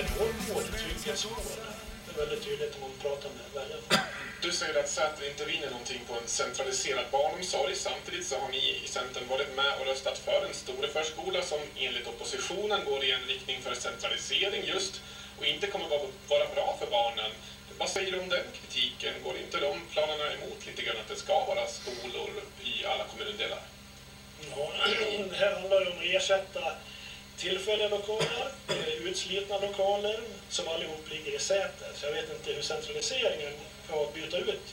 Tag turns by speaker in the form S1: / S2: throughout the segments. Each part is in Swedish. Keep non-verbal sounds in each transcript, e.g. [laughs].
S1: göra seniorvård till trygghetsvård. Det är väldigt tydligt om man pratar med väljarna.
S2: Du säger att Säter inte vinner någonting på en centraliserad barnomsorg. Samtidigt så har ni i Centern varit med och röstat för en stor förskola som enligt oppositionen går i en riktning för centralisering just och inte kommer att vara bra för barnen. Vad säger du om den kritiken? Går inte de planerna emot lite grann att det ska vara skolor i alla kommundelar?
S1: Ja, det här handlar ju om att ersätta tillfälliga lokaler, eh, utslitna lokaler som allihop ligger i Säter. Så jag vet inte hur centraliseringen för att byta ut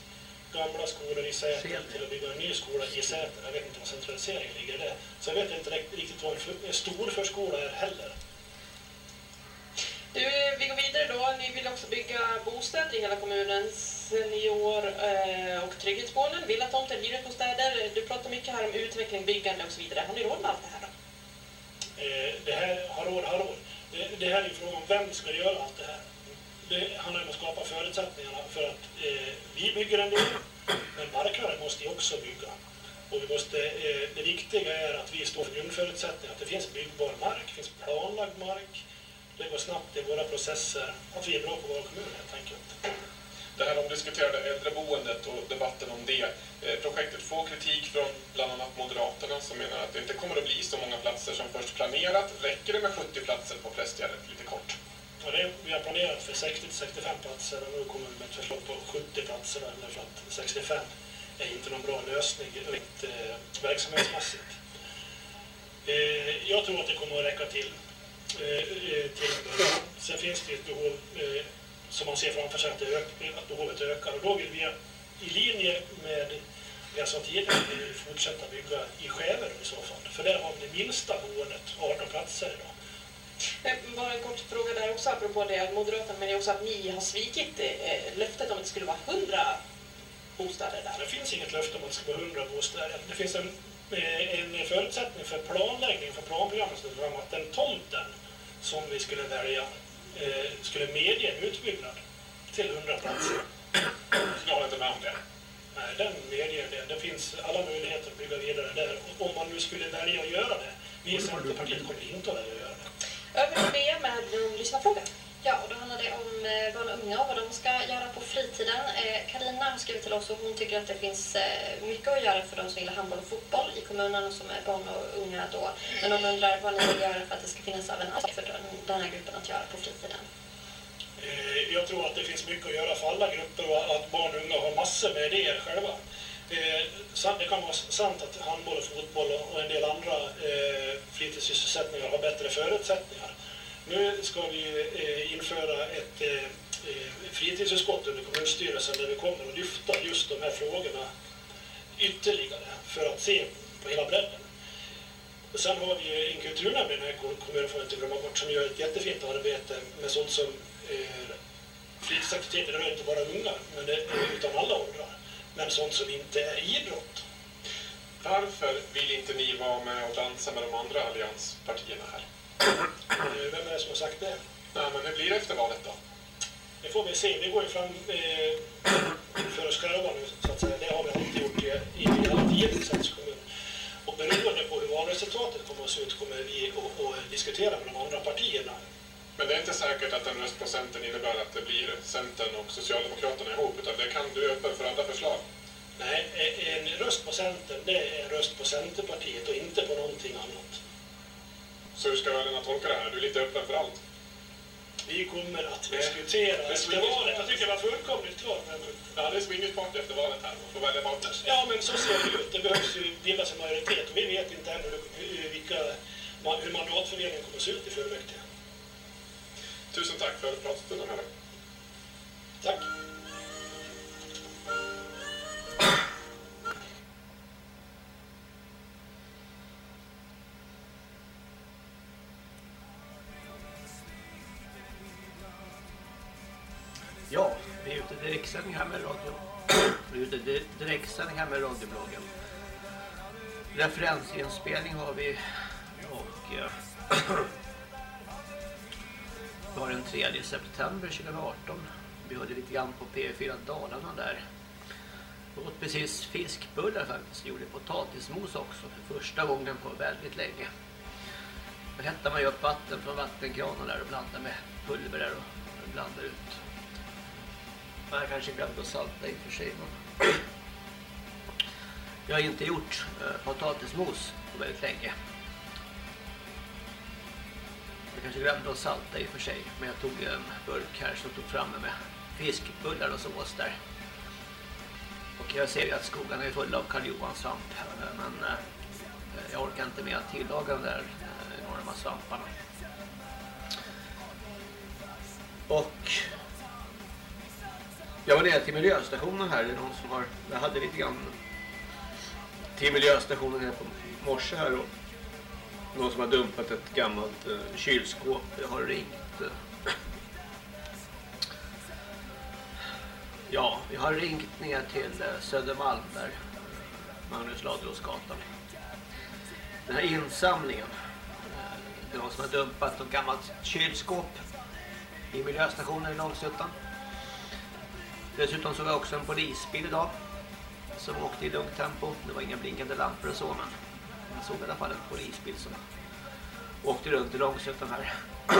S1: gamla skolor i Säter till att bygga en ny skola i Säter. Jag vet inte vad centraliseringen ligger i det. Så jag vet inte riktigt vad en stor förskola är heller.
S3: Du, vi går vidare då. Ni vill också bygga bostäder i hela kommunen. Senior eh, och trygghetsboenden, villatomter, hyresbostäder. Du pratar mycket här om utveckling, byggande och så vidare. Har ni råd med allt det här då?
S1: Eh, det här har råd, har råd. Det, det här är ju frågan om vem ska göra allt det här. Det handlar om att skapa förutsättningarna för att eh, vi bygger en del, men marknaden måste ju också bygga. Och vi måste, eh, det viktiga är att vi står för grundförutsättningar, att det finns byggbar mark, det finns planlagd mark, det går snabbt i våra processer, att vi är bra på våra kommuner helt enkelt.
S2: Det här omdiskuterade äldreboendet och debatten om det. Eh, projektet får kritik från bland annat Moderaterna som menar att det inte kommer att bli så många platser som först planerat. Räcker det med 70 platser på Prästgärdet lite kort?
S1: Ja, det, vi har planerat för 60-65 platser och nu kommer vi med ett förslag på 70 platser därför att 65 är inte någon bra lösning rent eh, verksamhetsmässigt. Eh, jag tror att det kommer att räcka till eh, eh till Sen finns det ett behov eh, som man ser framför sig att, ök, att behovet ökar och då vill vi i linje med det jag sa tidigare fortsätta bygga i Skäver i så fall. För där har vi det minsta boendet, 18 platser idag.
S3: Bara en kort fråga där också apropå det. Moderaterna menar också att ni har svikit löftet om att det skulle vara 100 bostäder där.
S1: Det finns inget löfte om att det ska vara 100 bostäder. Det finns en en förutsättning för planläggning för planprogrammet att den tomten som vi skulle välja eh, skulle medge en utbyggnad till 100 platser.
S2: Jag håller inte med om det.
S1: Nej, den medger det. Det finns alla möjligheter att bygga vidare där om man nu skulle välja att göra det. Vi i Centerpartiet kommer inte att välja att göra det.
S3: Över till det med en lyssnarfråga.
S4: Ja, och då handlar det om eh, barn och unga och vad de ska göra på fritiden. Eh, Karina har skrivit till oss och hon tycker att det finns eh, mycket att göra för de som gillar handboll och fotboll i kommunen och som är barn och unga då. Men hon undrar vad ni vill göra för att det ska finnas även annat för den här gruppen att göra på fritiden.
S1: Jag tror att det finns mycket att göra för alla grupper och att barn och unga har massor med idéer själva. Det kan vara sant att handboll och fotboll och en del andra fritidssysselsättningar har bättre förutsättningar. Nu ska vi eh, införa ett eh, eh, fritidsutskott under kommunstyrelsen där vi kommer att lyfta just de här frågorna ytterligare för att se på hela bredden. Och sen har vi ju en kulturnämnd i den här kommunen, får jag inte glömma bort, som gör ett jättefint arbete med sånt som eh, fritidsaktiviteter, det rör inte bara unga, men det, utan alla åldrar. Men sånt som inte är idrott.
S2: Varför vill inte ni vara med och dansa med de andra allianspartierna här?
S1: Vem är det som har sagt det?
S2: Nej, men hur blir det efter valet då?
S1: Det får vi se. Vi går ju fram eh, för oss själva nu, så att säga. Det har vi alltid gjort i, i hela tiden i Sveriges kommun. Och beroende på hur valresultatet kommer att se ut kommer vi att diskutera med de andra partierna.
S2: Men det är inte säkert att den röstprocenten innebär att det blir Centern och Socialdemokraterna ihop, utan det kan du öppna för andra förslag.
S1: Nej, en röst på Centern, det är en röst på Centerpartiet och inte på någonting annat.
S2: Så hur ska väljarna tolka det här? Du är lite öppen för allt.
S1: Vi kommer att diskutera det efter valet. Jag tycker det var fullkomligt klart.
S2: Ja, det är swingersparty efter valet här. Man får välja partners.
S1: Ja, men så ser det ut. Det behövs ju bildas en majoritet. Och vi vet inte ännu vilka, hur mandatfördelningen kommer att se ut i fullmäktige.
S2: Tusen tack för pratstunden här.
S1: Tack.
S5: Ja, vi är ute i direktsändning här med radio. Vi är ute i direktsändning här med radiobloggen. Referensinspelning har vi och eh, [clears throat] vi har den 3 september 2018. Vi hörde lite grann på P4 Dalarna där. Vi åt precis fiskbullar faktiskt. Gjorde potatismos också för första gången på väldigt länge. Då hettar man ju upp vatten från vattenkranen där och blandar med pulver där och blandar ut. Jag kanske glömde att salta i och för sig. Men [clears throat] jag har inte gjort eh, potatismos på väldigt länge. Jag kanske glömde att salta i och för sig. Men jag tog en burk här som tog fram med fiskbullar och sås där. Och jag ser ju att skogarna är fulla av Karl Johans svamp. Men eh, jag orkar inte med att tillaga de där eh, enorma svamparna. Jag var nere till miljöstationen här. Det är någon som har, jag hade lite grann till miljöstationen här på morse här och någon som har dumpat ett gammalt uh, kylskåp. Jag har ringt. Uh, ja, jag har ringt ner till eh, uh, Södermalm där. Magnus Ladulåsgatan. Den här insamlingen. Det är någon som har dumpat ett gammalt kylskåp i miljöstationen i Långsuttan. Dessutom såg jag också en polisbil idag som åkte i lugnt tempo. Det var inga blinkande lampor och så men jag såg i alla fall en polisbil som åkte runt i Långsötan här. [clears throat]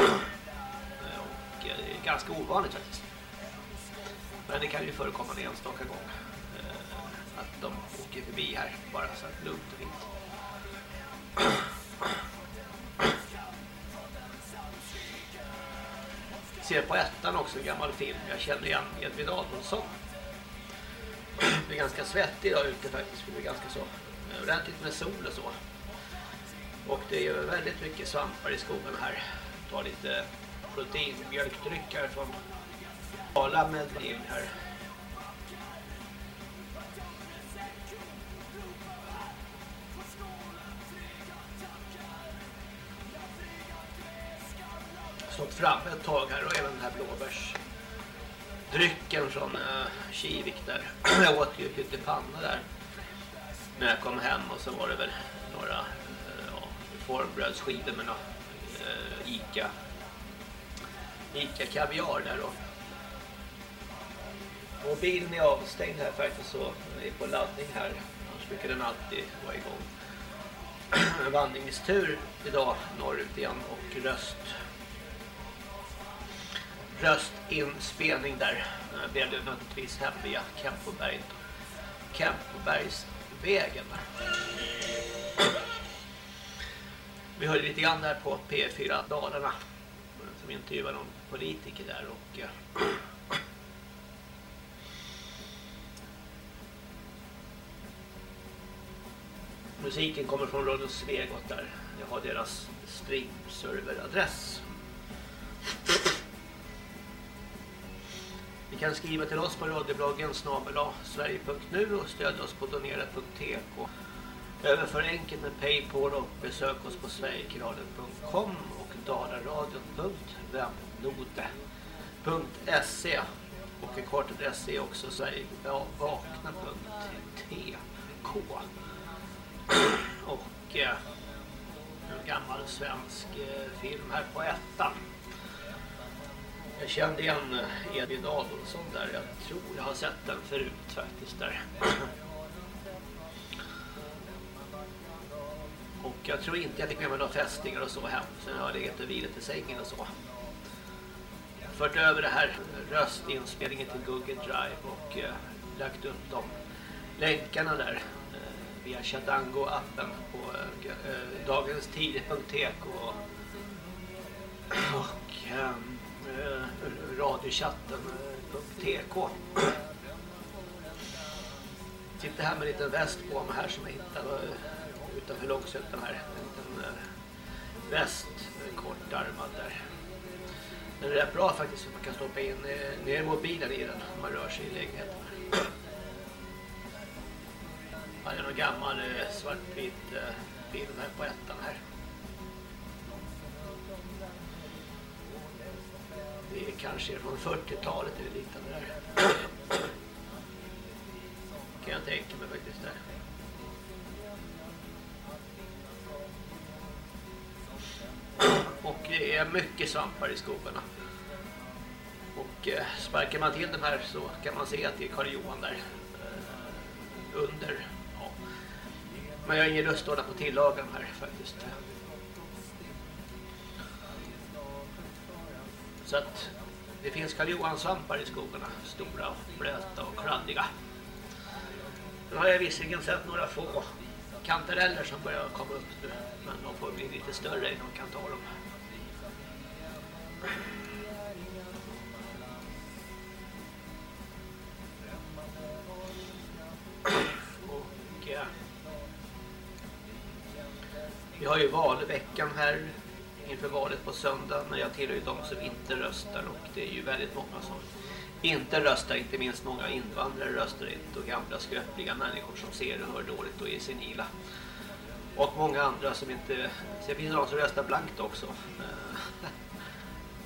S5: och eh, det är ganska ovanligt faktiskt. Men det kan ju förekomma en enstaka gång eh, att de åker förbi här bara så att lugnt och fint. [clears throat] ser på ettan också en gammal film. Jag känner igen Edvin Adolfsson. Det är ganska svettig idag ute faktiskt. Det är ganska så ordentligt med sol och så. Och det är väldigt mycket svampar i skogen här. Ta lite proteinmjölkdryck här från Arla med driv här. Stått framme ett tag här och även den här blåbärsdrycken från uh, Kivik där. [clears throat] jag åt ju pyttipanna där när jag kom hem och så var det väl några uh, ja, formbrödsskivor med några uh, eh, Ica Ica kaviar där då. Och bilen är avstängd här faktiskt så den är på laddning här. Annars brukar den alltid vara igång. [clears throat] Vandringstur idag norrut igen och röst röstinspelning där Det blev det naturligtvis hem via Kempoberg, Kempobergsvägen. Vi hörde lite grann där på P4 Dalarna som intervjuade någon politiker där och eh, musiken kommer från Radio Svegot där. Jag har deras streamserveradress. Ni kan skriva till oss på radiobloggen snabela.sverige.nu och stödja oss på donera.tk. Överför enkelt med Paypal och besök oss på sverigekanalen.com och dalaradion.webnode.se och en kortadress är också sverigevakna.tk och eh, en gammal svensk eh, film här på ettan jag kände igen eh, Edvin Adolfsson där. Jag tror jag har sett den förut faktiskt där. Och jag tror inte jag fick med mig några fästingar och så hem. Sen har jag legat och vilat i sängen och så. Fört över det här röstinspelningen till Google Drive och eh, lagt upp de länkarna där eh, via Chatango-appen på eh, eh dagenstid.tk och, och Eh, Eh, radiochatten.tk eh, Sitter här med en liten väst på mig här som jag hittade eh, utanför Långsötan här. En liten väst, kortarmad där. Den är rätt bra faktiskt för man kan stoppa in ner mobilen i den när man rör sig i lägenheten. Här är någon gammal svartvit film här på ettan här. Det är kanske från 40-talet eller liknande där. [clears throat] kan jag tänka mig faktiskt där. [clears throat] Och det är mycket svampar i skogarna. Och eh, sparkar man till de här så kan man se att det är Karl Johan där eh, under. Ja. Men jag har ingen lust att hålla på att tillaga de här faktiskt. Så att det finns Karl Johan-svampar i skogarna. Stora, blöta och kladdiga. Nu har jag visserligen sett några få kantareller som börjar komma upp nu. Men de får bli lite större innan man kan ta dem. Och, ja. Vi har ju valveckan här inför valet på söndag men jag tillhör ju de som inte röstar och det är ju väldigt många som inte röstar, inte minst många invandrare röstar inte och gamla skröpliga människor som ser och hör dåligt och är senila. Och många andra som inte, så det finns de som röstar blankt också.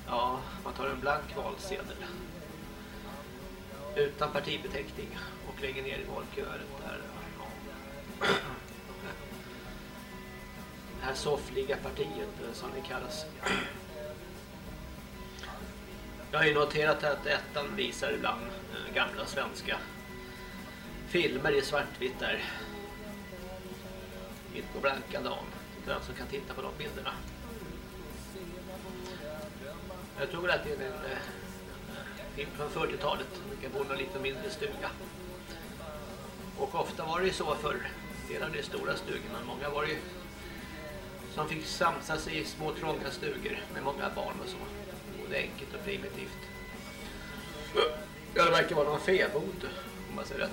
S5: Ja, man tar en blank valsedel utan partibeteckning och lägger ner i valkuvertet där. Det här soffliga partiet eh, som det kallas. Jag har ju noterat att ettan visar ibland eh, gamla svenska filmer i svartvitt där. Mitt på blanka dagen. Den som kan titta på de bilderna. Jag tror att det är en, eh, film från 40-talet. Man kan bo i en lite mindre stuga. Och ofta var det ju så förr. Delade i stora stugorna. Många var ju som fick samsas i små trånga stugor med många barn och så. Både enkelt och primitivt. Ja, det verkar vara någon febod, om man säger rätt.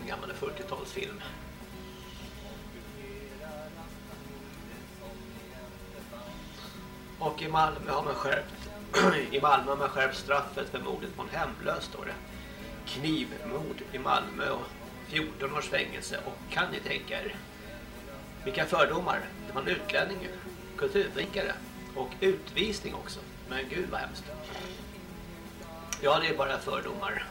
S5: En gammal 40-talsfilm. Och i Malmö har man skärpt [clears throat] i Malmö har man skärpt straffet för mordet på en hemlös står det. Knivmord i Malmö och 14 års fängelse och kan ni tänka er vilka fördomar. Det var en utlänning, kulturvikare och utvisning också. Men gud vad hemskt. Ja, det är bara fördomar.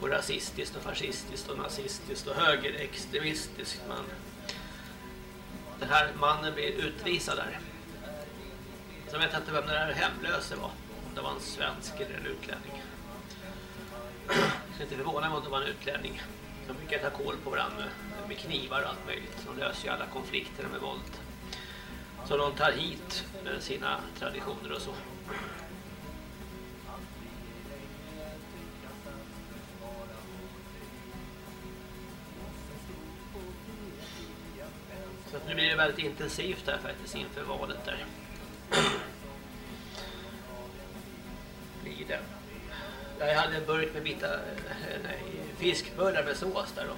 S5: Och rasistiskt och fascistiskt och nazistiskt och högerextremistiskt. Men den här mannen blir utvisad där. Så vet jag inte vem den här hemlöse var. Om det var en svensk eller en utlänning. [clears throat] Jag ska inte förvåna mig om det var en utlänning. De brukar ta koll på varandra med knivar och allt möjligt. De löser ju alla konflikter med våld. Så de tar hit sina traditioner och så. Så nu blir det väldigt intensivt här faktiskt inför valet där. Blir det. Jag hade en burk med bitar, eh, nej, fiskbullar med sås där då.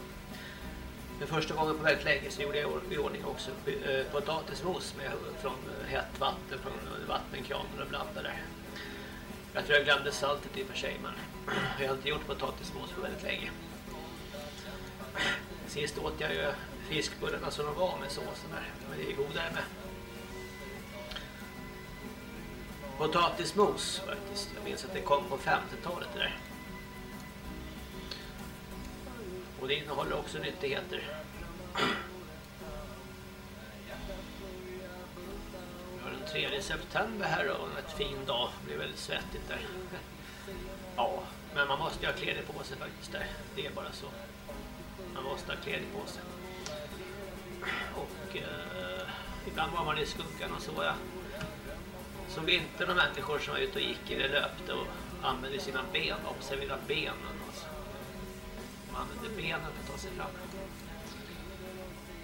S5: För första gången på väldigt länge så gjorde jag i ordning också eh, potatismos med, från eh, hett vatten från vattenkranen och blandade. Jag tror jag glömde saltet i och för sig men [clears throat] jag har inte gjort potatismos på väldigt länge. Sist åt jag ju fiskbullarna som de var med såsen där. Men det är godare med. Potatismos faktiskt. Jag minns att det kom på 50-talet där. Och det innehåller också nyttigheter. Vi har den 3 september här och en fin dag. Det blir väldigt svettigt där. Ja, men man måste ju ha kläder på sig faktiskt där. Det är bara så. Man måste ha kläder på sig. Och eh, ibland var man i skuggan och så ja såg inte några människor som var ute och gick eller löpte och använde sina ben, observera benen alltså. De använde benen för att ta sig fram.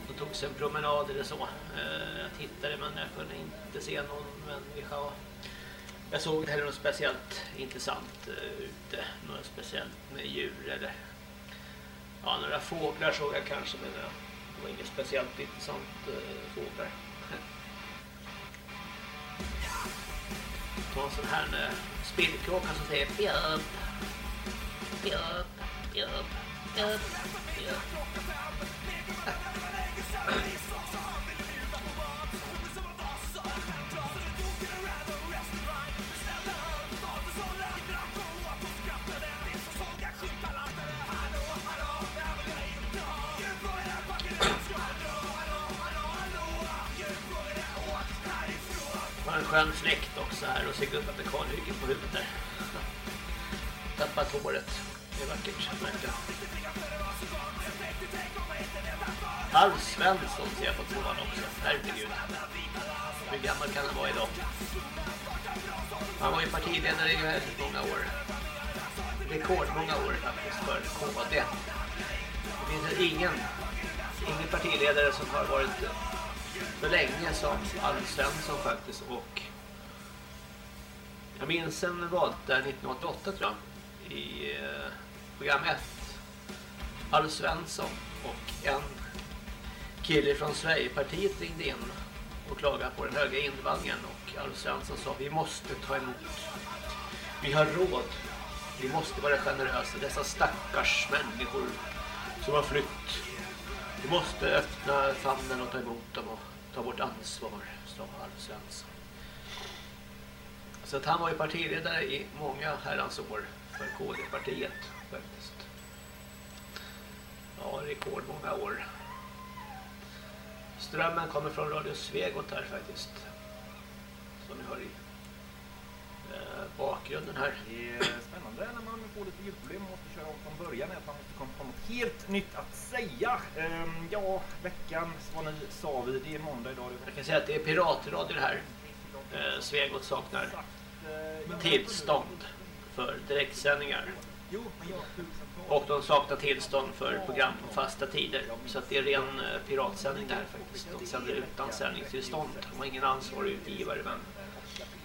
S5: De tog sig en promenad eller så. Eh, jag tittade men jag kunde inte se någon människa. Jag såg inte heller något speciellt intressant eh, ute. Något speciellt med djur eller ja, några fåglar såg jag kanske men det var inget speciellt intressant eh, fåglar. På en sån här eh, spinnkråka alltså som säger björn, björn, björn, björn, bjöp. skön fläkt så här och se upp med kalhyggen på huvudet där. Tappat håret. Det är vackert, verkligen. Alf Svensson ser jag på tvåan också. Herregud. Hur gammal kan han vara idag? Han var ju partiledare i väldigt många år. Rekordmånga år faktiskt för KD. Det finns ingen, ingen partiledare som har varit så länge som Alf Svensson faktiskt. Och jag minns en vad 1988 tror jag. I eh, program 1. Alf Svensson och en kille från Sverigepartiet ringde in och klagade på den höga invandringen och Alf Svensson sa vi måste ta emot. Vi har råd. Vi måste vara generösa. Dessa stackars människor som har flytt. Vi måste öppna famnen och ta emot dem och ta vårt ansvar, sa Alf Svensson. Så att han var ju partiledare i många herrans år för KD-partiet faktiskt. Ja, rekordmånga år. Strömmen kommer från Radio Svegot här faktiskt. Som ni hör i eh, bakgrunden här.
S6: Det är spännande när man får lite ljudproblem och måste köra om från början. Att man måste komma på något helt nytt att säga. Ehm, ja, veckans, vad ni sa vi, det är måndag idag.
S5: Jag kan säga att det är piratradio det här. Eh, Svegot saknar
S6: Eh,
S5: tillstånd för direktsändningar. Och de saknar tillstånd för program på fasta tider. Så att det är ren eh, piratsändning det här faktiskt. De sänder utan sändningstillstånd. De har ingen ansvarig utgivare men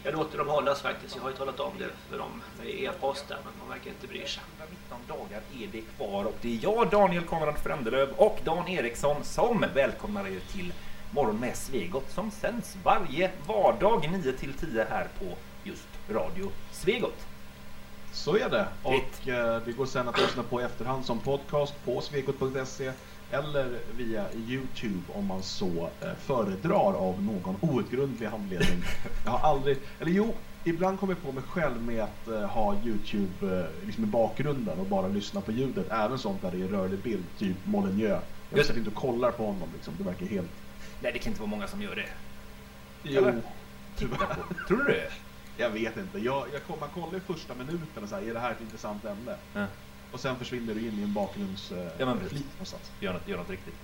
S5: jag låter dem hållas faktiskt. Jag har ju talat om det för dem med e-posten men de verkar inte bry sig.
S6: 119 dagar är det kvar och det är jag, Daniel Konrad Frändelöv och Dan Eriksson som välkomnar er till Morgon med Svegot som sänds varje vardag 9 till 10 här på just Radio Svegot.
S7: Så är det. Och eh, det går sen att lyssna på i efterhand som podcast på svegot.se eller via Youtube om man så eh, föredrar av någon outgrundlig anledning. Jag har aldrig, eller jo, ibland kommer jag på mig själv med att eh, ha Youtube liksom i bakgrunden och bara lyssna på ljudet. Även sånt där det är rörlig bild, typ Molyneux. Jag sitter inte och kollar på honom liksom. Det verkar helt...
S6: Nej, det kan inte vara många som gör det.
S7: Jo, tyvärr.
S6: Tror du det?
S7: Jag vet inte. Jag, jag, kom- man kollar i första minuten och säger är det här ett intressant ämne?
S6: Ja.
S7: Och sen försvinner du in i en bakgrunds... Eh,
S6: Ja,
S7: någonstans.
S6: Gör något, gör något riktigt.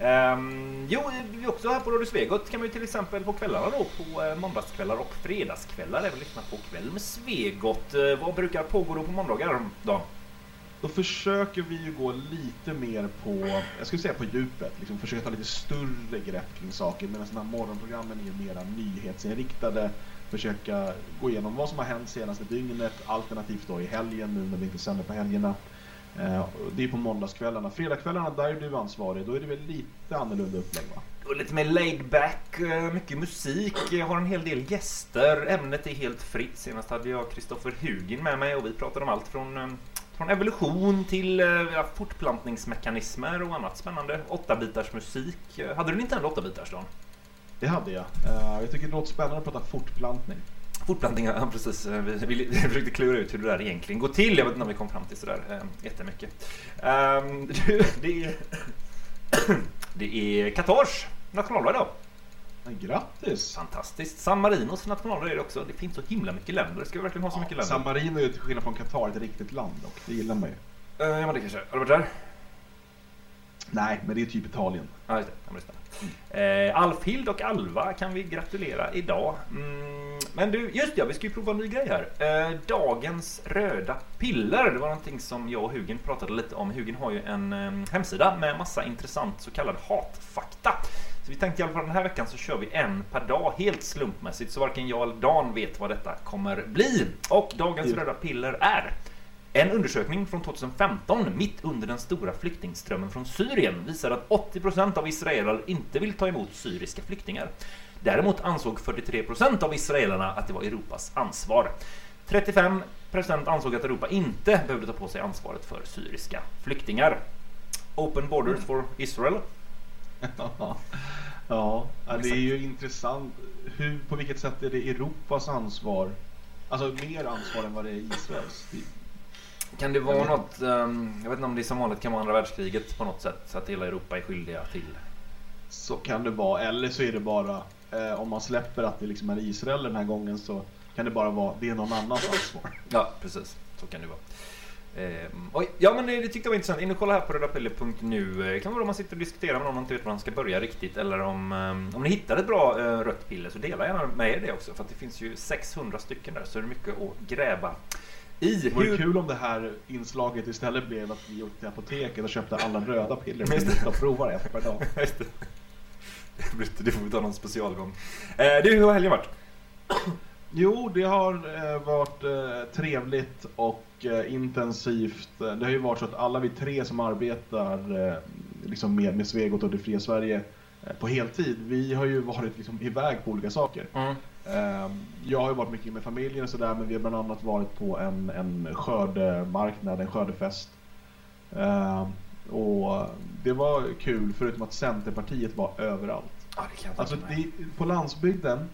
S6: Ehm, jo, vi är också här på Radio Svegot kan man ju till exempel på kvällarna då, på eh, måndagskvällar och fredagskvällar även lyssna på Kväll med Svegot. Eh, vad brukar pågå då på måndagar då?
S7: Då försöker vi ju gå lite mer på, jag skulle säga på djupet, liksom försöka ta lite större grepp kring saker medan de här morgonprogrammen är ju mera nyhetsinriktade. Försöka gå igenom vad som har hänt senaste dygnet, alternativt då i helgen nu när vi inte sänder på helgerna. Eh, det är på måndagskvällarna. Fredagskvällarna, där är du ansvarig. Då är det väl lite annorlunda upplägg va?
S6: Och lite mer laid back, eh, mycket musik, jag har en hel del gäster. Ämnet är helt fritt. Senast hade jag Kristoffer Hugin med mig och vi pratade om allt från, eh, från evolution till ja, fortplantningsmekanismer och annat spännande. 8-bitars musik. Hade du Nintendo 8-bitars då?
S7: Det hade jag. Eh, jag tycker det låter spännande att prata fortplantning.
S6: Fortplantning, ja precis. Eh, Vi, vi, vi försökte klura ut hur det där egentligen går till. Jag vet inte om vi kom fram till sådär eh, jättemycket. Um, [laughs] det är... [clears throat] det är Qatars nationaldag idag.
S7: Grattis!
S6: Fantastiskt. San Marinos nationaldag är det också. Det finns så himla mycket länder. Ska vi verkligen ha så mycket länder?
S7: San Marino är ju till skillnad från Qatar ett riktigt land och det gillar man ju.
S6: Uh, ja, men det kanske. Har du varit där?
S7: Nej, men det är typ Italien.
S6: Ja, just det. Ja, stämmer. Eh, Alfhild och Alva kan vi gratulera idag. Mm, men du, just ja, vi ska ju prova en ny grej här. Eh, dagens röda piller. Det var någonting som jag och Hugin pratade lite om. Hugin har ju en eh, hemsida med massa intressant så kallad hatfakta. Så vi tänkte i alla fall den här veckan så kör vi en per dag helt slumpmässigt så varken jag eller Dan vet vad detta kommer bli. Och dagens
S7: Mm.
S6: röda piller är en undersökning från 2015, mitt under den stora flyktingströmmen från Syrien, visar att 80% av israeler inte vill ta emot syriska flyktingar. Däremot ansåg 43% av israelerna att det var Europas ansvar. 35% ansåg att Europa inte behövde ta på sig ansvaret för syriska flyktingar. Open borders for Israel. [laughs]
S7: ja, ja, det är ju intressant. Hur, på vilket sätt är det Europas ansvar? Alltså mer ansvar än vad det är Israels. Typ.
S6: Kan det vara något, ehm, jag vet inte om det är som vanligt kan vara andra världskriget på något sätt, så att hela Europa är skyldiga till
S7: Så kan det vara. Eller så är det bara, eh, om man släpper att det liksom är Israel den här gången så kan det bara vara, det är någon annans ansvar.
S6: Ja, precis. Så kan det vara. Eh, oj, ja men det, det tyckte jag var intressant. In och kolla här på rödapiller.nu. Det kan vara om man sitter och diskuterar med någon man inte vet var man ska börja riktigt. Eller om, eh, om ni hittar ett bra eh, rött piller så dela gärna med er det också. För att det finns ju 600 stycken där så det är mycket att gräva i.
S7: Det vore
S6: Hur-
S7: kul om det här inslaget istället blev att vi gick till apoteket och köpte alla [laughs] röda piller
S6: det.
S7: och provar ett per dag. [laughs]
S6: Det. Det Det får vi ta någon specialgång. Eh, du, hur har helgen varit? [clears throat]
S7: Jo, det har eh, varit eh, trevligt och eh, intensivt. Det har ju varit så att alla vi tre som arbetar eh, liksom med, med Svegot och Det fria Sverige eh, på heltid, vi har ju varit liksom iväg på olika saker. Eh, Jag har ju varit mycket med familjen och sådär, men vi har bland annat varit på en, en skördemarknad, en skördefest. Eh, Och det var kul, förutom att Centerpartiet var överallt.
S6: Ja, det
S7: Alltså det, på landsbygden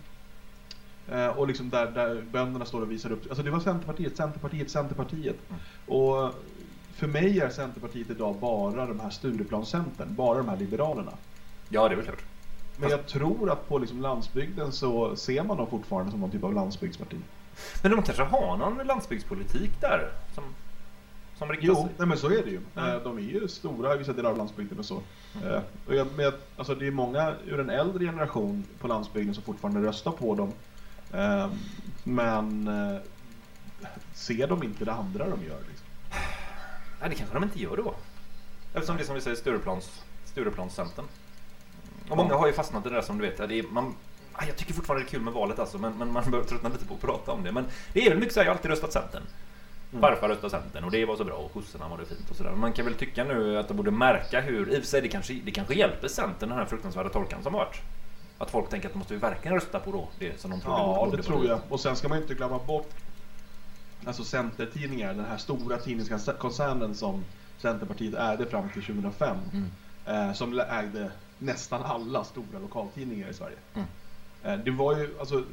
S7: eh, och liksom där, där bönderna står och visar upp. Alltså det var Centerpartiet, Centerpartiet, Centerpartiet. Och för mig är Centerpartiet idag bara de här Stureplanscentern, bara de här liberalerna.
S6: Ja, det är väl klart.
S7: Men jag tror att på liksom landsbygden så ser man dem fortfarande som någon typ av landsbygdsparti.
S6: Men de kanske har någon landsbygdspolitik där? Som, som riktar
S7: Jo, nej men så är det ju.
S6: Mm.
S7: Eh, De är ju stora i vissa delar av landsbygden och så. Eh, Och jag, men alltså det är många ur en äldre generation på landsbygden som fortfarande röstar på dem. Eh, Men ser de inte det andra de gör? Liksom?
S6: Nej, det kanske de inte gör då. Eftersom det är som vi säger Stureplans, Stureplanscentern. Och många har ju fastnat i det där som du vet. Det är, man, ah, jag tycker fortfarande det är kul med valet alltså, men, men man börjar tröttna lite på att prata om det. Men det är väl mycket så här, jag har alltid röstat Centern. Farfar röstade Centern och det var så bra och kossorna var det fint och sådär. Man kan väl tycka nu att de borde märka hur, i och för sig det kanske, det kanske hjälper Centern den här fruktansvärda torkan som varit. Att folk tänker att de måste ju verkligen rösta på då det som de tror
S7: Ja, det
S6: borde
S7: tror jag. Och sen ska man inte glömma bort Alltså Centertidningar, den här stora tidningskoncernen som Centerpartiet ägde fram till 2005.
S6: Mm.
S7: Eh, som ägde nästan alla stora lokaltidningar i Sverige.
S6: Mm.
S7: Eh, det var ju, alltså,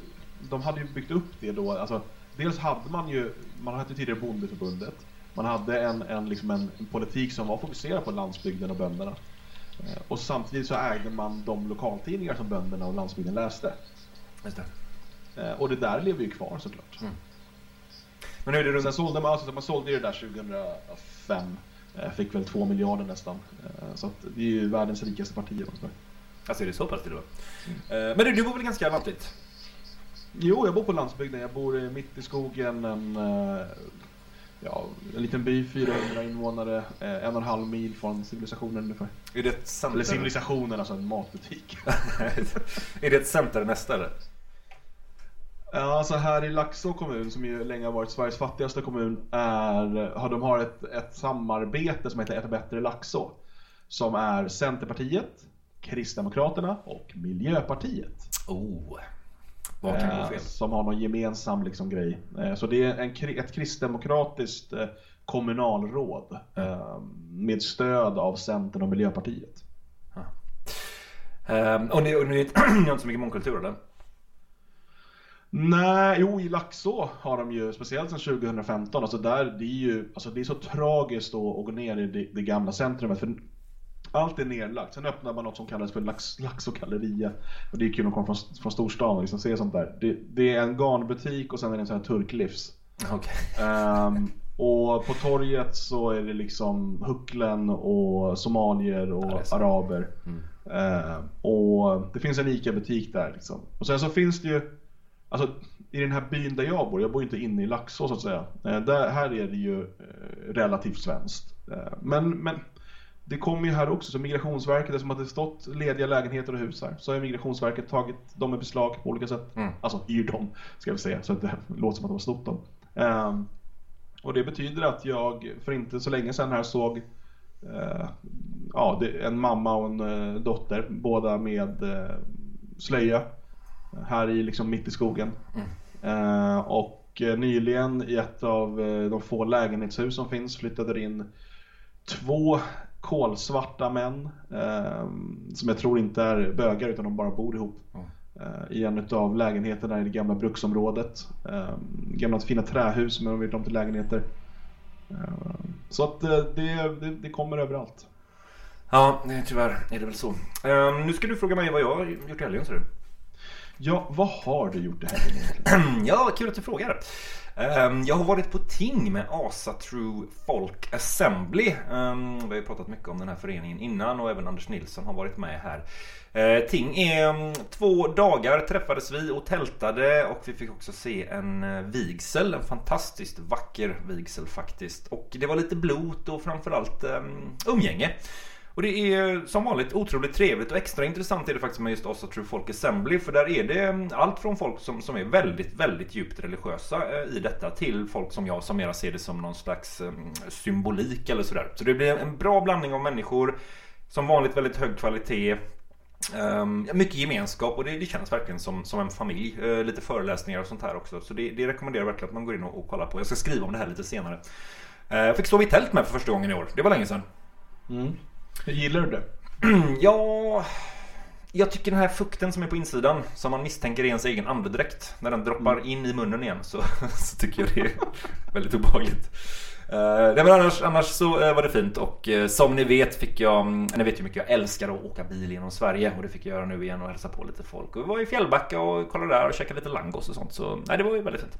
S7: de hade ju byggt upp det då. Alltså, dels hade man ju, man hade tidigare Bondeförbundet. Man hade en, en, liksom en, en politik som var fokuserad på landsbygden och bönderna. Eh, och samtidigt så ägde man de lokaltidningar som bönderna och landsbygden läste.
S6: Det.
S7: Eh, och det där lever ju kvar såklart.
S6: Men nu är det runt
S7: Sen sålde man, alltså, man sålde ju det där 2005. Eh, Fick väl två miljarder nästan. Eh, Så att det är ju världens rikaste parti. och.
S6: Alltså är det så pass till då? Eh, Men du, du bor väl ganska lantligt?
S7: Jo, jag bor på landsbygden. Jag bor mitt i skogen. En, ja, en liten by, 400 invånare. En och en halv mil från civilisationen ungefär.
S6: Är det ett center?
S7: Eller civilisationen, alltså en matbutik. [laughs]
S6: är det ett centernästa eller?
S7: Ja, alltså här i Laxå kommun, som ju länge har varit Sveriges fattigaste kommun, är, har de har ett, ett samarbete som heter Ett bättre Laxå. Som är Centerpartiet, Kristdemokraterna och Miljöpartiet.
S6: Oh. Vad kan gå
S7: Eh,
S6: fel?
S7: som har någon gemensam liksom, grej. Eh, så det är en, ett kristdemokratiskt eh, kommunalråd eh, med stöd av Centern och Miljöpartiet.
S6: Ehm, och ni, och ni, ni har [clears throat] inte så mycket mångkultur eller?
S7: Nej, jo i Laxå har de ju, speciellt sedan 2015, alltså där, det är ju, alltså det är så tragiskt då att gå ner i det, det gamla centrumet. För allt är nerlagt. Sen öppnar man något som kallas för Lax, Laxå galleria. Och det är kul att komma från, från storstan och liksom se sånt där. Det, det är en garnbutik och sen är det en sån här turklivs.
S6: Okej. [laughs]
S7: Ehm, och på torget så är det liksom hucklen och somalier
S6: Ja,
S7: och
S6: så.
S7: araber. Ehm, och det finns en ICA-butik där liksom. Och sen så finns det ju, alltså i den här byn där jag bor, jag bor ju inte inne i Laxå så att säga. Eh, där, här är det ju eh, relativt svenskt. Eh, men, men det kommer ju här också, så Migrationsverket, eftersom att det stått lediga lägenheter och hus här, så har Migrationsverket tagit dem i beslag på olika sätt.
S6: Mm.
S7: Alltså hyr dem, ska vi säga, så att det [laughs] låter som att de har snott dem. Ehm, och det betyder att jag för inte så länge sedan här såg eh, ja, en mamma och en eh, dotter, båda med eh, slöja. Här i liksom mitt i skogen. Eh, och eh, nyligen i ett av eh, de få lägenhetshus som finns flyttade det in två kolsvarta män. Eh, som jag tror inte är bögar utan de bara bor ihop. Eh, I en av lägenheterna i det gamla bruksområdet. Eh, gamla fina trähus men de har gjort om till lägenheter. Så att det, det, det kommer överallt.
S6: Ja, tyvärr är det väl så. Ehm, nu ska du fråga mig vad jag har gjort i helgen ser du.
S7: Ja, vad har du gjort det här egentligen? [clears throat]
S6: Ja, kul att du frågar. Ehm, jag har varit på ting med Asa True Folk Assembly. Ehm, vi har ju pratat mycket om den här föreningen innan och även Anders Nilsson har varit med här. Ehm, ting är två dagar träffades vi och tältade och vi fick också se en eh, vigsel. En fantastiskt vacker vigsel faktiskt. Och det var lite blot och framförallt umgänge. Och det är som vanligt otroligt trevligt och extra intressant är det faktiskt med just Asa True Folk Assembly för där är det mm, allt från folk som, som är väldigt, väldigt djupt religiösa eh, i detta till folk som jag som mera ser det som någon slags mm, symbolik eller sådär. Så det blir en bra blandning av människor som vanligt väldigt hög kvalitet Um, mycket gemenskap och det, det känns verkligen som, som en familj. Uh, lite föreläsningar och sånt här också. Så det, det rekommenderar jag verkligen att man går in och, och kollar på. Jag ska skriva om det här lite senare. Uh, jag fick stå i tält med för första gången i år. Det var länge sedan.
S7: Mm. Gillar du det? [clears throat]
S6: Ja... Jag tycker den här fukten som är på insidan som man misstänker är ens egen andedräkt. När den droppar in i munnen igen så, [laughs] så tycker jag det är [laughs] väldigt obehagligt. Uh, nej, men annars, annars så uh, var det fint och uh, som ni vet fick jag, um, ni vet ju hur mycket jag älskar att åka bil genom Sverige och det fick jag göra nu igen och hälsa på lite folk. Och vi var i Fjällbacka och kollade där och käkade lite langos och sånt så nej det var ju väldigt fint.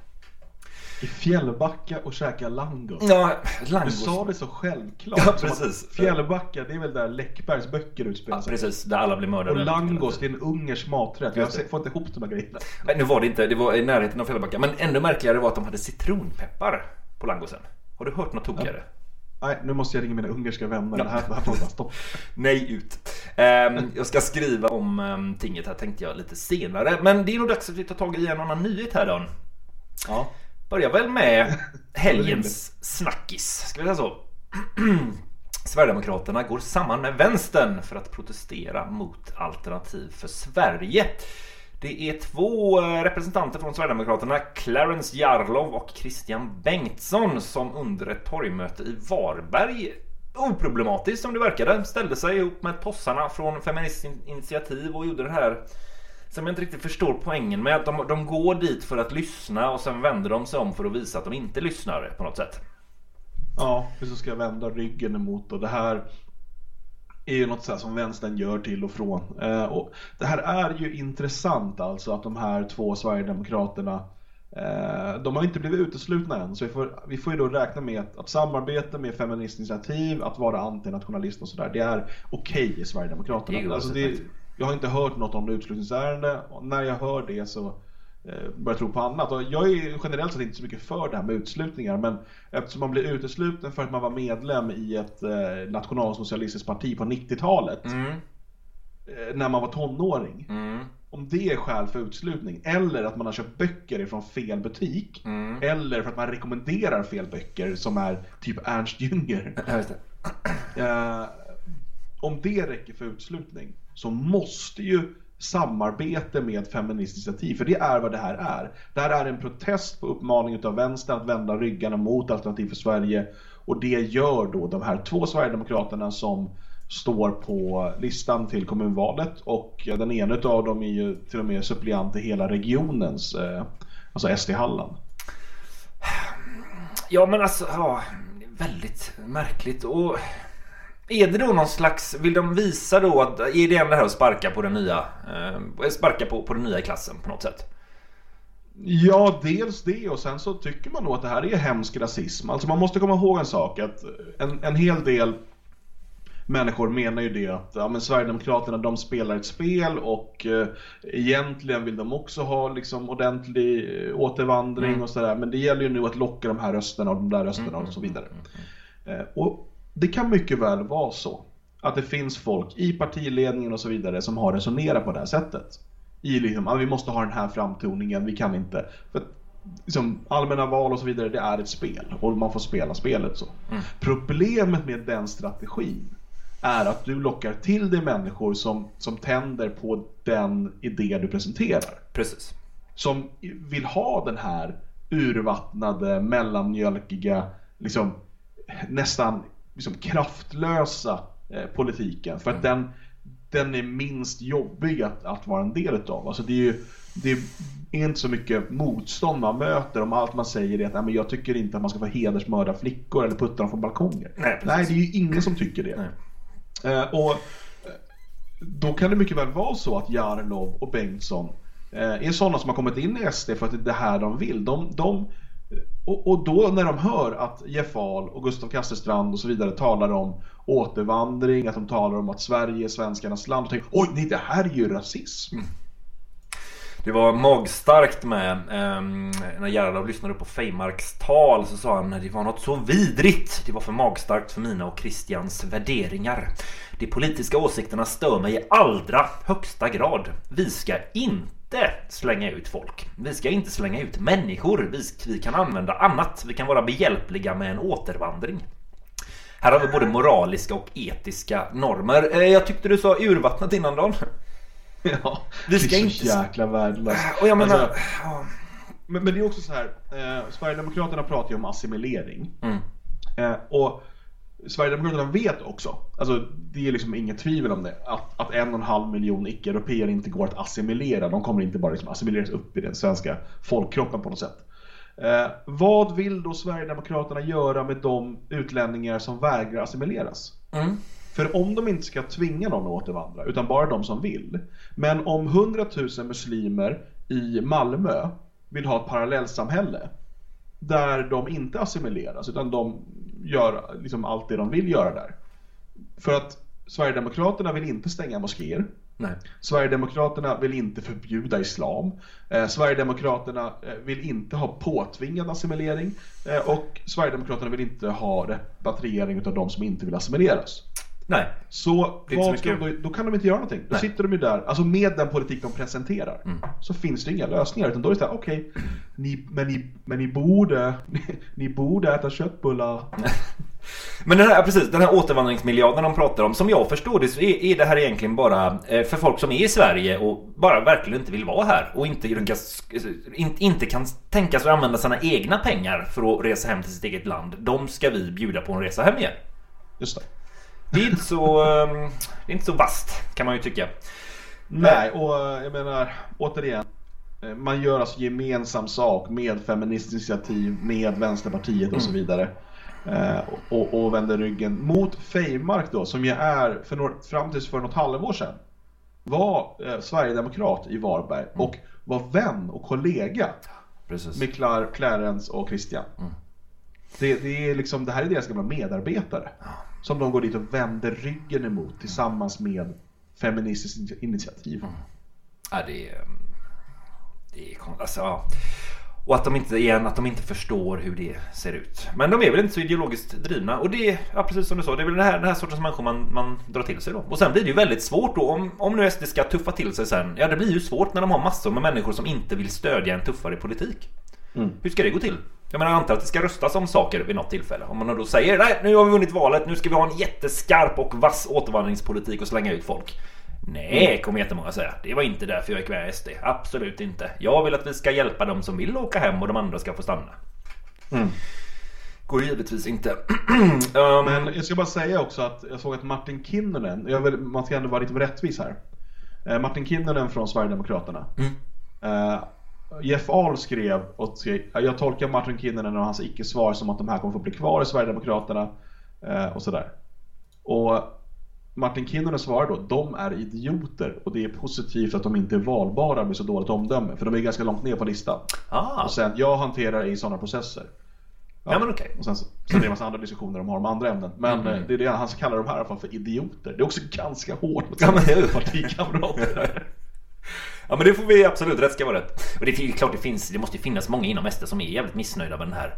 S7: I Fjällbacka och käka langos.
S6: Ja,
S7: Du
S6: langos.
S7: sa det så självklart.
S6: Ja, precis.
S7: Fjällbacka, det är väl där Läckbergs böcker utspelar
S6: Ja,
S7: sig.
S6: precis, där alla blir mördade.
S7: Och langos, det är en ungersk maträtt. Jag får inte ihop de här grejerna.
S6: Nej, nu var det inte, det var i närheten av Fjällbacka. Men ännu märkligare var att de hade citronpeppar på langosen. Har du hört något tokigare?
S7: Nej, nu måste jag ringa mina ungerska vänner. Det här, det här får bara stopp. [laughs]
S6: Nej ut. Ehm, jag ska skriva om um, tinget här tänkte jag lite senare. Men det är nog dags att vi tar tag i en annan nyhet här då.
S7: Ja.
S6: Börjar väl med [laughs] helgens snackis. Ska vi säga så? [clears throat] Sverigedemokraterna går samman med vänstern för att protestera mot Alternativ för Sverige. Det är två eh, representanter från Sverigedemokraterna, Clarence Jarlov och Christian Bengtsson, som under ett torgmöte i Varberg oproblematiskt som det verkade ställde sig ihop med tossarna från Feministiskt initiativ och gjorde det här som jag inte riktigt förstår poängen med att de, de går dit för att lyssna och sen vänder de sig om för att visa att de inte lyssnar på något sätt.
S7: Ja, och så ska jag vända ryggen emot och det här är ju något så som vänstern gör till och från. Eh, och det här är ju intressant alltså att de här två Sverigedemokraterna eh, de har inte blivit uteslutna än, så vi får, vi får ju då räkna med att, att samarbeta med Feministiskt initiativ, att vara antinationalist och sådär, det är okej i Sverigedemokraterna.
S6: Det är
S7: alltså det, jag har inte hört något om uteslutningsärende, och när jag hör det så eh, börjar jag tro på annat. Och jag är generellt sett inte så mycket för det här med uteslutningar, men eftersom man blir utesluten för att man var medlem i ett eh, nationalsocialistiskt parti på 90-talet,
S6: Mm,
S7: eh, när man var tonåring,
S6: mm,
S7: om det är skäl för uteslutning, eller att man har köpt böcker ifrån fel butik,
S6: mm.
S7: eller för att man rekommenderar fel böcker som är typ Ernst Jünger. Om det räcker för uteslutning så måste ju samarbete med Feministiskt initiativ, för det är vad det här är. Det här är en protest på uppmaning av vänstern att vända ryggarna mot Alternativ för Sverige och det gör då de här två Sverigedemokraterna som står på listan till kommunvalet och den ena av dem är ju till och med suppleant i hela regionens, eh, alltså SD Halland.
S6: Ja men alltså, ja, väldigt märkligt. Och är det då någon slags, vill de visa då att, är det ändå det här att sparka på den nya, eh, sparka på, på den nya klassen på något sätt?
S7: Ja, dels det och sen så tycker man nog att det här är hemsk rasism. Alltså man måste komma ihåg en sak att en, en hel del människor menar ju det att ja, men Sverigedemokraterna de spelar ett spel och eh, egentligen vill de också ha liksom ordentlig eh, återvandring
S6: Mm.
S7: och sådär. Men det gäller ju nu att locka de här rösterna och de där rösterna och så vidare. Eh, och det kan mycket väl vara så att det finns folk i partiledningen och så vidare som har resonerat på det här sättet. I liksom, att vi måste ha den här framtoningen, vi kan inte. För liksom, allmänna val och så vidare, det är ett spel och man får spela spelet så. Problemet med den strategin är att du lockar till dig människor som, som tänder på den idé du presenterar
S6: Precis.
S7: som vill ha den här urvattnade, mellanmjölkiga, liksom, nästan liksom, kraftlösa eh, politiken. För att den, den är minst jobbig att, att vara en del utav. Alltså det är ju det är inte så mycket motstånd man möter om allt man säger är att "Nej, men jag tycker inte att man ska få hedersmörda flickor eller putta dem från balkonger.
S6: Nej.
S7: Nej, det är ju ingen som tycker det. Eh, och eh, då kan det mycket väl vara så att Jarlov och Bengtsson eh, är sådana som har kommit in i SD för att det är det här de vill. De, de, och, och då när de hör att Jeff Ahl och Gustav Kasselstrand och så vidare talar om återvandring, att de talar om att Sverige är svenskarnas land och tänker oj nej det här är ju rasism. Mm.
S6: Det var magstarkt med eh, när Gerhard lyssnade på Feimarks tal så sa han det var något så vidrigt. Det var för magstarkt för mina och Christians värderingar. De politiska åsikterna stör mig i allra högsta grad. Vi ska inte slänga ut folk. Vi ska inte slänga ut människor. Vi, vi kan använda annat. Vi kan vara behjälpliga med en återvandring. Här har vi både moraliska och etiska normer. Eh, Jag tyckte du sa urvattnat innan Dan.
S7: Ja,
S6: Vi ska
S7: det är
S6: inte-
S7: så jäkla värdelöst.
S6: Och jag menar...
S7: Alltså, Men, men det är också så här, eh, Sverigedemokraterna pratar ju om assimilering.
S6: Mm.
S7: Eh, och Sverigedemokraterna vet också, alltså det är liksom inget tvivel om det, att, att en och en halv miljon icke-europeer inte går att assimilera. De kommer inte bara liksom assimileras upp i den svenska folkkroppen på något sätt. Eh, vad vill då Sverigedemokraterna göra med de utlänningar som vägrar assimileras?
S6: Mm.
S7: För om de inte ska tvinga någon att återvandra, utan bara de som vill. Men om 100 000 muslimer i Malmö vill ha ett parallellsamhälle där de inte assimileras, utan de gör liksom allt det de vill göra där. För att Sverigedemokraterna vill inte stänga moskéer.
S6: Nej.
S7: Sverigedemokraterna vill inte förbjuda islam. Eh, Sverigedemokraterna eh, vill inte ha påtvingad assimilering. Eh, och Sverigedemokraterna vill inte ha repatriering av de som inte vill assimileras.
S6: Nej.
S7: Så,
S6: så
S7: vad ska de, då, kan de inte göra någonting. Då
S6: Nej.
S7: sitter de ju där, alltså med den politik de presenterar,
S6: Mm.
S7: så finns det inga lösningar. Utan då är det såhär, okej, ni, men, ni, men ni borde, ni, [laughs] ni borde äta köttbullar. [laughs]
S6: Men den här, precis, den här återvandringsmiljarden de pratar om, som jag förstår det så är, är det här egentligen bara eh, för folk som är i Sverige och bara verkligen inte vill vara här och inte, inte kan tänka sig att använda sina egna pengar för att resa hem till sitt eget land. De ska vi bjuda på en resa hem igen.
S7: Just det.
S6: Det är inte så, eh, det är inte så vast kan man ju tycka.
S7: Nej, och eh, jag menar, återigen. eh, Man gör alltså gemensam sak med Feministiskt initiativ, med Vänsterpartiet och så vidare. Eh, och, och vänder ryggen mot Feimark då, som ju är, för några, fram tills för något halvår sedan, var eh, Sverigedemokrat i Varberg och var vän och kollega
S6: Precis.
S7: med Clar, Clarence och Christian. Det, det, är liksom, det här är deras gamla medarbetare. Som de går dit och vänder ryggen emot tillsammans med Feministiskt initiativ.
S6: Ja, det är... Det är kon- alltså, ja. Och att de inte, igen, att de inte förstår hur det ser ut. Men de är väl inte så ideologiskt drivna. Och det är, ja, precis som du sa, det är väl den här, den här sortens människor man, man drar till sig då. Och sen blir det ju väldigt svårt då, om, om nu SD ska tuffa till sig sen. Ja, det blir ju svårt när de har massor med människor som inte vill stödja en tuffare politik.
S7: Mm.
S6: Hur ska det gå till? Jag menar, jag antar att det ska röstas om saker vid något tillfälle. Om man då säger nej, nu har vi vunnit valet, nu ska vi ha en jätteskarp och vass återvandringspolitik och slänga ut folk. Nej, kommer jättemånga säga. Det var inte därför jag gick med SD. Absolut inte. Jag vill att vi ska hjälpa de som vill åka hem och de andra ska få stanna.
S7: Mm.
S6: Går givetvis inte. [clears throat] um,
S7: Men jag ska bara säga också att jag såg att Martin Kinnunen, jag vill, man ska ändå vara lite rättvis här. Eh, Martin Kinnunen från Sverigedemokraterna.
S6: Mm.
S7: Eh, Jeff Ahl skrev, och skrev, jag tolkar Martin Kinnunen och hans icke-svar som att de här kommer få bli kvar i Sverigedemokraterna. Eh, och sådär. Och Martin Kinnunen svarar då, de är idioter och det är positivt att de inte är valbara med så dåligt omdöme. För de är ganska långt ner på listan.
S6: ah,
S7: Och sen, jag hanterar i sådana processer.
S6: Ja, men okej.
S7: Och sen, sen är det en massa andra diskussioner de har om andra ämnen. Men
S6: Mm.
S7: eh, det är det han kallar de här i alla fall för idioter. Det är också ganska hårt mot
S6: Ja, det
S7: sina
S6: det.
S7: partikamrater. [laughs]
S6: Ja men det får vi absolut, rätt ska vara rätt. Och det är klart det finns, det måste ju finnas många inom SD som är jävligt missnöjda med den här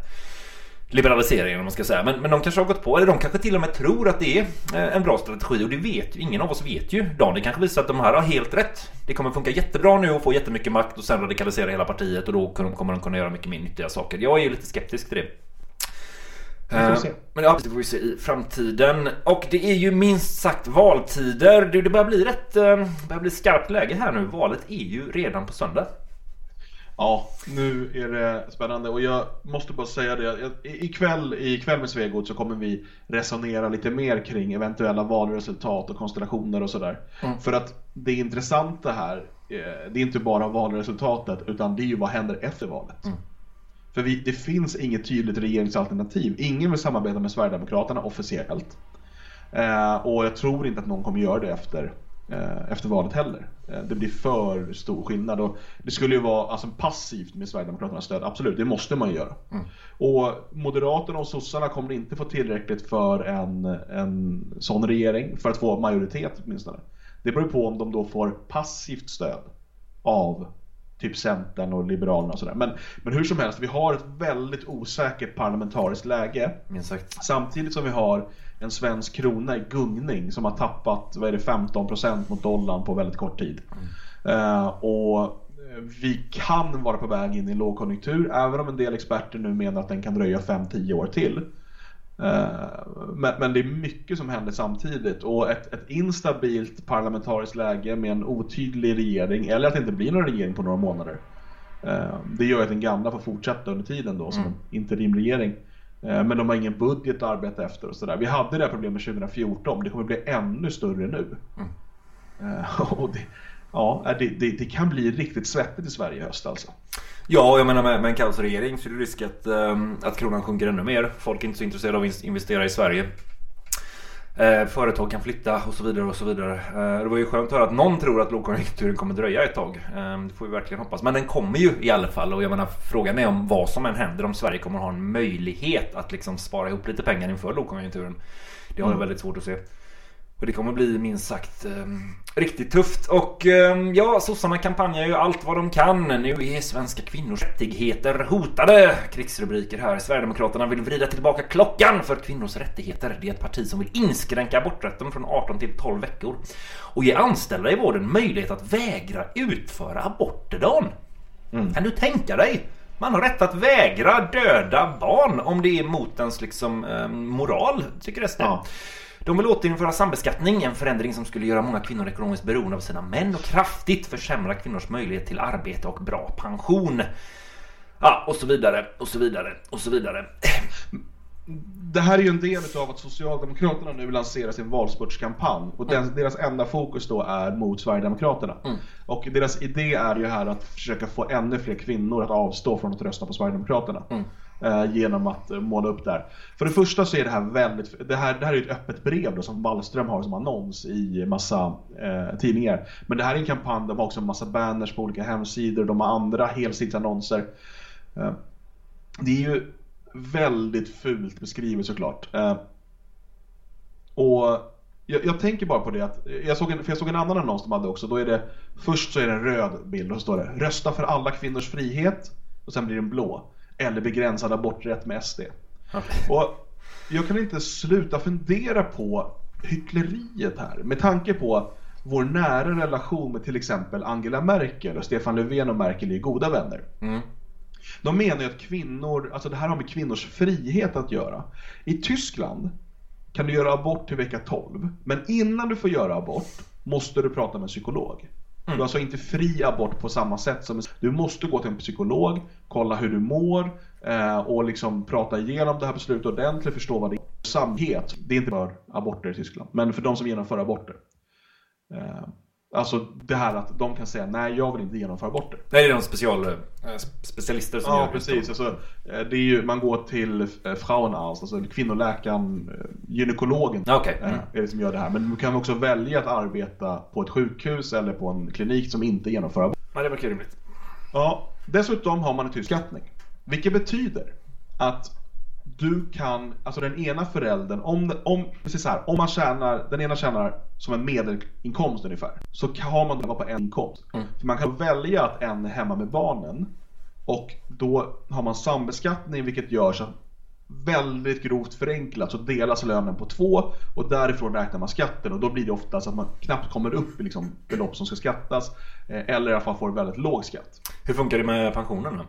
S6: liberaliseringen om man ska säga. Men, men de kanske har gått på, eller de kanske till och med tror att det är eh, en bra strategi och det vet ju, ingen av oss vet ju. Dan, det kanske visar att de här har helt rätt. Det kommer funka jättebra nu och få jättemycket makt och sen radikalisera hela partiet och då kommer de kunna göra mycket mer nyttiga saker. Jag är ju lite skeptisk till det.
S7: Vi får
S6: Eh,
S7: se.
S6: Men ja, det får vi se i framtiden. Och det är ju minst sagt valtider. Du, det börjar bli rätt, eh, börjar bli skarpt läge här nu. Valet är ju redan på söndag.
S7: Ja, nu är det spännande och jag måste bara säga det. Ikväll, ikväll med Svegot så kommer vi resonera lite mer kring eventuella valresultat och konstellationer och sådär.
S6: Mm.
S7: För att det intressanta här, eh, det är inte bara valresultatet utan det är ju vad händer efter valet.
S6: Mm.
S7: För vi, det finns inget tydligt regeringsalternativ. Ingen vill samarbeta med Sverigedemokraterna officiellt. Eh, och jag tror inte att någon kommer göra det efter eh, efter valet heller. Eh, det blir för stor skillnad och det skulle ju vara alltså, passivt med Sverigedemokraternas stöd, absolut, det måste man ju göra.
S6: Mm.
S7: Och Moderaterna och sossarna kommer inte få tillräckligt för en, en sån regering för att få majoritet åtminstone. Det beror på om de då får passivt stöd av typ Centern och Liberalerna och sådär. Men, men hur som helst, vi har ett väldigt osäkert parlamentariskt läge.
S6: Sagt.
S7: Samtidigt som vi har en svensk krona i gungning som har tappat vad är det, 15% mot dollarn på väldigt kort tid. Eh, och vi kan vara på väg in i lågkonjunktur även om en del experter nu menar att den kan dröja 5-10 år till. Eh, men, men det är mycket som händer samtidigt och ett, ett instabilt parlamentariskt läge med en otydlig regering eller att det inte blir någon regering på några månader. Eh, Det gör att den gamla får fortsätta under tiden då som en interimregering. Eh, Men de har ingen budget att arbeta efter och sådär. Vi hade det här problemet 2014, det kommer bli ännu större nu. Eh, [laughs] Och det, ja, det, det, det kan bli riktigt svettigt i Sverige i höst alltså.
S6: Ja, jag menar med, med en kaosregering så är det risk att, ehm, att kronan sjunker ännu mer. Folk är inte så intresserade av att investera i Sverige. Eh, företag kan flytta och så vidare och så vidare. Eh, det var ju skönt att höra att någon tror att lågkonjunkturen kommer dröja ett tag. Eh, det får vi verkligen hoppas. Men den kommer ju i alla fall och jag menar frågan är om vad som än händer om Sverige kommer ha en möjlighet att liksom spara ihop lite pengar inför lågkonjunkturen. Det har jag väldigt svårt att se. Och det kommer bli minst sagt eh, riktigt tufft. Och eh, ja, sossarna kampanjar ju allt vad de kan. Nu är svenska kvinnors rättigheter hotade. Krigsrubriker här. Sverigedemokraterna vill vrida tillbaka klockan för kvinnors rättigheter. Det är ett parti som vill inskränka aborträtten från 18 till 12 veckor. Och ge anställda i vården möjlighet att vägra utföra aborter Dan. Kan du tänka dig? Man har rätt att vägra döda barn om det är mot ens liksom, eh, moral, tycker SD.
S7: Ja.
S6: De vill återinföra sambeskattning, en förändring som skulle göra många kvinnor ekonomiskt beroende av sina män och kraftigt försämra kvinnors möjlighet till arbete och bra pension. Ja, och så vidare, och så vidare, och så vidare.
S7: Det här är ju en del av att Socialdemokraterna nu lanserar sin valspurtskampanj och den, deras enda fokus då är mot Sverigedemokraterna. Och deras idé är ju här att försöka få ännu fler kvinnor att avstå från att rösta på Sverigedemokraterna. Eh, Eh, genom att eh, måla upp det här. För det första så är det här väldigt, det här, det här är ett öppet brev då, som Wallström har som annons i massa eh, tidningar. Men det här är en kampanj, de har också en massa banners på olika hemsidor, de har andra helsidesannonser. Eh, det är ju väldigt fult beskrivet såklart. Eh, och jag, jag tänker bara på det att, eh, jag såg, en, för jag såg en annan annons de hade också, då är det, först så är det en röd bild och så står det Rösta för alla kvinnors frihet och sen blir det en blå. Eller begränsad aborträtt med SD. Och jag kan inte sluta fundera på hyckleriet här. Med tanke på vår nära relation med till exempel Angela Merkel och Stefan Löfven och Merkel är goda vänner. De menar ju att kvinnor, alltså det här har med kvinnors frihet att göra. I Tyskland kan du göra abort till vecka 12, men innan du får göra abort måste du prata med en psykolog. Mm. Du har alltså inte fri abort på samma sätt som Du måste gå till en psykolog, kolla hur du mår eh, och liksom prata igenom det här beslutet ordentligt, förstå vad det är. Samhet, det är inte för aborter i Tyskland, men för de som genomför aborter. Eh, alltså det här att de kan säga nej, jag vill inte genomföra aborter.
S6: Nej, det är de special, eh, specialister som
S7: Ja,
S6: gör
S7: precis. Alltså, eh, det är ju, man går till eh, Frauenarzt, alltså kvinnoläkaren, gynekologen
S6: Ja,
S7: eh,
S6: Mm.
S7: är det som gör det här. Men du kan också välja att arbeta på ett sjukhus eller på en klinik som inte genomför abort.
S6: Ja, det verkar rimligt.
S7: Ja, dessutom har man en tysk skattning. Vilket betyder att du kan, alltså den ena föräldern, om, om, precis så här, om man tjänar, den ena tjänar som en medelinkomst ungefär, så kan- har man leva på en inkomst. För man kan välja att en är hemma med barnen och då har man sambeskattning vilket gör så att väldigt grovt förenklat så delas lönen på två och därifrån räknar man skatten och då blir det ofta så att man knappt kommer upp i liksom belopp som ska skattas eh, eller i alla fall får väldigt låg skatt.
S6: Hur funkar det med pensionen då?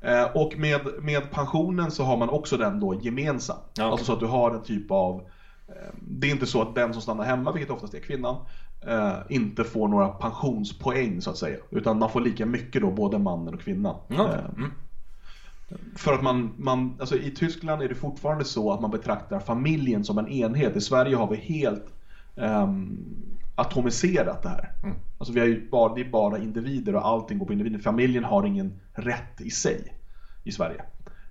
S7: Eh, Och med, med pensionen så har man också den då gemensam.
S6: Okej.
S7: Alltså så att du har en typ av eh, Det är inte så att den som stannar hemma, vilket oftast är kvinnan, eh, inte får några pensionspoäng så att säga. Utan man får lika mycket då, både mannen och kvinnan. Eh,
S6: Mm.
S7: För att man, man, alltså i Tyskland är det fortfarande så att man betraktar familjen som en enhet. I Sverige har vi helt ehm, atomiserat det här. Alltså vi har ju bara, det är bara individer och allting går på individer. Familjen har ingen rätt i sig i Sverige.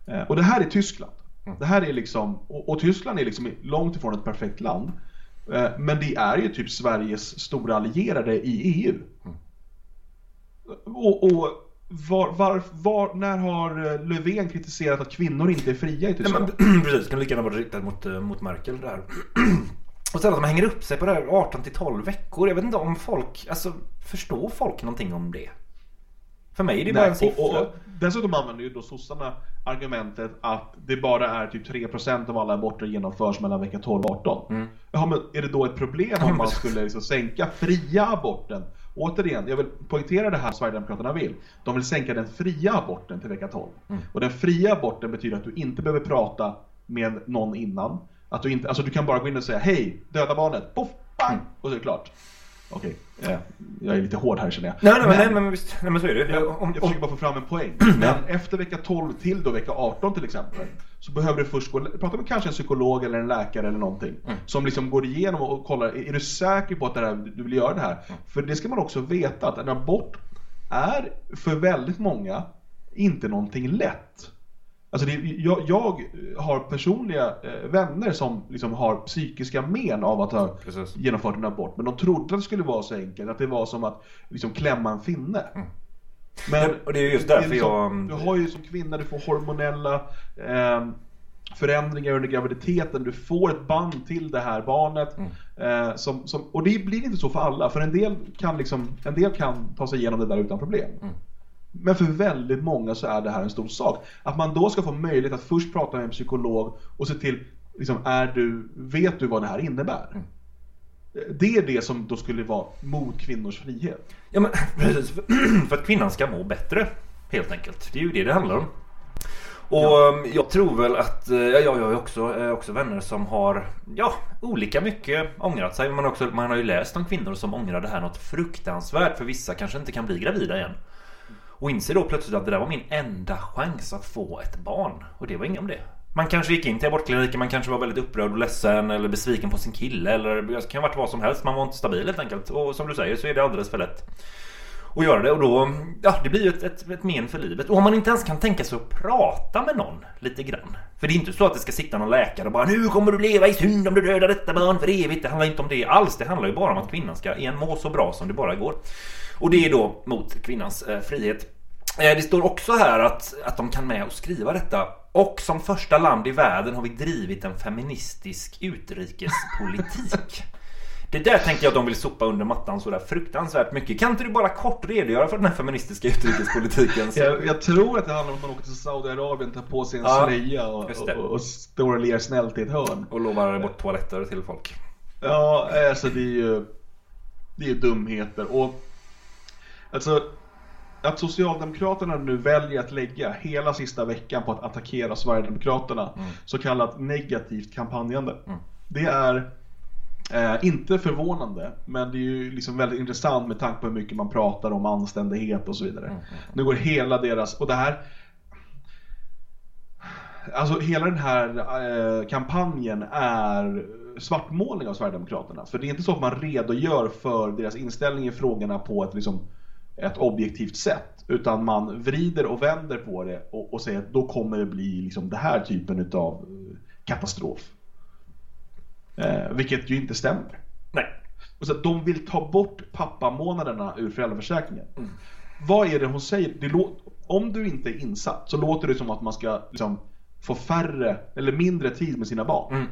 S7: Eh, och det här är Tyskland. Det här är liksom, och, och Tyskland är liksom långt ifrån ett perfekt land. Eh, Men det är ju typ Sveriges stora allierade i EU. Och, och var, var, var, när har eh, Löfven kritiserat att kvinnor inte är fria i
S6: Nej,
S7: Tyskland?
S6: men, [clears throat] precis, kan lika gärna vara riktat mot, eh, mot Merkel det här. [clears throat] Och sen att de hänger upp sig på det här 18 till 12 veckor. Jag vet inte om folk, alltså förstår folk någonting om det? För mig är det bara en
S7: Nej,
S6: siffra.
S7: och, och, dessutom använder ju då sossarna argumentet att det bara är typ 3% av alla aborter genomförs mellan vecka 12 och 18.
S6: Mm.
S7: Ja, men är det då ett problem om man skulle liksom sänka fria aborten? Återigen, jag vill poängtera det här Sverigedemokraterna vill. De vill sänka den fria aborten till vecka 12.
S6: Mm.
S7: Och den fria aborten betyder att du inte behöver prata med någon innan. Att du, inte, alltså du kan bara gå in och säga hej, döda barnet, poff, bang,
S6: Mm.
S7: och så är det klart. Okej, eh, jag är lite hård här känner jag.
S6: Nej, nej, men, nej, men visst, nej, men så är det.
S7: Jag,
S6: Om,
S7: jag försöker bara få fram en poäng. [clears throat] Men efter vecka 12 till då vecka 18 till exempel. Så behöver du först gå, prata med kanske en psykolog eller en läkare eller någonting. Som liksom går igenom och kollar, är är du säker på att det här, du vill göra det här? För det ska man också veta att en abort är för väldigt många inte någonting lätt. Alltså det, jag, jag har personliga eh, vänner som liksom har psykiska men av att ha
S6: Precis.
S7: genomfört en abort. Men de trodde att det skulle vara så enkelt, att det var som att liksom klämma en finne. Men
S6: Mm. Och det är just därför
S7: liksom,
S6: jag-
S7: Du har ju som kvinna, du får hormonella eh, förändringar under graviditeten. Du får ett band till det här barnet.
S6: Mm.
S7: Eh, som, som, och det blir inte så för alla. För en del kan, liksom, en del kan ta sig igenom det där utan problem.
S6: Mm.
S7: Men för väldigt många så är det här en stor sak. Att man då ska få möjlighet att först prata med en psykolog och se till, liksom, är du, vet du vad det här innebär?
S6: Mm.
S7: Det är det som då skulle vara mot kvinnors frihet.
S6: Ja men [clears throat] precis, för att kvinnan ska må bättre. Helt enkelt. Det är ju det det handlar om. Och um, jag tror väl att, eh, ja, jag har ju också, eh, också vänner som har, ja, olika mycket ångrat sig. Men också, man har ju läst om kvinnor som ångrar det här något fruktansvärt. För vissa kanske inte kan bli gravida igen. Och inser då plötsligt att det där var min enda chans att få ett barn. Och det var inget om det. Man kanske gick in till abortkliniken, man kanske var väldigt upprörd och ledsen eller besviken på sin kille eller det kan ha varit vad som helst. Man var inte stabil helt enkelt. Och som du säger så är det alldeles för lätt att göra det och då, ja det blir ju ett, ett, ett men för livet. Och om man inte ens kan tänka sig att prata med någon lite grann. För det är inte så att det ska sitta någon läkare och bara nu kommer du leva i synd om du dödar detta barn för evigt. Det handlar inte om det alls. Det handlar ju bara om att kvinnan ska igen må så bra som det bara går. Och det är då mot kvinnans eh, frihet. Eh, Det står också här att, att de kan med och skriva detta. Och som första land i världen har vi drivit en feministisk utrikespolitik. [laughs] Det där tänkte jag att de vill sopa under mattan sådär fruktansvärt mycket. Kan inte du bara kort redogöra för den här feministiska [laughs] utrikespolitiken?
S7: Jag, jag tror att det handlar om att man åker till Saudiarabien, tar på sig en
S6: Ja,
S7: slöja och, och, och står och ler snällt i ett hörn.
S6: Och lovar bort toaletter till folk.
S7: Ja, alltså det är ju, det är dumheter. Och alltså att Socialdemokraterna nu väljer att lägga hela sista veckan på att attackera Sverigedemokraterna, så kallat negativt kampanjande. Det är eh, inte förvånande, men det är ju liksom väldigt intressant med tanke på hur mycket man pratar om anständighet och så vidare. Nu går hela deras, och det här Alltså hela den här eh, kampanjen är svartmålning av Sverigedemokraterna. För det är inte så att man redogör för deras inställning i frågorna på ett, liksom, ett objektivt sätt. Utan man vrider och vänder på det och, och säger att då kommer det bli liksom det här typen av katastrof. Eh, vilket ju inte stämmer.
S6: Nej.
S7: Och så att de vill ta bort pappamånaderna ur föräldraförsäkringen. Vad är det hon säger? Det om du inte är insatt så låter det som att man ska liksom, få färre eller mindre tid med sina barn.
S6: Mm.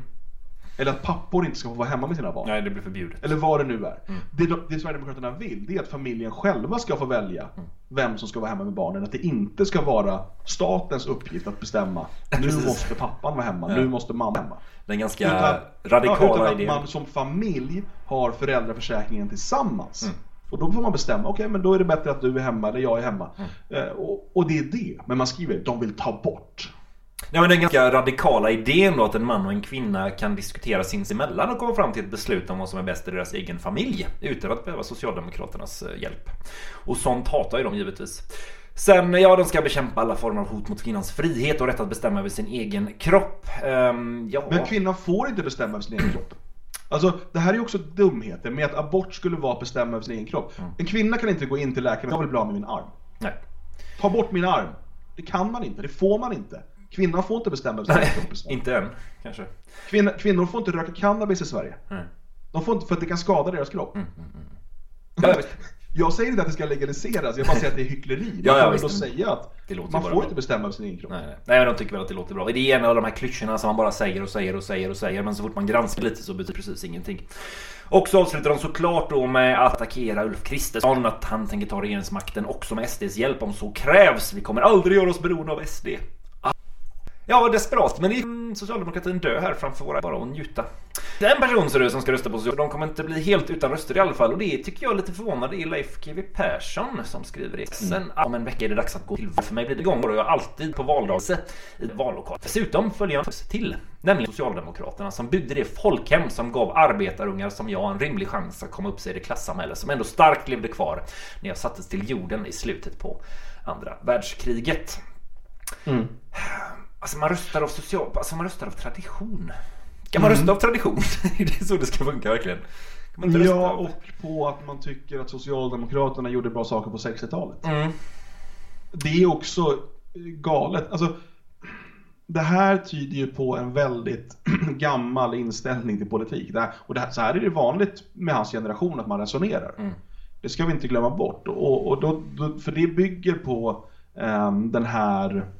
S7: Eller att pappor inte ska få vara hemma med sina barn.
S6: Nej, det blir förbjudet.
S7: Eller vad det nu är. Det, de- det Sverigedemokraterna vill det är att familjen själva ska få välja vem som ska vara hemma med barnen. Att det inte ska vara statens uppgift att bestämma. Nu måste pappan vara hemma,
S6: Ja.
S7: nu måste mamma vara hemma.
S6: Den ganska
S7: Utan, ja,
S6: radikala
S7: utan att
S6: idén.
S7: man som familj har föräldraförsäkringen tillsammans.
S6: Mm.
S7: Och då får man bestämma, okej men då är det bättre att du är hemma eller jag är hemma.
S6: Mm.
S7: Eh, och, och det är det. Men man skriver, de vill ta bort.
S6: Nej, men den ganska radikala idén då att en man och en kvinna kan diskutera sinsemellan och komma fram till ett beslut om vad som är bäst i deras egen familj utan att behöva Socialdemokraternas eh, hjälp. Och sånt hatar ju de givetvis. Sen, ja, de ska bekämpa alla former av hot mot kvinnans frihet och rätt att bestämma över sin egen kropp. Ehm, ja.
S7: Men kvinnan får inte bestämma över sin egen kropp. Alltså det här är ju också dumheter med att abort skulle vara att bestämma över sin egen kropp. En kvinna kan inte gå in till läkaren jag vill bli av med min arm.
S6: Nej.
S7: Ta bort min arm. Det kan man inte, det får man inte. Kvinnan får inte bestämma över sin egen
S6: Nej,
S7: kropp i Sverige.
S6: inte än kanske.
S7: Kvinn, kvinnor får inte röka cannabis i Sverige.
S6: Mm.
S7: De får inte för att det kan skada deras kropp.
S6: Mm, Ja, visst.
S7: Jag säger inte att det ska legaliseras, jag bara säger att det är hyckleri. Man
S6: Ja, ja, visst.
S7: säga att man får
S6: bra.
S7: inte bestämma över sin egen kropp.
S6: Nej, nej. nej, men de tycker väl att det låter bra. Det är en av de här klyschorna som man bara säger och säger och säger och säger. Men så fort man granskar lite så betyder det precis ingenting. Och så avslutar de såklart då med att attackera Ulf Kristersson. Att han tänker ta regeringsmakten också med SDs hjälp om så krävs. Vi kommer aldrig göra oss beroende av SD. Ja, desperat. Men det är mm, socialdemokratin dö här framför våra bara och njuta. Det är en person ser du, som ska rösta på socialdemokraterna. De kommer inte bli helt utan röster i alla fall. Och det tycker jag är lite förvånande. Det är Leif GW Persson som skriver i Sen om en vecka är det dags att gå till. För mig blir det igång. Och jag alltid på valdagen i vallokal. Dessutom följer jag till. Nämligen Socialdemokraterna som byggde det folkhem som gav arbetarungar som jag en rimlig chans att komma upp sig i det klassamhälle som ändå starkt levde kvar när jag sattes till jorden i slutet på andra världskriget. Alltså man röstar av social... Alltså man röstar av tradition. Kan man rösta av tradition? [laughs] det är så det ska funka verkligen. Kan man inte rösta
S7: Ja,
S6: av-
S7: och på att man tycker att Socialdemokraterna gjorde bra saker på 60-talet.
S6: Mm.
S7: Det är också galet. Alltså, det här tyder ju på en väldigt [clears throat] gammal inställning till politik. Det här, och det här, så här är det vanligt med hans generation att man resonerar.
S6: Mm.
S7: Det ska vi inte glömma bort. Och, och då, då, för det bygger på ehm, den här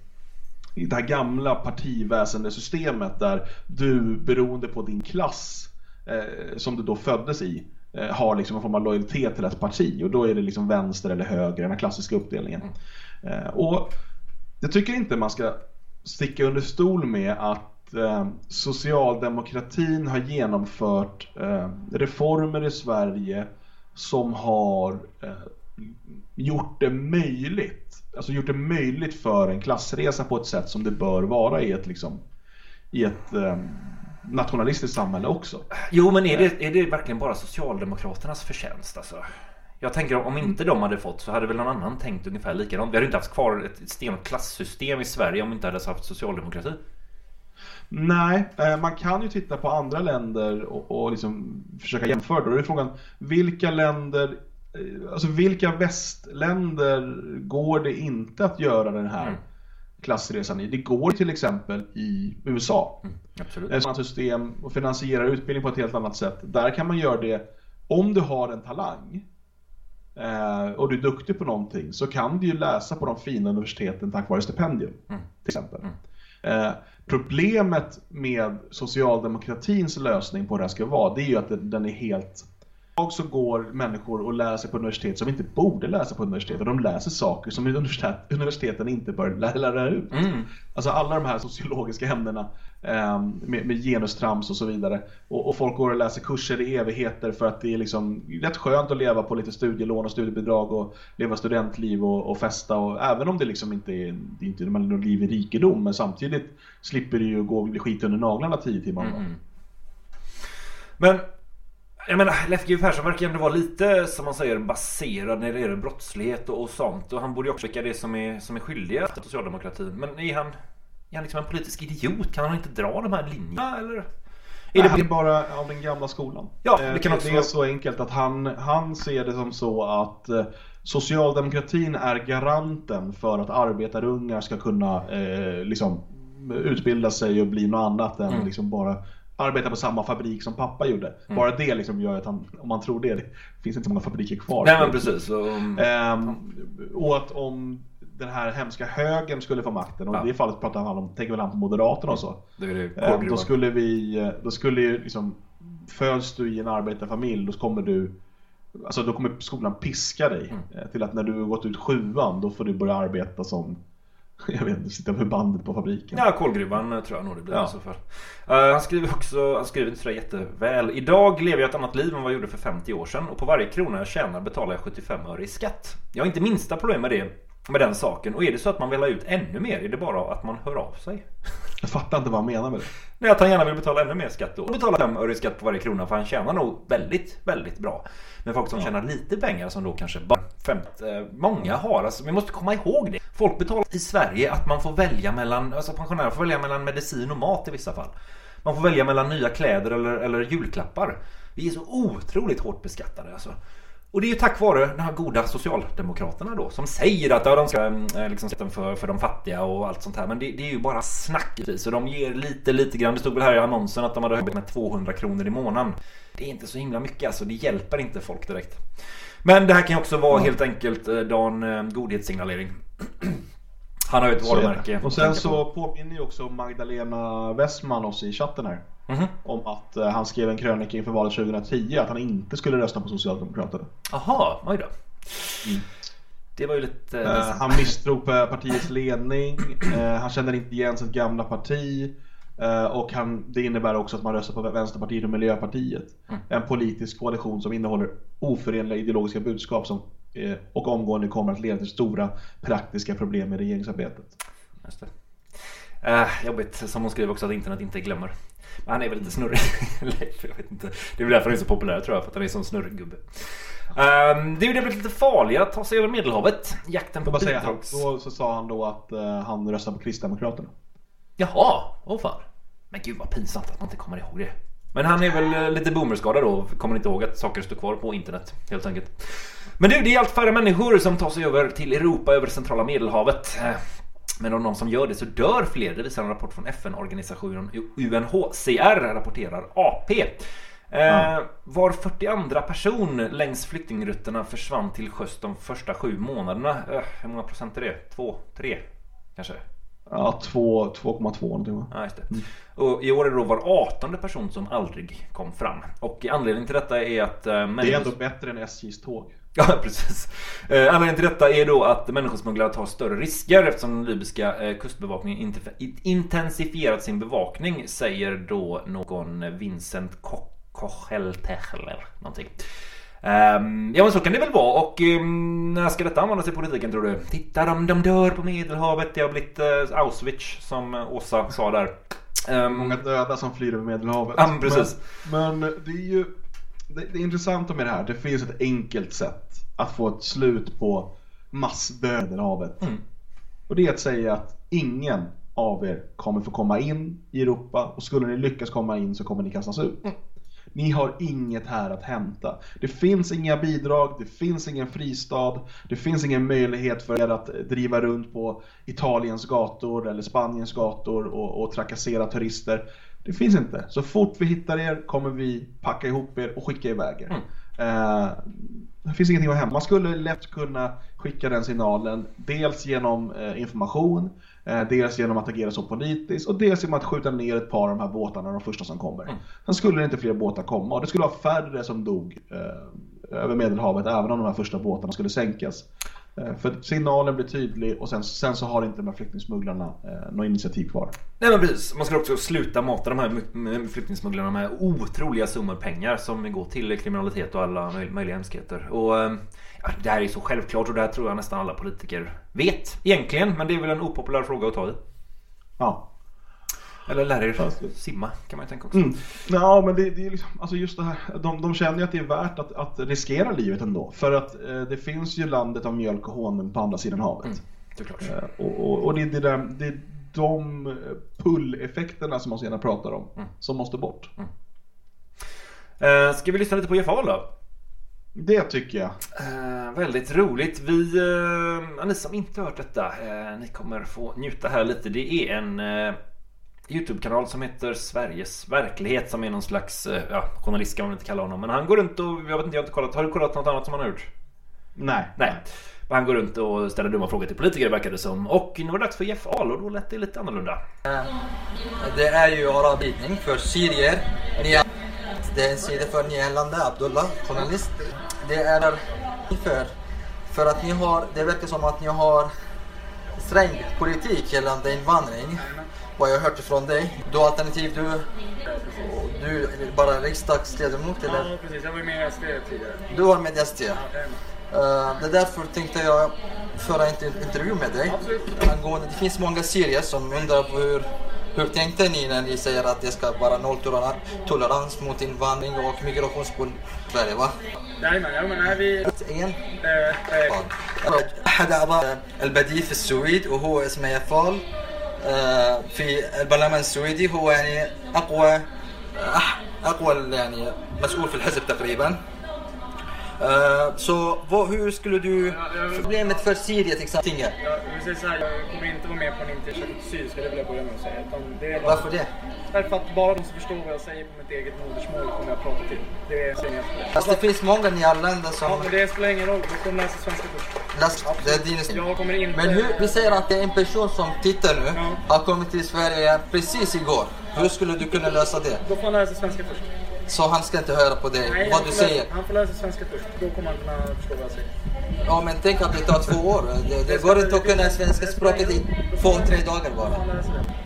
S7: det här gamla partiväsendesystemet där du beroende på din klass eh, som du då föddes i eh, har liksom en form av lojalitet till ett parti och då är det liksom vänster eller höger, den här klassiska uppdelningen. Eh, och jag tycker inte man ska sticka under stol med att eh, socialdemokratin har genomfört eh, reformer i Sverige som har eh, gjort det möjligt Alltså gjort det möjligt för en klassresa på ett sätt som det bör vara i ett, liksom, i ett eh, nationalistiskt samhälle också.
S6: Jo, men är det, är det verkligen bara Socialdemokraternas förtjänst alltså? Jag tänker om inte de hade fått så hade väl någon annan tänkt ungefär likadant. Vi hade inte haft kvar ett stenhårt klassystem i Sverige om vi inte hade haft socialdemokrati.
S7: Nej, eh, man kan ju titta på andra länder och, och liksom försöka jämföra. Då är frågan, vilka länder, alltså vilka västländer går det inte att göra den här
S6: Mm.
S7: klassresan i? Det går till exempel i USA.
S6: Absolut.
S7: Ett system och finansierar utbildning på ett helt annat sätt. Där kan man göra det om du har en talang eh, och du är duktig på någonting så kan du ju läsa på de fina universiteten tack vare stipendium. Till exempel. Eh, problemet med socialdemokratins lösning på hur det här ska vara, det är ju att den är helt... Idag så går människor och lär sig på universitet som inte borde läsa på universitet och de läser saker som universitet, universiteten inte bör lä- lära ut.
S6: Mm.
S7: Alltså alla de här sociologiska ämnena eh, med, med genustrams och så vidare. Och, och folk går och läser kurser i evigheter för att det är liksom rätt skönt att leva på lite studielån och studiebidrag och leva studentliv och, och festa. Och, även om det liksom inte är, det är inte något liv i rikedom men samtidigt slipper du ju gå och bli skit under naglarna tio timmar om dagen.
S6: Men jag menar, Leif GW Persson verkar ändå vara lite, som man säger, baserad när det gäller brottslighet och, och sånt. Och han borde ju också vilka det som är, som är skyldiga till socialdemokratin. Men är han, är han liksom en politisk idiot? Kan han inte dra de här linjerna? Eller? Är det
S7: han är bara av den gamla skolan.
S6: Ja,
S7: Eh,
S6: det kan också
S7: det är så enkelt att han, han ser det som så att eh, socialdemokratin är garanten för att arbetarungar ska kunna eh, liksom, utbilda sig och bli något annat än
S6: Mm.
S7: liksom bara arbeta på samma fabrik som pappa gjorde. Bara det liksom gör att han, om man tror det, det finns inte så många fabriker kvar.
S6: Nej men precis. Och,
S7: Ehm, och att om den här hemska högern skulle få makten, och
S6: Ja.
S7: i det fallet pratar han om, tänker väl han på Moderaterna och så.
S6: det det
S7: Eh,
S6: kålgruvan.
S7: Då skulle vi, då skulle ju liksom, föds du i en arbetarfamilj, då kommer du, alltså då kommer skolan piska dig eh, till att när du har gått ut sjuan, då får du börja arbeta som, [laughs] jag vet inte, sitta vid bandet på fabriken.
S6: Ja, kolgruvan eh, tror jag nog det blir
S7: Ja.
S6: i så fall. Eh, han skriver också, han skriver inte sådär jätteväl. Idag lever jag ett annat liv än vad jag gjorde för 50 år sedan och på varje krona jag tjänar betalar jag 75 öre i skatt. Jag har inte minsta problem med det, med den saken. Och är det så att man vill ha ut ännu mer är det bara att man hör av sig.
S7: Jag fattar inte vad han menar med det.
S6: Nej, att han gärna vill betala ännu mer skatt då. Och betala 5 öre i skatt på varje krona för han tjänar nog väldigt, väldigt bra. Men folk som tjänar lite pengar som då kanske bara 50, eh, många har, alltså vi måste komma ihåg det. Folk betalar i Sverige att man får välja mellan, alltså pensionärer får välja mellan medicin och mat i vissa fall. Man får välja mellan nya kläder eller, eller julklappar. Vi är så otroligt hårt beskattade alltså. Och det är ju tack vare de här goda Socialdemokraterna då som säger att ja, de ska eh, liksom sätta för, för de fattiga och allt sånt här. Men det, det är ju bara snack. Så de ger lite, lite grann. Det stod väl här i annonsen att de hade höjt med 200 kronor i månaden. Det är inte så himla mycket alltså. Det hjälper inte folk direkt. Men det här kan ju också vara helt enkelt eh, Dan eh, godhetssignalering. [clears throat] Han har ju ett varumärke.
S7: Och sen så påminner ju också Magdalena Westman oss i chatten här.
S6: Mhm.
S7: Om att eh, han skrev en krönika inför valet 2010 att han inte skulle rösta på Socialdemokraterna.
S6: Jaha, oj då.
S7: Mm.
S6: Det var ju lite...
S7: Eh, han misstror på partiets ledning, eh, han känner inte igen sitt gamla parti eh, och han, det innebär också att man röstar på Vänsterpartiet och Miljöpartiet.
S6: Mm.
S7: En politisk koalition som innehåller oförenliga ideologiska budskap som, och omgående kommer att leda till stora praktiska problem i regeringsarbetet.
S6: Just det. Eh, jobbigt, som hon skriver också att internet inte glömmer. Men han är väl lite snurrig. [laughs] Jag vet inte. Det är väl därför han är så populär tror jag, för att han är en sån snurrig gubbe. Um, det är ju blivit lite farligare att ta sig över Medelhavet. Jakten på bidrags...
S7: då så sa han då att eh, han röstar på Kristdemokraterna.
S6: Jaha, åh fan. Men gud vad pinsamt att man inte kommer ihåg det. Men han är väl eh, lite boomerskadad då kommer inte ihåg att saker står kvar på internet helt enkelt. Men du, det är allt färre människor som tar sig över till Europa över centrala medelhavet. Eh, Men av de som gör det så dör fler, det visar en rapport från FN-organisationen UNHCR, rapporterar AP. Eh, var 42 person längs flyktingrutterna försvann till sjöss de första sju månaderna. Eh, hur många procent är det? Två? Tre? Kanske?
S7: Ja, två- 2,2 någonting va?
S6: Ja, just det. Och I år är det då var 18 person som aldrig kom fram. Och anledningen till detta är att... eh,
S7: Det är
S6: människor-
S7: ändå bättre än SJs tåg. [laughs]
S6: Ja, precis. Eh, Anledningen till detta är då att människosmugglare tar större risker eftersom den libyska eh, kustbevakningen intensifierat sin bevakning, säger då någon Vincent Ko- Kocheltech eller någonting. Ehm, ja men så kan det väl vara och um, när ska detta användas i politiken tror du? Titta de, de dör på medelhavet, det har blivit eh, Auschwitz som eh, Åsa sa där. Ehm,
S7: Många döda som flyr över Medelhavet.
S6: Ja, precis.
S7: Men, men det är ju det, det intressanta med det här, det finns ett enkelt sätt att få ett slut på massdöd i Medelhavet.
S6: Mm.
S7: Och det är att säga att ingen av er kommer få komma in i Europa och skulle ni lyckas komma in så kommer ni kastas ut.
S6: Mm.
S7: Ni har inget här att hämta. Det finns inga bidrag, det finns ingen fristad, det finns ingen möjlighet för er att driva runt på Italiens gator eller Spaniens gator och, och trakassera turister. Det finns inte. Så fort vi hittar er kommer vi packa ihop er och skicka iväg er. Eh, det finns ingenting att hämta. Man skulle lätt kunna skicka den signalen dels genom eh, information, eh, dels genom att agera så politiskt och dels genom att skjuta ner ett par av de här båtarna, de första som kommer. Sen skulle det inte fler båtar komma och det skulle vara färre som dog eh, över Medelhavet även om de här första båtarna skulle sänkas. Eh, för signalen blir tydlig och sen, sen så har inte de här flyktingsmugglarna eh, något initiativ kvar.
S6: Nej men precis, man ska också sluta mata de här flyktingsmugglarna med otroliga summor pengar som går till kriminalitet och alla möj- möjliga hemskheter. Och eh, ja, det här är så självklart och det här tror jag nästan alla politiker vet egentligen. Men det är väl en opopulär fråga att ta i.
S7: Ja.
S6: Eller lär er
S7: det-
S6: simma kan man ju tänka också.
S7: Mm. Ja, men det, det är liksom, alltså just det här, de, de känner ju att det är värt att, att riskera livet ändå. För att eh, det finns ju landet av mjölk och honung på andra sidan havet.
S6: Mm, såklart.
S7: Eh, och, och, och det är det där, det är de eh, pull-effekterna som man så gärna pratar om,
S6: Mm.
S7: som måste bort.
S6: Eh, ska vi lyssna lite på Jeff Ahl då?
S7: Det tycker jag.
S6: Eh, väldigt roligt. Vi, eh, ni som inte hört detta, eh, ni kommer få njuta här lite. Det är en eh, Youtube-kanal som heter Sveriges verklighet som är någon slags eh, ja, journalist kan man inte kalla honom. Men han går runt och, jag vet inte, jag har inte kollat. Har du kollat något annat som han har gjort?
S7: Nej.
S6: Nej. Men Han går runt och ställer dumma frågor till politiker verkar det som. Och nu var det dags för Jeff Ahl och då lät det lite annorlunda.
S8: Det är ju arabridning för syrier. Det är en sida för nyanlända, Abdullah, journalist. Det är för, för att ni har, det verkar som att ni har sträng politik gällande invandring Vad jag har hört från dig. Du alternativ, du, du är bara riksdagsledamot eller?
S9: Ja, precis. Jag var med i SD tidigare.
S8: Du var med i SD. Uh, det är därför tänkte jag föra en intervju med dig. Angående, det finns många syrier som undrar hur, hur tänkte ni när ni säger att det ska vara nolltolerans mot invandring och migrationspolitik i Sverige va?
S9: Jajamän, ja, men nej, vi...
S8: En
S9: Eh, eh,
S8: أحد أعضاء البديل في السويد وهو اسمه يفال آه، في البرلمان السويدي هو يعني أقوى أح- أقوى يعني مسؤول في الحزب تقريبا Eh, så vad, hur skulle du... Problemet för Syrien till exempel.
S9: Ja, vi säger så här, jag kommer inte vara med på en intervju till syriska, det vill jag börja med att säga. Utan det är bara,
S8: Varför det?
S9: Därför att bara de som förstår vad jag säger på mitt eget modersmål kommer jag prata till. Det är säger jag.
S8: Fast det finns många nyanlända
S9: Ja,
S8: som...
S9: men det spelar ingen roll. Du kommer läsa svenska först.
S8: Läs, det är din
S9: Jag kommer inte...
S8: Men hur, vi säger att det är en person som tittar nu,
S9: Ja.
S8: har kommit till Sverige precis igår. Hur skulle du kunna lösa det?
S9: Då får han lära sig svenska först.
S8: Så han ska inte höra på dig,
S9: Nej,
S8: vad du
S9: lära-
S8: säger.
S9: Han får lära sig svenska först. Då kommer han kunna förstå vad jag säger.
S8: Ja men tänk att det tar två år. Det, det går inte att kunna svenska språket i två, tre dagar bara.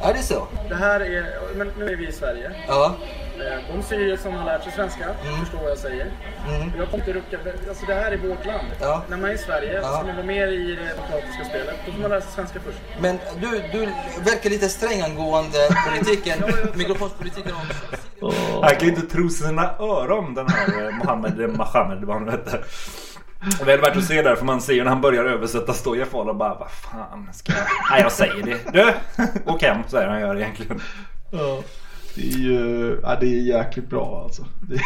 S8: Är det så?
S9: Det här är... Men nu är vi i Sverige.
S8: Ja.
S9: Eh, De syrier som har lärt sig svenska förstår vad jag säger.
S8: Mm.
S9: Jag kommer inte rucka... Alltså det här är vårt land.
S8: Ja.
S9: När man är i Sverige
S8: Ja.
S9: ska man vara med i det demokratiska spelet. Då får man lära sig svenska först.
S8: Men du, du verkar lite sträng angående [laughs] politiken, migrationspolitiken också.
S6: Han kan ju inte tro sina öron den här eh, Mohammed eh, Mohammed vad han nu heter. Väl värt att se där för man ser ju när han börjar översätta står Jafar och bara vad fan ska jag... Nej jag säger det. Du! [laughs] Åk hem säger han gör egentligen.
S7: Ja. Det är ju ja, det är jäkligt bra alltså. Det,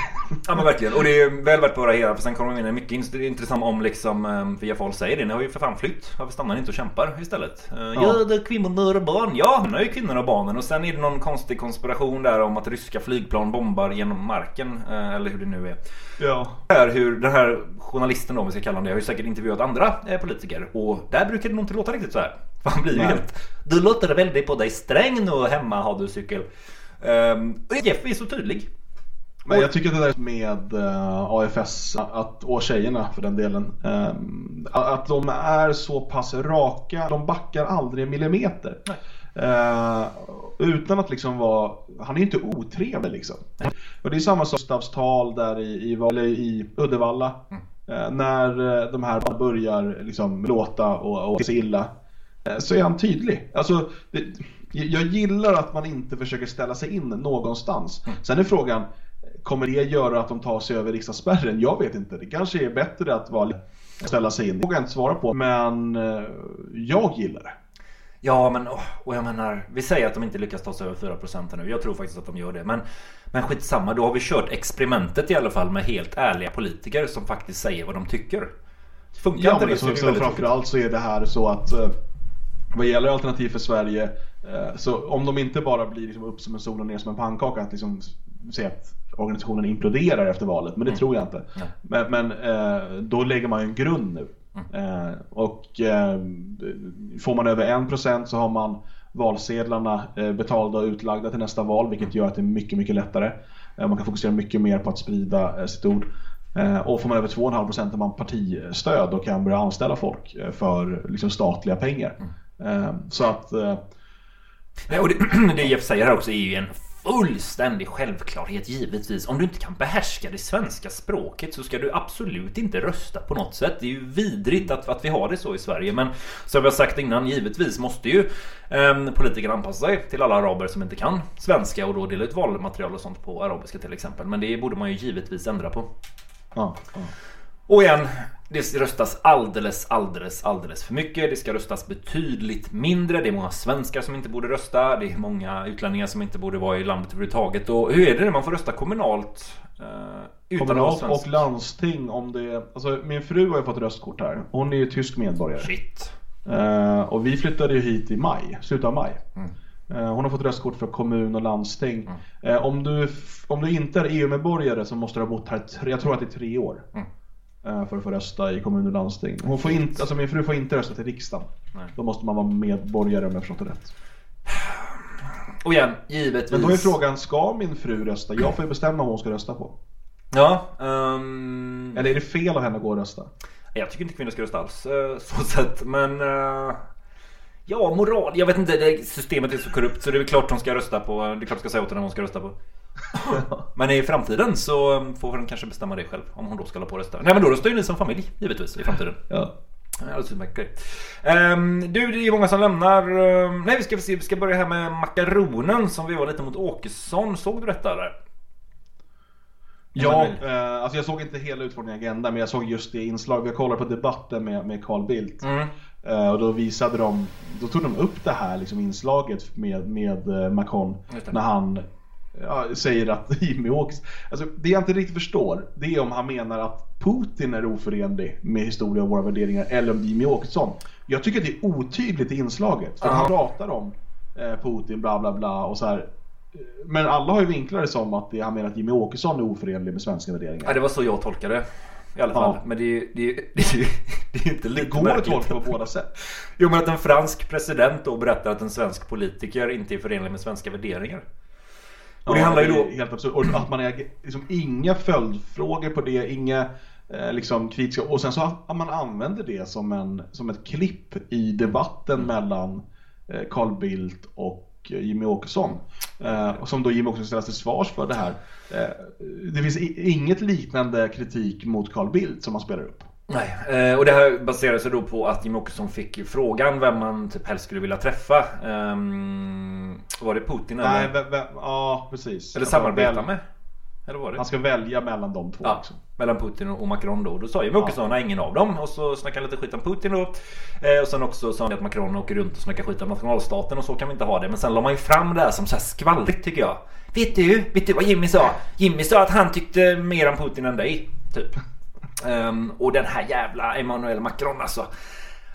S6: Ja men verkligen. Och det är väl värt att vara hela för sen kommer de in mycket int- intressant om liksom eh, för Jafar säger det. Ni har ju för fan flytt. Varför stannar ni inte och kämpar istället? Eh, Ja det är kvinnor och barn. Ja han har ju kvinnor och barnen. Och sen är det någon konstig konspiration där om att ryska flygplan bombar genom marken. eh, Eller hur det nu är.
S7: ja.
S6: Här hur den här journalisten då, om vi ska kalla honom det, har ju säkert intervjuat andra eh, politiker. Och där brukar det nog inte låta riktigt så här. [laughs] Han blir ju helt... Du låter väldigt på dig sträng nu hemma har du cykel. Um, och Jeff är så tydlig.
S7: Men jag tycker att det där med eh, AFS, att, och tjejerna för den delen, eh, att de är så pass raka, de backar aldrig en millimeter. Eh, utan att liksom vara, han är ju inte otrevlig liksom. Och det är samma sak Gustavs tal där i, i, i Uddevalla. Eh, när eh, de här börjar liksom låta och, och se illa. eh, Så är han tydlig. Alltså, det, jag gillar att man inte försöker ställa sig in någonstans. Sen är frågan, kommer det göra att de tar sig över riksdagsspärren? Jag vet inte. Det kanske är bättre att vara, ställa sig in. Det vågar jag inte svara på. Men eh, jag gillar det.
S6: Ja men och jag menar Vi säger att de inte lyckas ta sig över 4% nu Jag tror faktiskt att de gör det men Men skitsamma då har vi kört experimentet i alla fall med helt ärliga politiker som faktiskt säger vad de tycker Funkar
S7: Ja,
S6: inte
S7: men
S6: det
S7: så,
S6: så det
S7: så framförallt så är det här så att eh, vad gäller Alternativ för Sverige så om de inte bara blir liksom upp som en sol och ner som en pannkaka att liksom se att organisationen imploderar efter valet, men det tror jag inte.
S6: Nej.
S7: Men, men eh, då lägger man ju en grund nu. Eh, och eh, får man över 1% så har man valsedlarna eh, betalda och utlagda till nästa val vilket gör att det är mycket, mycket lättare. Eh, man kan fokusera mycket mer på att sprida eh, sitt ord. Eh, och får man över 2,5% har man partistöd och kan börja anställa folk eh, för liksom, statliga pengar. Eh, så att eh,
S6: och det, [clears throat] det Jeff säger här också är ju en fullständig självklarhet givetvis. Om du inte kan behärska det svenska språket så ska du absolut inte rösta på något sätt. Det är ju vidrigt att, att vi har det så i Sverige. Men som har sagt innan, givetvis måste ju eh, politikerna anpassa sig till alla araber som inte kan svenska och då dela ut valmaterial och sånt på arabiska till exempel. Men det borde man ju givetvis ändra på.
S7: ja, ja.
S6: Och igen, det röstas alldeles, alldeles, alldeles för mycket. Det ska röstas betydligt mindre. Det är många svenskar som inte borde rösta. Det är många utlänningar som inte borde vara i landet överhuvudtaget. Och hur är det när man får rösta kommunalt? Eh,
S7: Kommunalt och landsting om det Alltså min fru har ju fått röstkort här. Hon är ju tysk medborgare.
S6: Shit.
S7: Eh, och vi flyttade ju hit i maj, slutet av maj.
S6: Mm.
S7: Eh, hon har fått röstkort för kommun och landsting. Eh, om, du, om du inte är EU-medborgare så måste du ha bott här, jag tror att det är tre år.
S6: Mm.
S7: Eh, För att få rösta i kommun och landsting. Hon får inte, alltså min fru får inte rösta till riksdagen.
S6: Nej.
S7: Då måste man vara medborgare om jag förstått det rätt.
S6: Och igen, givetvis.
S7: Men då är frågan, ska min fru rösta? Jag får ju bestämma vad hon ska rösta på.
S6: Ja, ehm,
S7: Eller är det fel av henne att gå och rösta?
S6: Jag tycker inte kvinnor ska rösta alls eh, så sett. Men eh, ja, moral. Jag vet inte. Systemet är så korrupt så det är klart de ska rösta på. Det är klart de ska säga åt henne vad hon ska rösta på. [laughs] Men i framtiden så får hon kanske bestämma det själv. Om hon då ska hålla på och rösta. Nej men då röstar ju ni som familj givetvis i framtiden.
S7: Ja.
S6: Alldeles utmärkt grej. Ehm, du, det är många som lämnar. ehm, nej, vi ska, vi ska börja här med makaronen som vi var lite mot Åkesson. Såg du detta eller?
S7: Ja, eh, alltså jag såg inte hela utfrågningen Agenda men jag såg just det inslag. Jag kollade på debatten med, med Carl Bildt.
S6: Mm.
S7: Eh, och då visade de, då tog de upp det här liksom inslaget med, med eh, Macron. När han ja, säger att [laughs] Jimmy Åkesson... Alltså, det jag inte riktigt förstår, det är om han menar att Putin är oförenlig med historia och våra värderingar, eller om Jimmy Åkesson. Jag tycker att det är otydligt i inslaget, för
S6: Ja.
S7: han pratar om eh, Putin, bla bla bla och så här. Men alla har ju vinklat det som att det, han menar att Jimmy Åkesson är oförenlig med svenska värderingar.
S6: Ja, det var så jag tolkade det. I alla
S7: Ja.
S6: fall. Men det är ju det är, ju- [laughs] det är, ju- det är ju inte
S7: Det
S6: lite
S7: går att
S6: märkligt.
S7: tolka på båda sätt.
S6: Jo men att en fransk president då berättar att en svensk politiker inte är förenlig med svenska värderingar. Och det
S7: Ja,
S6: handlar ju då...
S7: Helt absurt. Och att man är liksom inga följdfrågor på det, inga eh, liksom kritiska. Och sen så att man använder det som, en, som ett klipp i debatten
S6: Mm.
S7: mellan eh, Carl Bildt och eh, Jimmy Åkesson. Eh, som då Jimmy Åkesson ställs till svars för det här. Eh, det finns inget liknande kritik mot Carl Bildt som man spelar upp.
S6: Nej, eh, och det här baserar sig då på att Jimmie Åkesson fick frågan vem man typ helst skulle vilja träffa. Ehm, var det Putin
S7: Nej,
S6: eller?
S7: vem, vem, ja precis.
S6: Eller samarbeta
S7: väl-
S6: med? Eller var det?
S7: Han ska välja mellan de två.
S6: Ja,
S7: Liksom.
S6: mellan Putin och Macron då. Då sa Jimmie Åkesson nej, ingen av dem. Och så snackade han lite skit om Putin då. Eh, och sen också sa han att Macron åker runt och snackar skit om nationalstaten och så kan vi inte ha det. Men sen la man ju fram det här som så här skvallrigt tycker jag. Vet du? Vet du vad Jimmy sa? Jimmy sa att han tyckte mer om Putin än dig. Typ. Ehm, och den här jävla Emmanuel Macron alltså.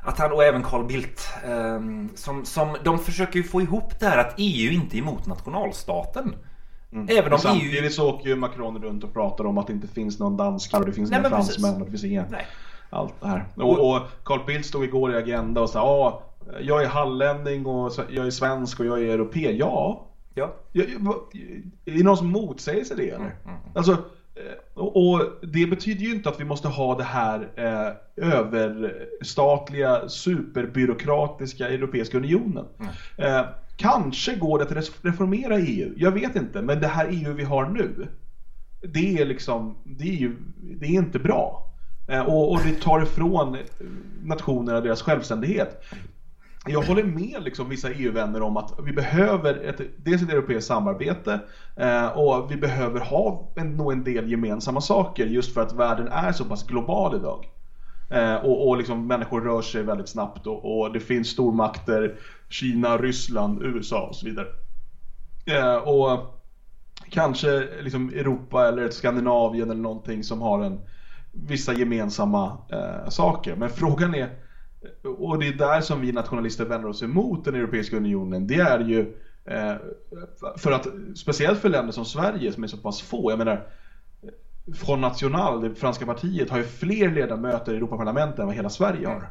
S6: Att han och även Carl Bildt. ehm, som, som, de försöker ju få ihop det här att EU inte är emot nationalstaten. Även
S7: Men
S6: om EU...
S7: samtidigt så åker ju Macron runt och pratar om att det inte finns någon danskar och det finns
S6: Nej,
S7: inga fransmän och det finns inga...
S6: Nej.
S7: Allt det här. Och, och Carl Bildt stod igår i Agenda och sa ja, jag är hallänning och jag är svensk och jag är europé. Ja,
S6: Ja.
S7: jag, jag, är det någon som motsäger sig det
S6: Mm,
S7: eller? Alltså, eh, och, och det betyder ju inte att vi måste ha det här eh, överstatliga, superbyråkratiska Europeiska unionen. Eh, kanske går det att reformera EU, jag vet inte. Men det här EU vi har nu, det är liksom, det är ju, det är inte bra. Eh, och, och det tar ifrån eh, nationerna deras självständighet. Jag håller med liksom vissa EU-vänner om att vi behöver ett, dels ett europeiskt samarbete eh, och vi behöver ha en, nog en del gemensamma saker just för att världen är så pass global idag. Eh, och och liksom människor rör sig väldigt snabbt och, och det finns stormakter, Kina, Ryssland, USA och så vidare. Eh, och kanske liksom Europa eller Skandinavien eller någonting som har en, vissa gemensamma eh, saker. Men frågan är, och det är där som vi nationalister vänder oss emot den Europeiska Unionen, det är ju eh, för att, speciellt för länder som Sverige som är så pass få, jag menar Front National, det franska partiet, har ju fler ledamöter i Europaparlamentet än vad hela Sverige har.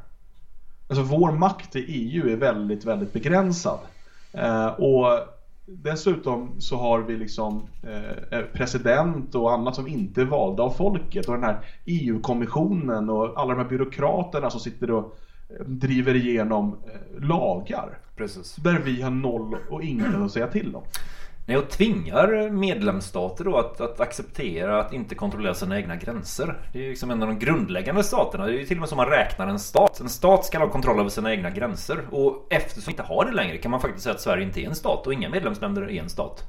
S7: Alltså vår makt i EU är väldigt, väldigt begränsad. Eh, och dessutom så har vi liksom eh, president och annat som inte är valda av folket. Och den här EU-kommissionen och alla de här byråkraterna som sitter och driver igenom eh, lagar.
S6: Precis.
S7: Där vi har noll och inget att säga till om.
S6: Nej, och tvingar medlemsstater då att, att acceptera att inte kontrollera sina egna gränser. Det är ju liksom en av de grundläggande staterna. Det är ju till och med som man räknar en stat. En stat ska ha kontroll över sina egna gränser. Och eftersom vi inte har det längre kan man faktiskt säga att Sverige inte är en stat och inga medlemsländer är en stat.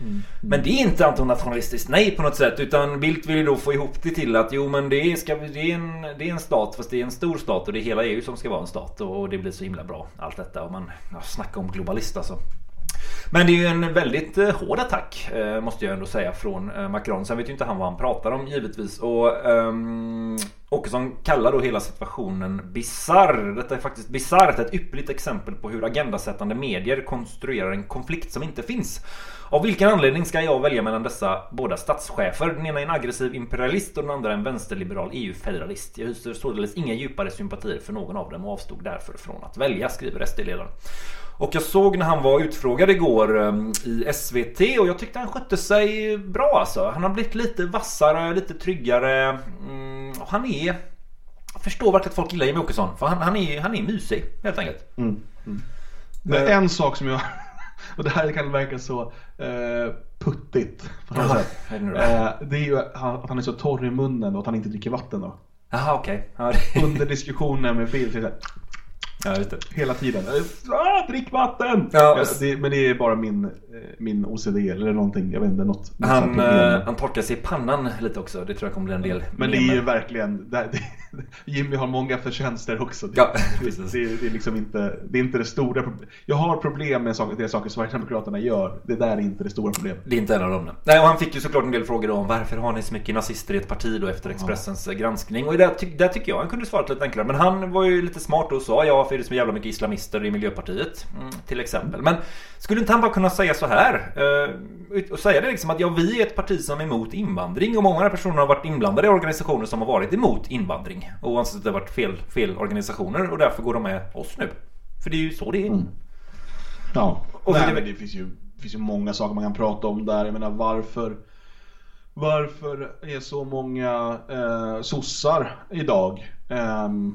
S6: Mm. Men det är inte antinationalistiskt nej på något sätt. Utan Bildt vill ju då få ihop det till att jo men det är, ska, det är, en, det är en stat fast det är en stor stat och det är hela EU som ska vara en stat och det blir så himla bra allt detta. Och man ja, snackar om globalist alltså. Men det är ju en väldigt eh, hård attack eh, måste jag ändå säga från eh, Macron. Sen vet ju inte han vad han pratar om givetvis. Och um, Åkesson kallar då hela situationen bizarr. Detta är faktiskt bisarrt. Ett ypperligt exempel på hur agendasättande medier konstruerar en konflikt som inte finns. Av vilken anledning ska jag välja mellan dessa båda statschefer? Den ena är en aggressiv imperialist och den andra en vänsterliberal EU-federalist. Jag hyser således inga djupare sympatier för någon av dem och avstod därför från att välja, skriver SD-ledaren. Och jag såg när han var utfrågad igår um, i SVT och jag tyckte han skötte sig bra alltså. Han har blivit lite vassare, lite tryggare. Mm, och han är... Jag förstår verkligen att folk gillar Jimmie Åkesson. För han, han, är, han är mysig helt enkelt.
S7: Men
S6: Eh.
S7: en sak som jag, [laughs] och det här kan verka så eh, puttigt på något sätt. Eh, det är ju att han är så torr i munnen och att han inte dricker vatten då.
S6: Jaha okej. Det-
S7: Under diskussionen med Bill
S6: Ja, just det.
S7: Hela tiden. Ah, drick vatten!
S6: Ja,
S7: det, men det är bara min, min OCD eller någonting. Jag vet inte, något.
S6: Han, eh, han torkar sig i pannan lite också. Det tror jag kommer bli en del
S7: Men det är ju verkligen, det, det, [laughs] Jimmy har många förtjänster också. Det,
S6: Ja, precis.
S7: det, det är liksom inte, det är inte det stora problemet. Jag har problem med saker, det saker Sverigedemokraterna gör. Det där är inte det stora problemet.
S6: Det är inte en av dem. nej. Och han fick ju såklart en del frågor om varför har ni så mycket nazister i ett parti då efter Expressens eh, granskning. Och där, där tycker jag han kunde svarat lite enklare. Men han var ju lite smart och sa ja, för det är så jävla mycket islamister i Miljöpartiet. Mm, till exempel. Men skulle inte han bara kunna säga så här? Eh, och säga det liksom att ja, vi är ett parti som är emot invandring. Och många av de här personerna har varit inblandade i organisationer som har varit emot invandring. Och ansett att det har varit fel, fel organisationer. Och därför går de med oss nu. För det är ju så det är.
S7: Ja,
S6: Och
S7: Nej,
S6: det-
S7: men det finns ju, finns ju många saker man kan prata om där. Jag menar varför Varför är så många eh, sossar idag ehm,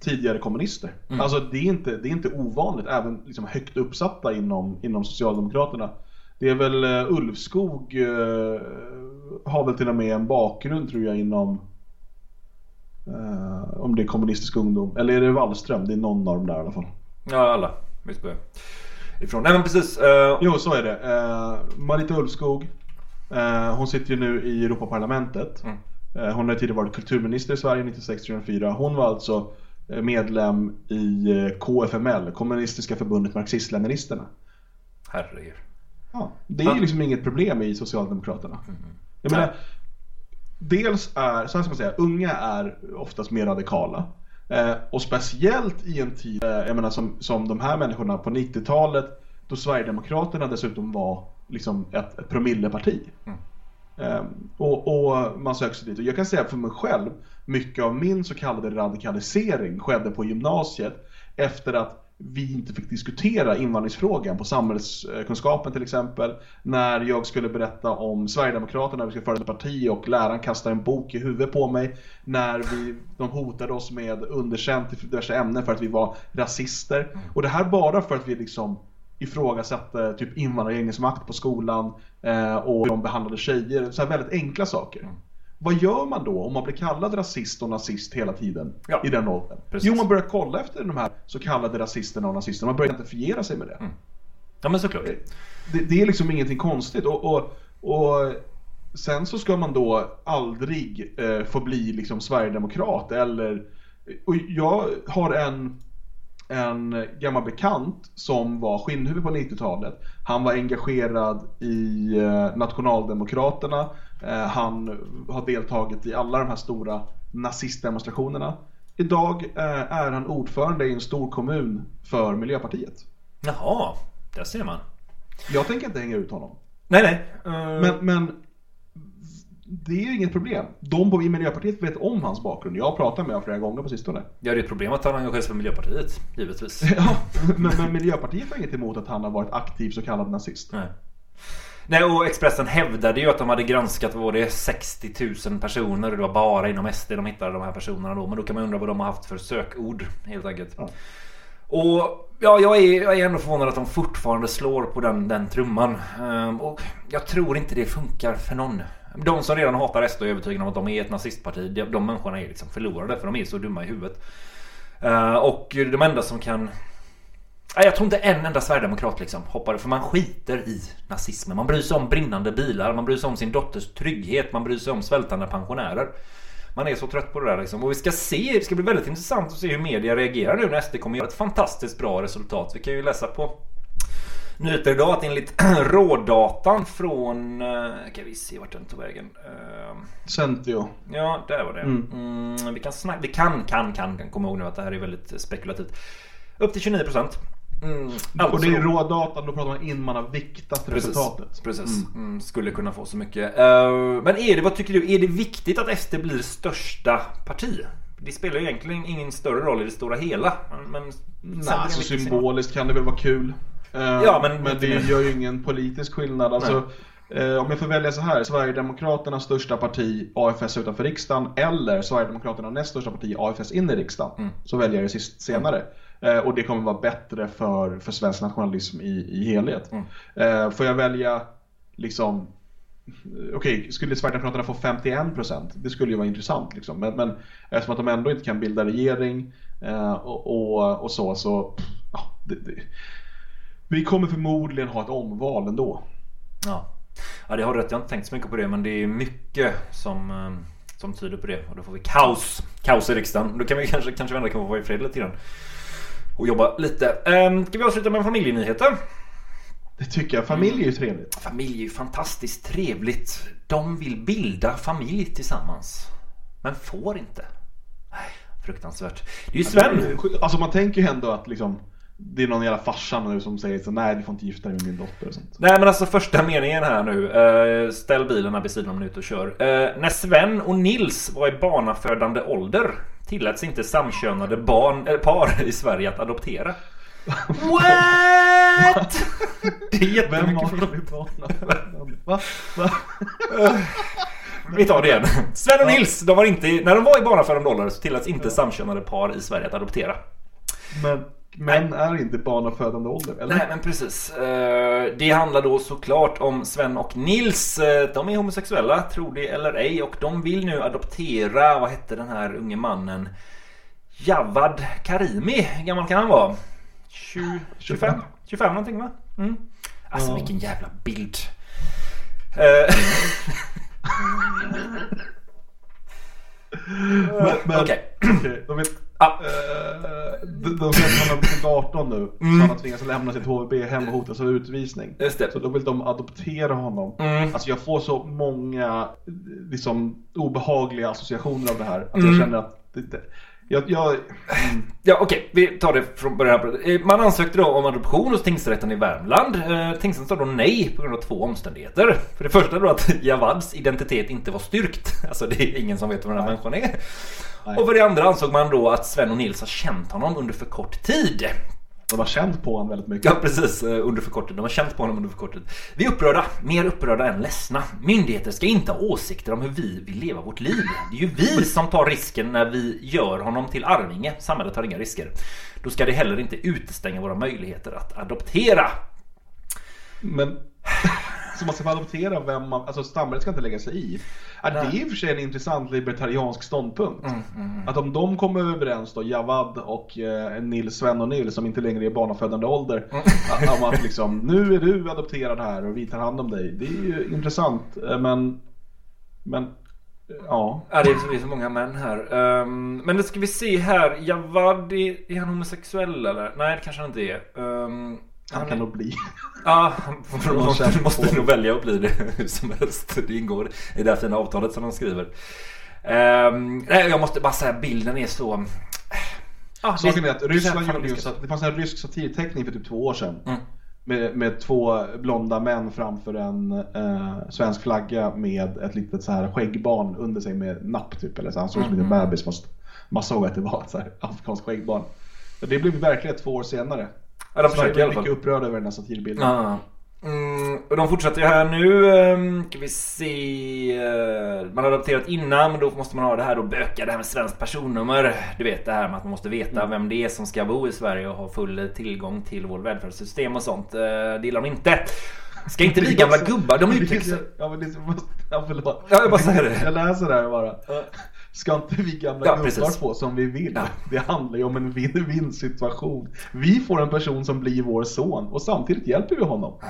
S7: tidigare kommunister?
S6: Mm.
S7: Alltså det är, inte, det är inte ovanligt, även liksom högt uppsatta inom, inom Socialdemokraterna. Det är väl eh, Ulfskog eh, har väl till och med en bakgrund tror jag inom eh, om det är kommunistisk ungdom. Eller är det Wallström? Det är någon av dem där i alla fall.
S6: Ja, alla. Vi ska ifrån. Nej men precis. eh,
S7: Jo, så är det. Uh, Marita Ulvskog, eh, hon sitter ju nu i Europaparlamentet.
S6: Mm.
S7: Hon har tidigare varit kulturminister i Sverige 96-2004. Hon var alltså medlem i eh, KFML, Kommunistiska förbundet Marxist-Leninisterna.
S6: Herregud.
S7: Ja, det är ju liksom inget problem i Socialdemokraterna. Jag menar, dels är, så här ska man säga, unga är oftast mer radikala. Eh, och speciellt i en tid, eh, jag menar som, som de här människorna på 90-talet, då Sverigedemokraterna dessutom var liksom ett, ett promilleparti. Eh, Ehm, och, och man söker sig dit. Och jag kan säga för mig själv, mycket av min så kallade radikalisering skedde på gymnasiet efter att vi inte fick diskutera invandringsfrågan på samhällskunskapen till exempel. När jag skulle berätta om Sverigedemokraterna, vi skulle föra ett parti och läraren kastade en bok i huvudet på mig. När vi, de hotade oss med underkänt i diverse ämnen för att vi var rasister. Och det här bara för att vi liksom ifrågasatte typ invandrargängens makt på skolan eh, och hur de behandlade tjejer. Så här väldigt enkla saker. Vad gör man då om man blir kallad rasist och nazist hela tiden
S6: Ja.
S7: i den åldern?
S6: Precis.
S7: Jo, man börjar kolla efter de här så kallade rasisterna och nazisterna. Man börjar identifiera sig med det.
S6: Ja men såklart.
S7: Det, det är liksom ingenting konstigt. Och, och, och sen så ska man då aldrig eh, få bli liksom Sverigedemokrat eller... Och jag har en, en gammal bekant som var skinnhuvud på 90-talet. Han var engagerad i eh, Nationaldemokraterna. Eh, han har deltagit i alla de här stora nazistdemonstrationerna. Idag eh, är han ordförande i en stor kommun för Miljöpartiet.
S6: Jaha, där ser man.
S7: Jag tänker inte hänga ut honom.
S6: Nej nej. Eh,
S7: Men, men det är inget problem. De på i Miljöpartiet vet om hans bakgrund. Jag har pratat med honom flera gånger på sistone.
S6: Ja, det är ett problem att han engagerar sig för Miljöpartiet, givetvis. [laughs]
S7: Ja, men, men Miljöpartiet har inget emot att han har varit aktiv så kallad nazist.
S6: Nej. Nej, och Expressen hävdade ju att de hade granskat, vad var det, 60 000 personer och det var bara inom SD de hittade de här personerna då. Men då kan man undra vad de har haft för sökord, helt enkelt.
S7: Ja.
S6: Och ja, jag är, jag är ändå förvånad att de fortfarande slår på den, den trumman. Ehm, och jag tror inte det funkar för någon. De som redan hatar SD och är övertygade om att de är ett nazistparti, de, de människorna är liksom förlorade för de är så dumma i huvudet. Ehm, och de enda som kan Nej, Jag tror inte en enda sverigedemokrat liksom hoppar för man skiter i nazismen. Man bryr sig om brinnande bilar, man bryr sig om sin dotters trygghet, man bryr sig om svältande pensionärer. Man är så trött på det där liksom. Och vi ska se, det ska bli väldigt intressant att se hur media reagerar nu när SD kommer göra ett fantastiskt bra resultat. Vi kan ju läsa på nyheter idag att enligt [clears throat] rådatan från... eh, Kan vi se vart den tog vägen? Eh,
S7: Centio.
S6: Ja, där var det.
S7: Mm.
S6: Mm, vi kan snacka, vi kan, kan, kan, kan komma ihåg nu att det här är väldigt spekulativt. Upp till 29 procent. Mm,
S7: Och det är rådatan, då pratar man in man har viktat resultatet.
S6: Precis. Mm, skulle kunna få så mycket. Eh, men är det, vad tycker du? Är det viktigt att SD blir största parti? Det spelar ju egentligen ingen större roll i det stora hela. Men, men
S7: Nej,
S6: Centern är
S7: så
S6: mycket
S7: symboliskt kan det väl vara kul. Eh,
S6: Ja, men-
S7: men det gör ju ingen politisk skillnad. Alltså, eh, om jag får välja så här. Sverigedemokraternas största parti AFS utanför riksdagen eller Sverigedemokraternas näst största parti AFS in i riksdagen.
S6: Mm.
S7: Så väljer jag det sist, senare. Eh, och det kommer vara bättre för, för svensk nationalism i, i helhet.
S6: Mm.
S7: Eh, får jag välja liksom Okej, skulle Sverigedemokraterna få 51%? Det skulle ju vara intressant. Liksom. Men, men eftersom att de ändå inte kan bilda regering Eh, och, och, och så, så ja, det, det. Vi kommer förmodligen ha ett omval ändå.
S6: Ja. ja, det har du rätt. Jag har inte tänkt så mycket på det. Men det är mycket som, som tyder på det. Och då får vi kaos. Kaos i riksdagen. Då kan vi kanske, kanske vända kan få vara i fred lite grann. Och jobba lite. Um, ska vi avsluta med familjenyheter?
S7: Det tycker jag. Familj är ju trevligt.
S6: Familj är ju fantastiskt trevligt. De vill bilda familj tillsammans. Men får inte. Fruktansvärt. Det är ju Sven.
S7: Alltså man tänker ju ändå att liksom det är någon jävla farsa nu som säger så nej du får inte gifta dig med min dotter och sånt.
S6: Nej men alltså första meningen här nu. Uh, ställ bilen här vid sidan om ut och kör. Uh, när Sven och Nils var i barnafödande ålder tilläts inte samkönade barn, äh, par i Sverige att adoptera. What? [laughs] Det är jättemycket?
S7: Va? Va? [laughs]
S6: Vi tar det igen. Sven och Nils, de var inte, när de var i barnafödande ålder så tilläts inte samkönade par i Sverige att adoptera.
S7: Men män är inte barnafödande ålder, eller?
S6: Nej men precis. Eh, Det handlar då såklart om Sven och Nils. Eh, De är homosexuella, tror det eller ej. Och de vill nu adoptera, vad hette den här unge mannen? Javad Karimi. Hur gammal kan han vara? 20, 25? 25 någonting va? Mm. Alltså
S7: Ja.
S6: vilken jävla bild. [laughs]
S7: Men, men,
S6: Okej.
S7: okej, de
S6: Ja.
S7: eh, de, har blivit 18 nu, så han har tvingats lämna sitt HVB hem och hotas av utvisning. Så då vill de adoptera honom.
S6: Mm.
S7: Alltså jag får så många liksom, obehagliga associationer av det här. Att
S6: Mm.
S7: jag känner att det, det, jag, jag, mm,
S6: Ja okej, vi tar det från början. Eh, Man ansökte då om adoption hos tingsrätten i Värmland. Eh, Tingsrätten sa då nej på grund av två omständigheter. För det första då att Javads identitet inte var styrkt. Alltså det är ingen som vet vem den här människan är. Och för det andra ansåg man då att Sven och Nils har känt honom under för kort tid.
S7: de har känt på honom väldigt mycket.
S6: Ja precis, eh, under för kort tid. De har känt på honom under för kort tid. Vi är upprörda, mer upprörda än ledsna. Myndigheter ska inte ha åsikter om hur vi vill leva vårt liv. Det är ju vi som tar risken när vi gör honom till arvinge. Samhället tar inga risker. Då ska det heller inte utestänga våra möjligheter att adoptera.
S7: Men så man ska få adoptera vem man, alltså samhället ska inte lägga sig i. Ja, det är i och för sig en intressant libertariansk ståndpunkt.
S6: Mm,
S7: Att om de kommer överens då, Javad och eh, Nils, Sven och Nils som inte längre är barnafödande ålder.
S6: Mm.
S7: a- Om att liksom, nu är du adopterad här och vi tar hand om dig. Det är ju intressant. eh, Men, men, eh, ja.
S6: Ja, det är så, det är så många män här. Ehm, men nu ska vi se här. Javad, är, är han homosexuell eller? Nej, det kanske han inte är. Um,
S7: Han kan nog bli.
S6: Ja, [laughs] han måste, nog välja att bli det [laughs] hur som helst. Det ingår i det här fina avtalet som de skriver. Nej, jag måste bara säga bilden är så... Ah,
S7: Saken är att
S6: det-
S7: Ryssland gjorde ju, så- det fanns en rysk satirteckning för typ två år sedan.
S6: Mm.
S7: Med, med två blonda män framför en eh, svensk flagga med ett litet så här skäggbarn under sig med napp typ. Eller så han såg ut som en
S6: Mm.
S7: liten bebis fast man såg att det var ett så här [laughs] afrikanskt skäggbarn. Det blev verkligen två år senare.
S6: Ja, de försöker i alla fall.
S7: mycket upprörd över den här satirbilden.
S6: Ja. Mm, och de fortsätter ju här nu. Um, ska vi se. eh, man har adopterat innan men då måste man ha det här och böka det här med svenskt personnummer. Du vet det här med att man måste veta vem det är som ska bo i Sverige och ha full tillgång till vårt välfärdssystem och sånt. Uh, det gillar de inte. Ska inte vi gamla gubbar, de uttrycker [laughs] sig...
S7: Ja men det är så, ja, förlåt.
S6: Ja, jag bara säger det.
S7: Jag läser det här bara. Ska inte vi gamla
S6: Ja,
S7: gubbar få som vi vill?
S6: Ja.
S7: Det handlar ju om en win-win situation. Vi får en person som blir vår son och samtidigt hjälper vi honom.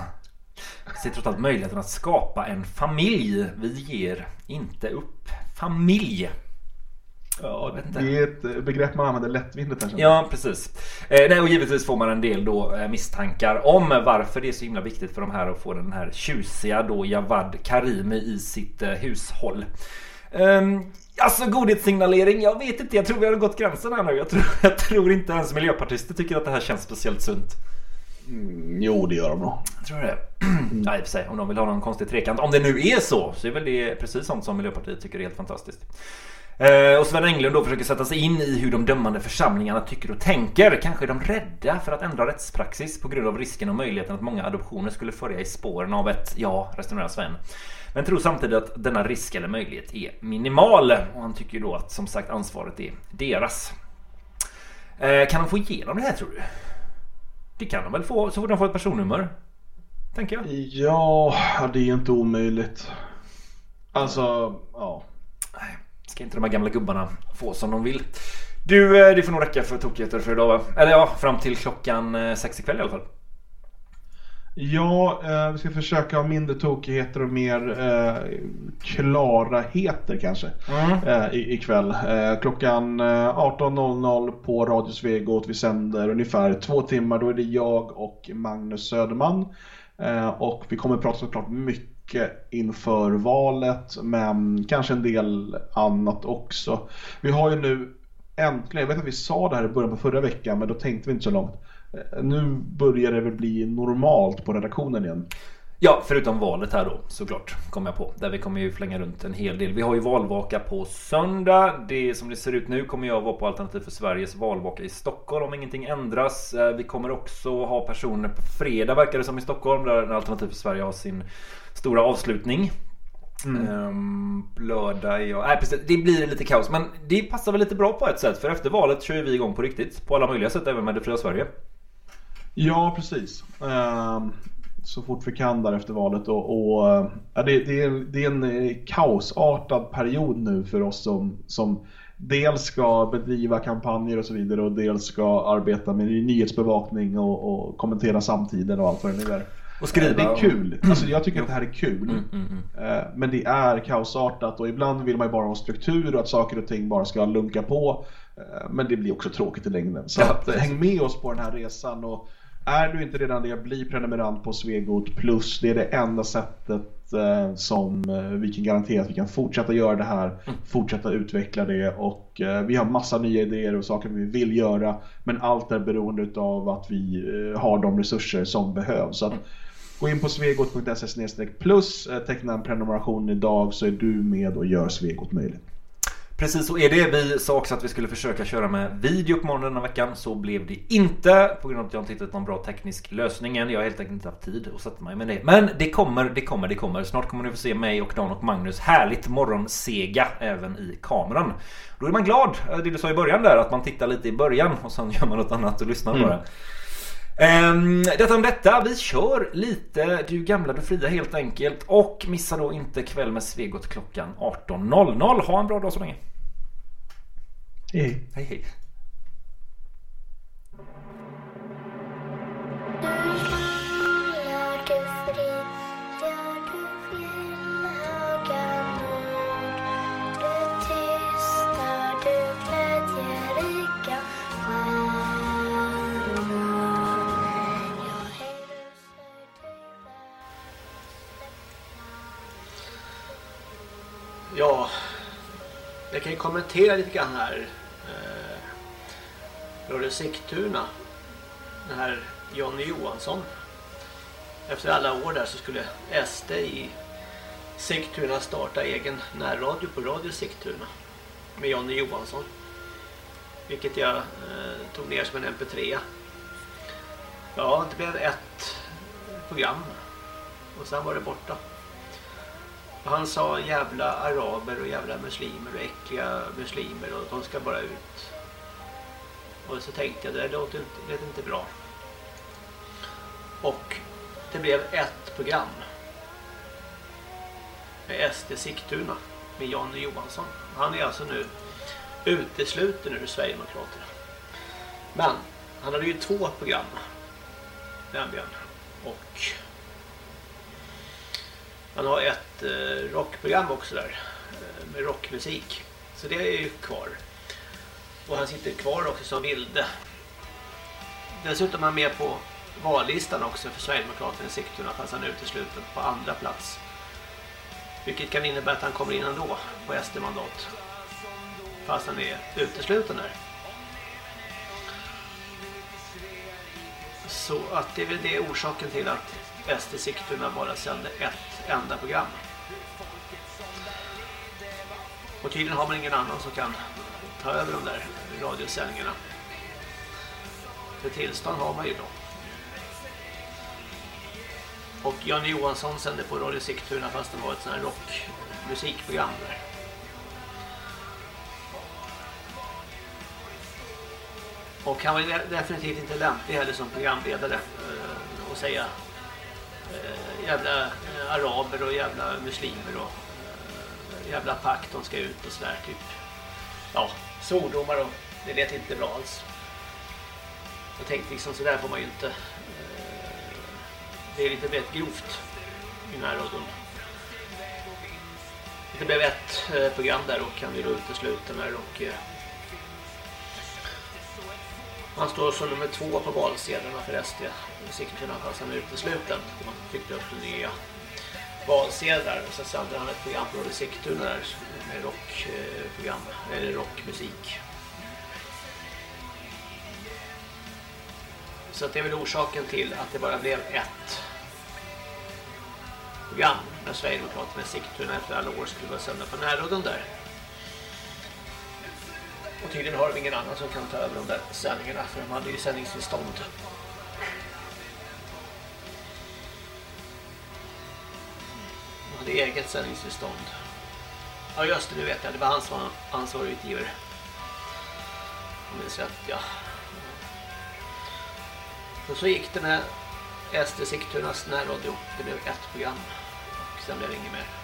S6: ser trots allt möjligheten att skapa en familj. Vi ger inte upp. Familj.
S7: Ja, det är ett eh, begrepp man använder lättvindigt här.
S6: Ja, precis. Eh, nej, och givetvis får man en del då eh, misstankar om varför det är så himla viktigt för de här att få den här tjusiga då Javad Karimi i sitt eh, hushåll. Um, alltså godhetssignalering, jag vet inte. Jag tror vi har gått gränsen här nu. Jag tror, jag tror inte ens miljöpartister tycker att det här känns speciellt sunt.
S7: Mm, jo, det gör de nog.
S6: Tror det. [clears throat] Ja, i och för sig, om de vill ha någon konstig trekant. Om det nu är så, så är väl det precis sånt som Miljöpartiet tycker är helt fantastiskt. Eh, Och Sven Englund då försöker sätta sig in i hur de dömande församlingarna tycker och tänker. Kanske är de rädda för att ändra rättspraxis på grund av risken och möjligheten att många adoptioner skulle följa i spåren av ett ja, resonerar Sven. Men tror samtidigt att denna risk eller möjlighet är minimal. Och han tycker ju då att som sagt ansvaret är deras. Eh, Kan de få igenom det här tror du? Det kan de väl få så fort de får ett personnummer? Tänker jag.
S7: Ja, det är inte omöjligt. Alltså, ja.
S6: Ska inte de här gamla gubbarna få som de vill? Du, eh, det får nog räcka för tokigheter för idag va? Eller ja, fram till klockan eh, sex ikväll i alla fall.
S7: Ja, eh, vi ska försöka ha mindre tokigheter och mer eh, klarheter kanske
S6: Mm.
S7: eh, ikväll. Eh, klockan eh, 18.00 på Radio Svegot. Vi sänder ungefär två timmar. Då är det jag och Magnus Söderman. Eh, och vi kommer prata såklart mycket inför valet, men kanske en del annat också. Vi har ju nu äntligen, jag vet att vi sa det här i början på förra veckan, men då tänkte vi inte så långt. Nu börjar det väl bli normalt på redaktionen igen.
S6: Ja, förutom valet här då såklart kom jag på. Där vi kommer ju flänga runt en hel del. Vi har ju valvaka på söndag. Det som det ser ut nu kommer jag vara på Alternativ för Sveriges valvaka i Stockholm om ingenting ändras. Eh, Vi kommer också ha personer på fredag verkar det som i Stockholm där Alternativ för Sverige har sin stora avslutning. Ehm, lördag, ja, nej, precis, det blir lite kaos men det passar väl lite bra på ett sätt för efter valet kör vi igång på riktigt på alla möjliga sätt även med det fria Sverige.
S7: Ja, precis. Ehm, så fort vi kan där efter valet. Och, och, eh, ja, det, det, är, det är en eh, kaosartad period nu för oss som, som dels ska bedriva kampanjer och så vidare och dels ska arbeta med nyhetsbevakning och, och kommentera samtiden och allt vad det nu är.
S6: Och skriva.
S7: Det är kul. Alltså, jag tycker att det här är kul.
S6: Mm, mm, mm.
S7: Eh, Men det är kaosartat och ibland vill man ju bara ha struktur och att saker och ting bara ska lunka på. Men det blir också tråkigt i längden. Så
S6: Ja,
S7: att, häng med oss på den här resan. Och är du inte redan det, bli prenumerant på Svegot Plus. Det är det enda sättet eh, som eh, vi kan garantera att vi kan fortsätta göra det här,
S6: Mm.
S7: fortsätta utveckla det och eh, vi har massa nya idéer och saker vi vill göra men allt är beroende av att vi eh, har de resurser som behövs. Så att, Gå in på svegot.se plus, eh, teckna en prenumeration idag så är du med och gör Svegot möjligt.
S6: Precis, och är det vi sa också att vi skulle försöka köra med video på morgonen den här veckan så blev det inte på grund av att jag inte hittat någon bra teknisk lösning än. Jag har helt enkelt inte haft tid att sätta mig med det. Men det kommer, det kommer, det kommer. Snart kommer ni få se mig och Dan och Magnus härligt morgonsega även i kameran. Då är man glad, eh, det du sa i början där, att man tittar lite i början och sen [laughs] gör man något annat och lyssnar
S7: Mm.
S6: bara. Ehm, detta om detta, vi kör lite Du gamla du fria helt enkelt och missa då inte kväll med Svegot klockan 18.00. Ha en bra dag så länge.
S7: Hej.
S6: Hej hej.
S5: Ja, jag kan ju kommentera lite grann här. Eh, Sigtuna. Den här Jonny Johansson. Efter alla år där så skulle SD i Sigtuna starta egen närradio på Radio Sigtuna. Med Jonny Johansson. Vilket jag eh, tog ner som en mp3. Ja, det blev ett program. Och sen var det borta. Och Han sa jävla araber och jävla muslimer och äckliga muslimer och de ska bara ut. Och så tänkte jag, det låter inte, det är inte bra. Och det blev ett program. Med SD Sigtuna med Jonny Johansson. Han är alltså nu utesluten ur Sverigedemokraterna. Men han hade ju två program. Nämligen. Och han har ett eh, rockprogram också där. Eh, med rockmusik. Så det är ju kvar. Och han sitter kvar också som vilde. Dessutom är han med på vallistan också för Sverigedemokraterna i Sigtuna fast han är utesluten på andra plats. Vilket kan innebära att han kommer in ändå på SD-mandat. Fast han är utesluten där. Så att det är väl det orsaken till att SD Sigtuna bara sände ett enda program. Och tydligen har man ingen annan som kan ta över de där radiosändningarna. För tillstånd har man ju då. Och Jan Johansson sände på Radio Sigtuna fast det var ett sånt här rockmusikprogram där. Och han var definitivt inte lämplig heller som programledare och att säga eh, jävla eh, araber och jävla muslimer och jävla pakt de ska ut och sådär typ. Ja, svordomar och det lät inte bra alls. Jag tänkte liksom sådär får man ju inte. Eh, det är lite rätt grovt i den här radion. Det blev ett eh, program där och kan vi då utesluta när och eh, han står som nummer två på valsedlarna för SD. Sigtuna fast han är utesluten. Man tryckte upp nya valsedlar och så sände han ett program på Sigtuna där rockprogram, eller rockmusik. Så det är väl orsaken till att det bara blev ett program när Sverigedemokraterna i Sigtuna efter alla år skulle vara sända på närråden där. Och tydligen har de ingen annan som kan ta över de där sändningarna för de hade ju sändningstillstånd. De hade eget sändningstillstånd. Ja just det, nu vet jag. Det var han som var ansvarig utgivare. Om jag minns rätt, ja. Och så gick det med SD Sigtunas närradio. Det blev ett program. Och sen blev det inget mer.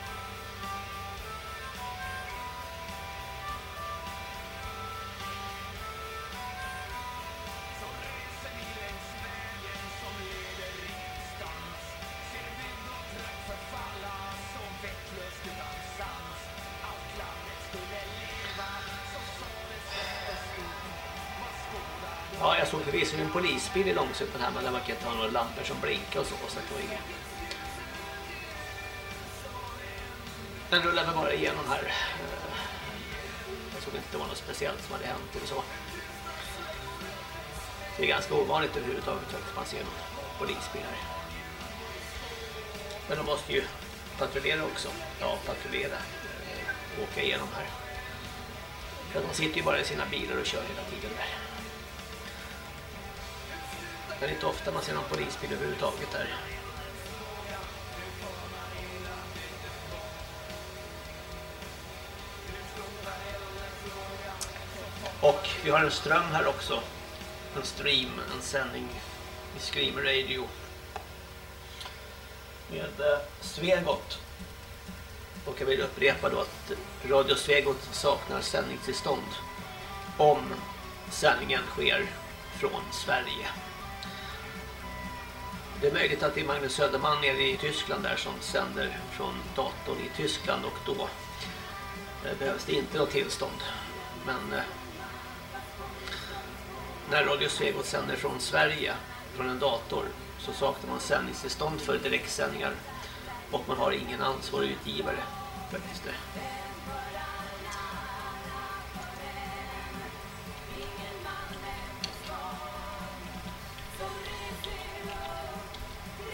S5: Precis som en polisbil i Långsötan här men man kan inte ha några lampor som blinkar och så. så det var inget. Den rullade bara igenom här. Eh, jag såg inte det var något speciellt som hade hänt eller så. Det är ganska ovanligt överhuvudtaget att man ser någon polisbil här. Men de måste ju patrullera också. Ja, patrullera. Eh, åka igenom här. För de sitter ju bara i sina bilar och kör hela tiden där. Det är inte ofta man ser någon polisbil överhuvudtaget här. Och vi har en ström här också. En stream, en sändning i Scream Radio. Med eh, Svegot. Och jag vill upprepa då att Radio Svegot saknar sändningstillstånd. Om sändningen sker från Sverige. Det är möjligt att det är Magnus Söderman nere i Tyskland där som sänder från datorn i Tyskland och då eh, behövs det inte något tillstånd. Men eh, när Radio Svegot sänder från Sverige från en dator så saknar man sändningstillstånd för direktsändningar och man har ingen ansvarig utgivare faktiskt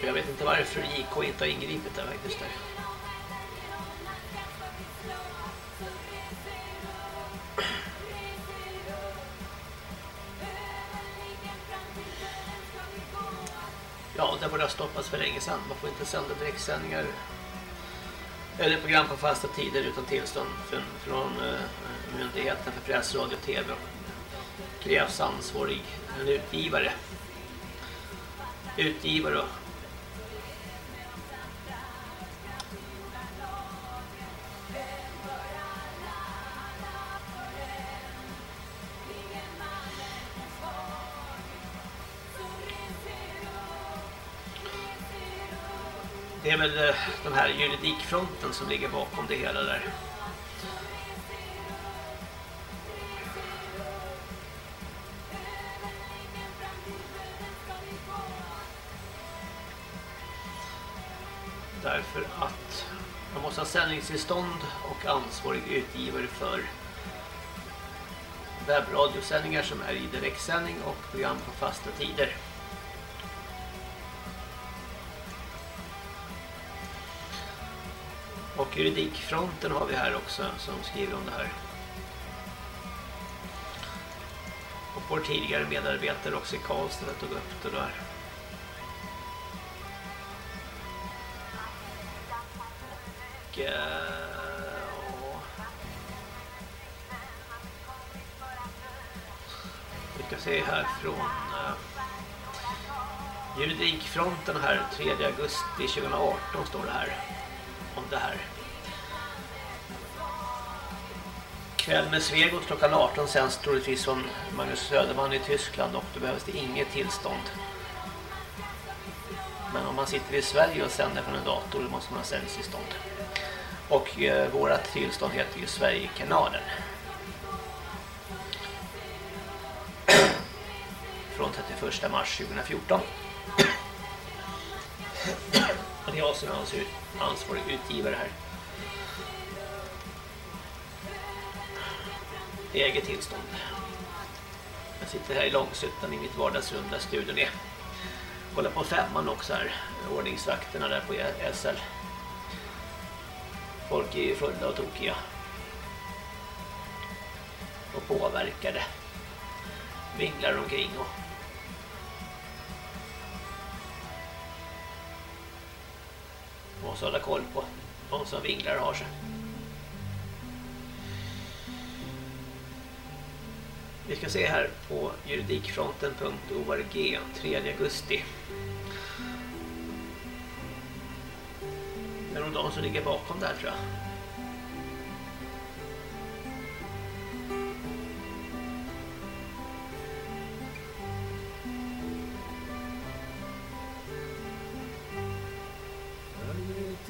S5: Jag vet inte varför JK inte har ingripit där faktiskt. Där. Ja, det borde ha stoppats för länge sedan. Man får inte sända direktsändningar eller program på fasta tider utan tillstånd från, från uh, Myndigheten för press, radio och tv. Krävs ansvarig en utgivare. Utgivare Det är väl eh, den här juridikfronten som ligger bakom det hela där. Därför att man måste ha sändningstillstånd och ansvarig utgivare för webbradiosändningar som är i direktsändning och program på fasta tider. Och juridikfronten har vi här också som skriver om det här. Och vår tidigare medarbetare också i Karlstad tog upp det där. Och, eh, vi ska se här från eh, juridikfronten här 3 augusti 2018 står det här om det här. Kväll med Svegot klockan 18 sänds troligtvis från Magnus Söderman i Tyskland och då behövs det inget tillstånd. Men om man sitter i Sverige och sänder från en dator då måste man ha sändningstillstånd. Och eh, vårat tillstånd heter ju Sverigekanalen. Från 31 mars 2014. Det är jag som är ansvarig utgivare här. Eget tillstånd. Jag sitter här i Långsuttan i mitt vardagsrum där studion är. Kolla på femman också här. Ordningsvakterna där på SL. Folk är ju fulla och tokiga. Och påverkade. Vinglar omkring och måste hålla koll på de som vinglar har sig. Vi ska se här på juridikfronten.org 3 augusti. Det är nog de som ligger bakom där tror jag.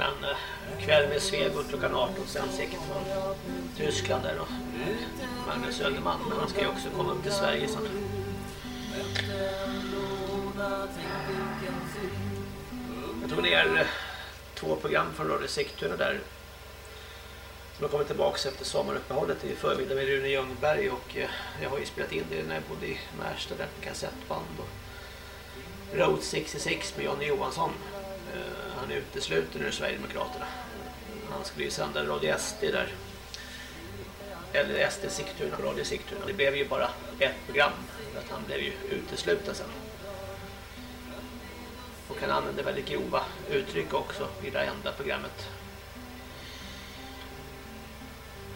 S5: Men eh, kväll med Svegot klockan 18 sen säkert från Tyskland där då. Magnus Söderman, men han ska ju också komma upp till Sverige sen. Jag tog ner eh, två program från Radio Sigtuna där som har kommit tillbaka efter sommaruppehållet i förmiddag med Rune Ljungberg och eh, jag har ju spelat in det när jag bodde i Märsta där på kassettband och Road 66 med Johnny Johansson eh, han är utesluten ur Sverigedemokraterna. Han skulle ju sända Radio SD där. Eller SD Sigtuna, Radio Sigtuna. Det blev ju bara ett program. För att han blev ju utesluten sen. Och han använde väldigt grova uttryck också i det enda programmet.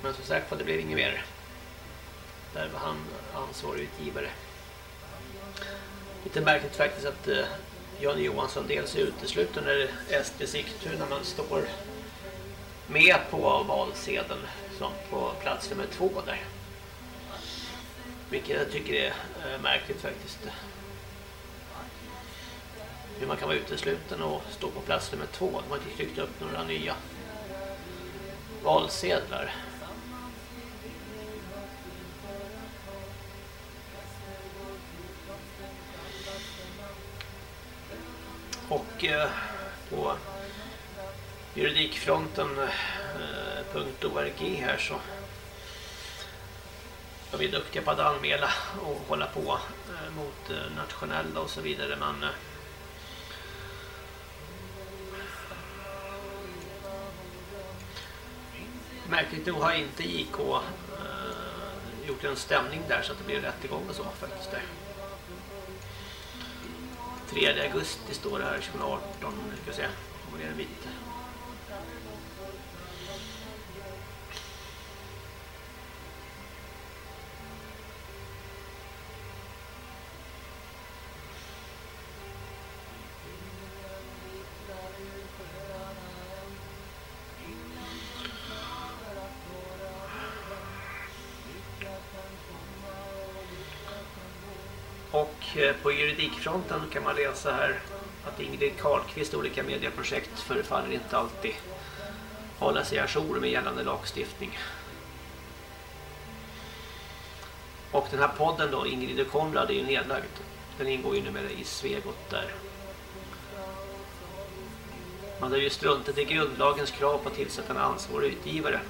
S5: Men som sagt det blev inget mer. Där var han ansvarig utgivare. Lite märkligt faktiskt att eh, Jan Johansson dels är utesluten när SD Sigtuna man står med på valsedeln som på plats nummer två där. Vilket jag tycker är eh, märkligt faktiskt. Hur man kan vara utesluten och stå på plats nummer två. De har inte tryckt upp några nya valsedlar. Och eh, på juridikfronten.org eh, här så är vi duktiga på att anmäla och hålla på eh, mot nationella och så vidare men märkligt nog har inte JK gjort en stämning där så att det blir rättegång och så faktiskt där. 3 augusti står det här 2018 ska jag se om det är en bit. Eh, på juridikfronten kan man läsa här att Ingrid Karlqvist olika medieprojekt förefaller inte alltid hålla sig ajour med gällande lagstiftning. Och den här podden då, Ingrid och Konrad, är ju nedlagd. Den ingår ju numera i Svegot där. Man har ju struntat i grundlagens krav på att tillsätta en ansvarig utgivare.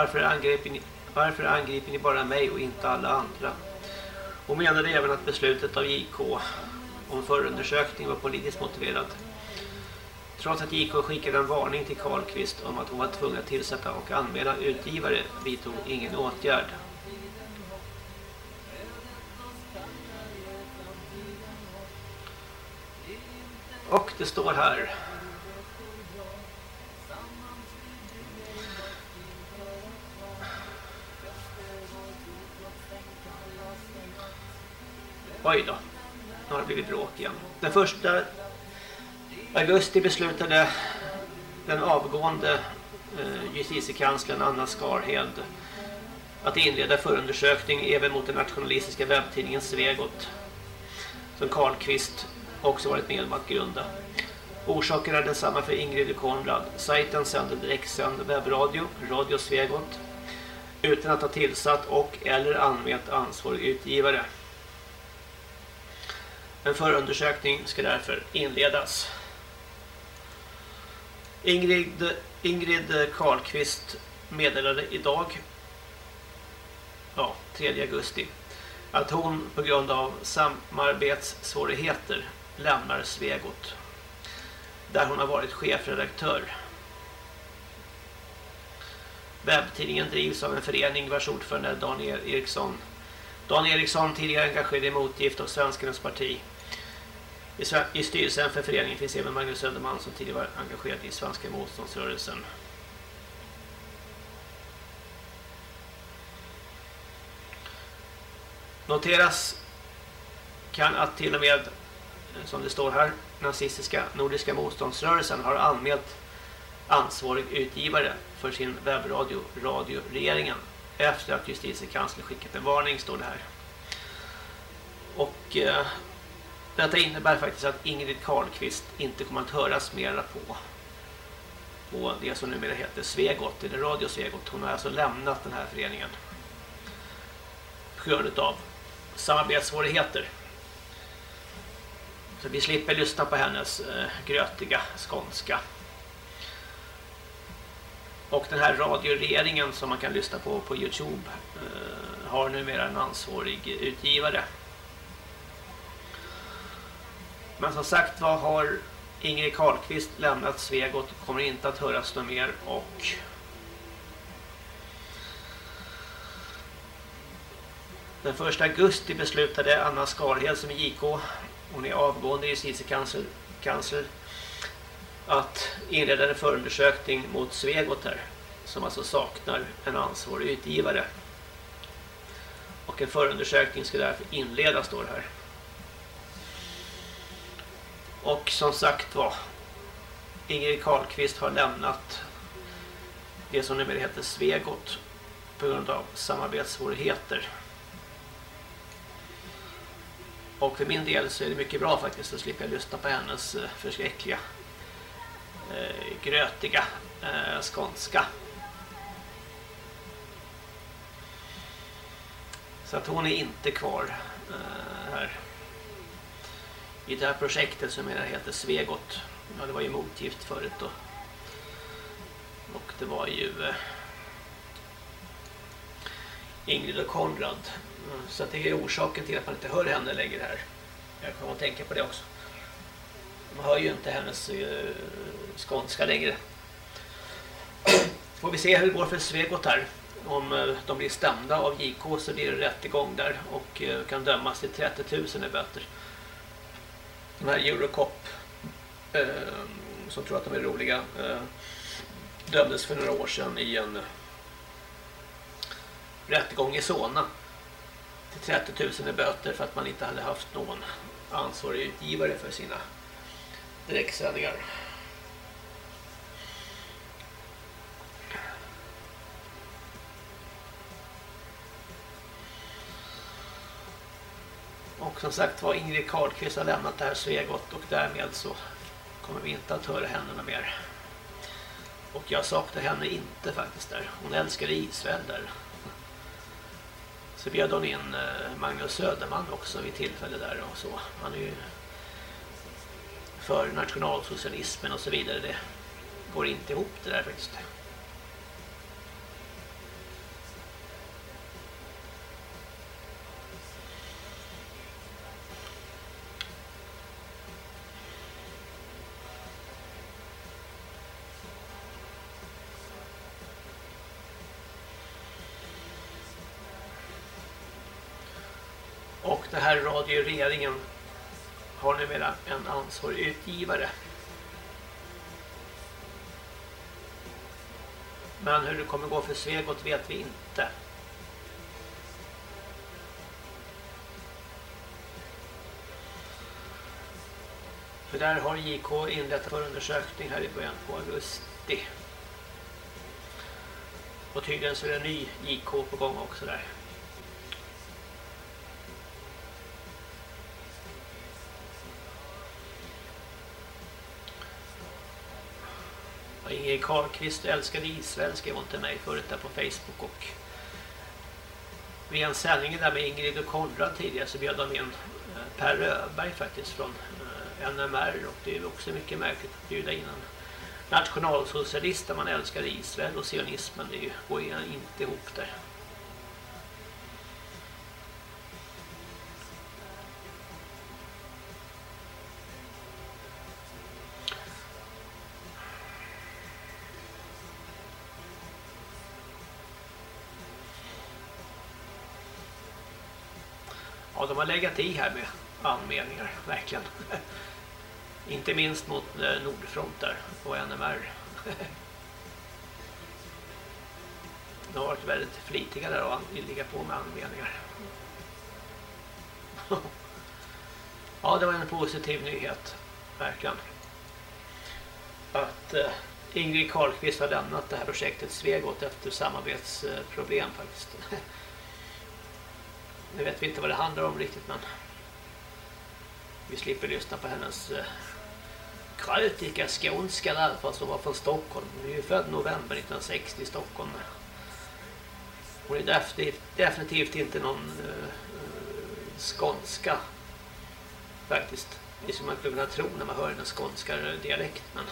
S5: Varför angriper, ni, varför angriper ni bara mig och inte alla andra? Hon menade även att beslutet av JK om förundersökning var politiskt motiverat. Trots att JK skickade en varning till Karlqvist om att hon var tvungen att tillsätta och anmäla utgivare vidtog ingen åtgärd. Och det står här Oj då. Nu har det blivit bråk igen. Den första augusti beslutade den avgående eh, justitiekanslern Anna Skarhed att inleda förundersökning även mot den nationalistiska webbtidningen Svegot som Karlqvist också varit med om att grunda. Orsaken är densamma för Ingrid Konrad. Sajten sänder direktsänd webbradio, Radio Svegot, utan att ha tillsatt och eller anmält ansvarig utgivare. En förundersökning ska därför inledas. Ingrid, Ingrid Karlqvist meddelade idag, ja, 3 augusti, att hon på grund av samarbetssvårigheter lämnar Svegot, där hon har varit chefredaktör. Webbtidningen drivs av en förening vars ordförande är Daniel Eriksson. Dan Eriksson, tidigare engagerad i motgift av Svenskarnas parti. I styrelsen för föreningen finns även Magnus Söderman som tidigare var engagerad i svenska motståndsrörelsen. Noteras kan att till och med, eh, som det står här, nazistiska nordiska motståndsrörelsen har anmält ansvarig utgivare för sin webbradio, Radio Regeringen, efter att justitiekanslern skickat en varning, står det här. Och eh, detta innebär faktiskt att Ingrid Karlqvist inte kommer att höras mera på på det som numera heter Svegot, eller Radio Svegot. Hon har alltså lämnat den här föreningen. Skördet av samarbetssvårigheter. Så vi slipper lyssna på hennes eh, grötiga skånska. Och den här radioregeringen som man kan lyssna på på Youtube eh, har numera en ansvarig utgivare. Men som sagt vad har Ingrid Karlqvist lämnat Svegot och kommer inte att höras något mer och Den 1 augusti beslutade Anna Skarhed som är JK, hon är avgående justitiekansler, att inleda en förundersökning mot Svegot här, som alltså saknar en ansvarig utgivare. Och en förundersökning ska därför inledas, då det här. Och som sagt var, Ingrid Karlqvist har lämnat det som numera heter Svegot på grund av samarbetssvårigheter. Och för min del så är det mycket bra faktiskt att slippa lyssna på hennes eh, förskräckliga eh, grötiga eh, skånska. Så att hon är inte kvar eh, här i det här projektet som heter Svegot. Ja, det var ju motgift förut då. Och det var ju eh, Ingrid och Konrad. Mm, så det är orsaken till att man inte hör henne längre här. Jag kommer att tänka på det också. Man hör ju inte hennes eh, skånska längre. Får vi se hur det går för Svegot här. Om eh, de blir stämda av JK så blir det rättegång där och kan dömas till 30 000 i böter de här Eurocop eh, som tror att de är roliga eh, dömdes för några år sedan i en rättegång i Solna till 30 000 i böter för att man inte hade haft någon ansvarig utgivare för sina direktsändningar. Och som sagt var Ingrid Karlqvist har lämnat det här Svegot och därmed så kommer vi inte att höra henne mer. Och jag saknar henne inte faktiskt där. Hon älskar Israel där. Så bjöd hon in eh, Magnus Söderman också vid tillfälle där och så. Han är ju för nationalsocialismen och så vidare. Det går inte ihop det där faktiskt. Och det här radioregeringen har numera en ansvarig utgivare. Men hur det kommer gå för Svegot vet vi inte. För där har JK inlett förundersökning här i början på augusti. Och tydligen så är det en ny JK på gång också där. Ingrid Karlqvist älskade Israel skrev hon till mig förut där på Facebook. Och vid en sändning där med Ingrid och Konrad tidigare så bjöd de in eh, Per Öberg faktiskt från eh, NMR och det är också mycket märkligt att bjuda in en nationalsocialist där man älskar Israel och sionismen. Det går ju inte ihop där. Har legat i här med anmälningar, [laughs] verkligen. Inte minst mot eh, Nordfront där och NMR. [laughs] De har varit väldigt flitiga där och vill ligga på med anmälningar. [laughs] Ja, det var en positiv nyhet, verkligen. Att eh, Ingrid Karlqvist har lämnat det här projektet Svegot efter samarbetsproblem faktiskt. Nu vet vi inte vad det handlar om riktigt men vi slipper lyssna på hennes eh, krötika skånska där fast hon var från Stockholm. Hon är ju född november 1960 i Stockholm. Hon är definitivt, definitivt inte någon eh, skånska faktiskt. Det är som man skulle kunna tro när man hör hennes skånska dialekt men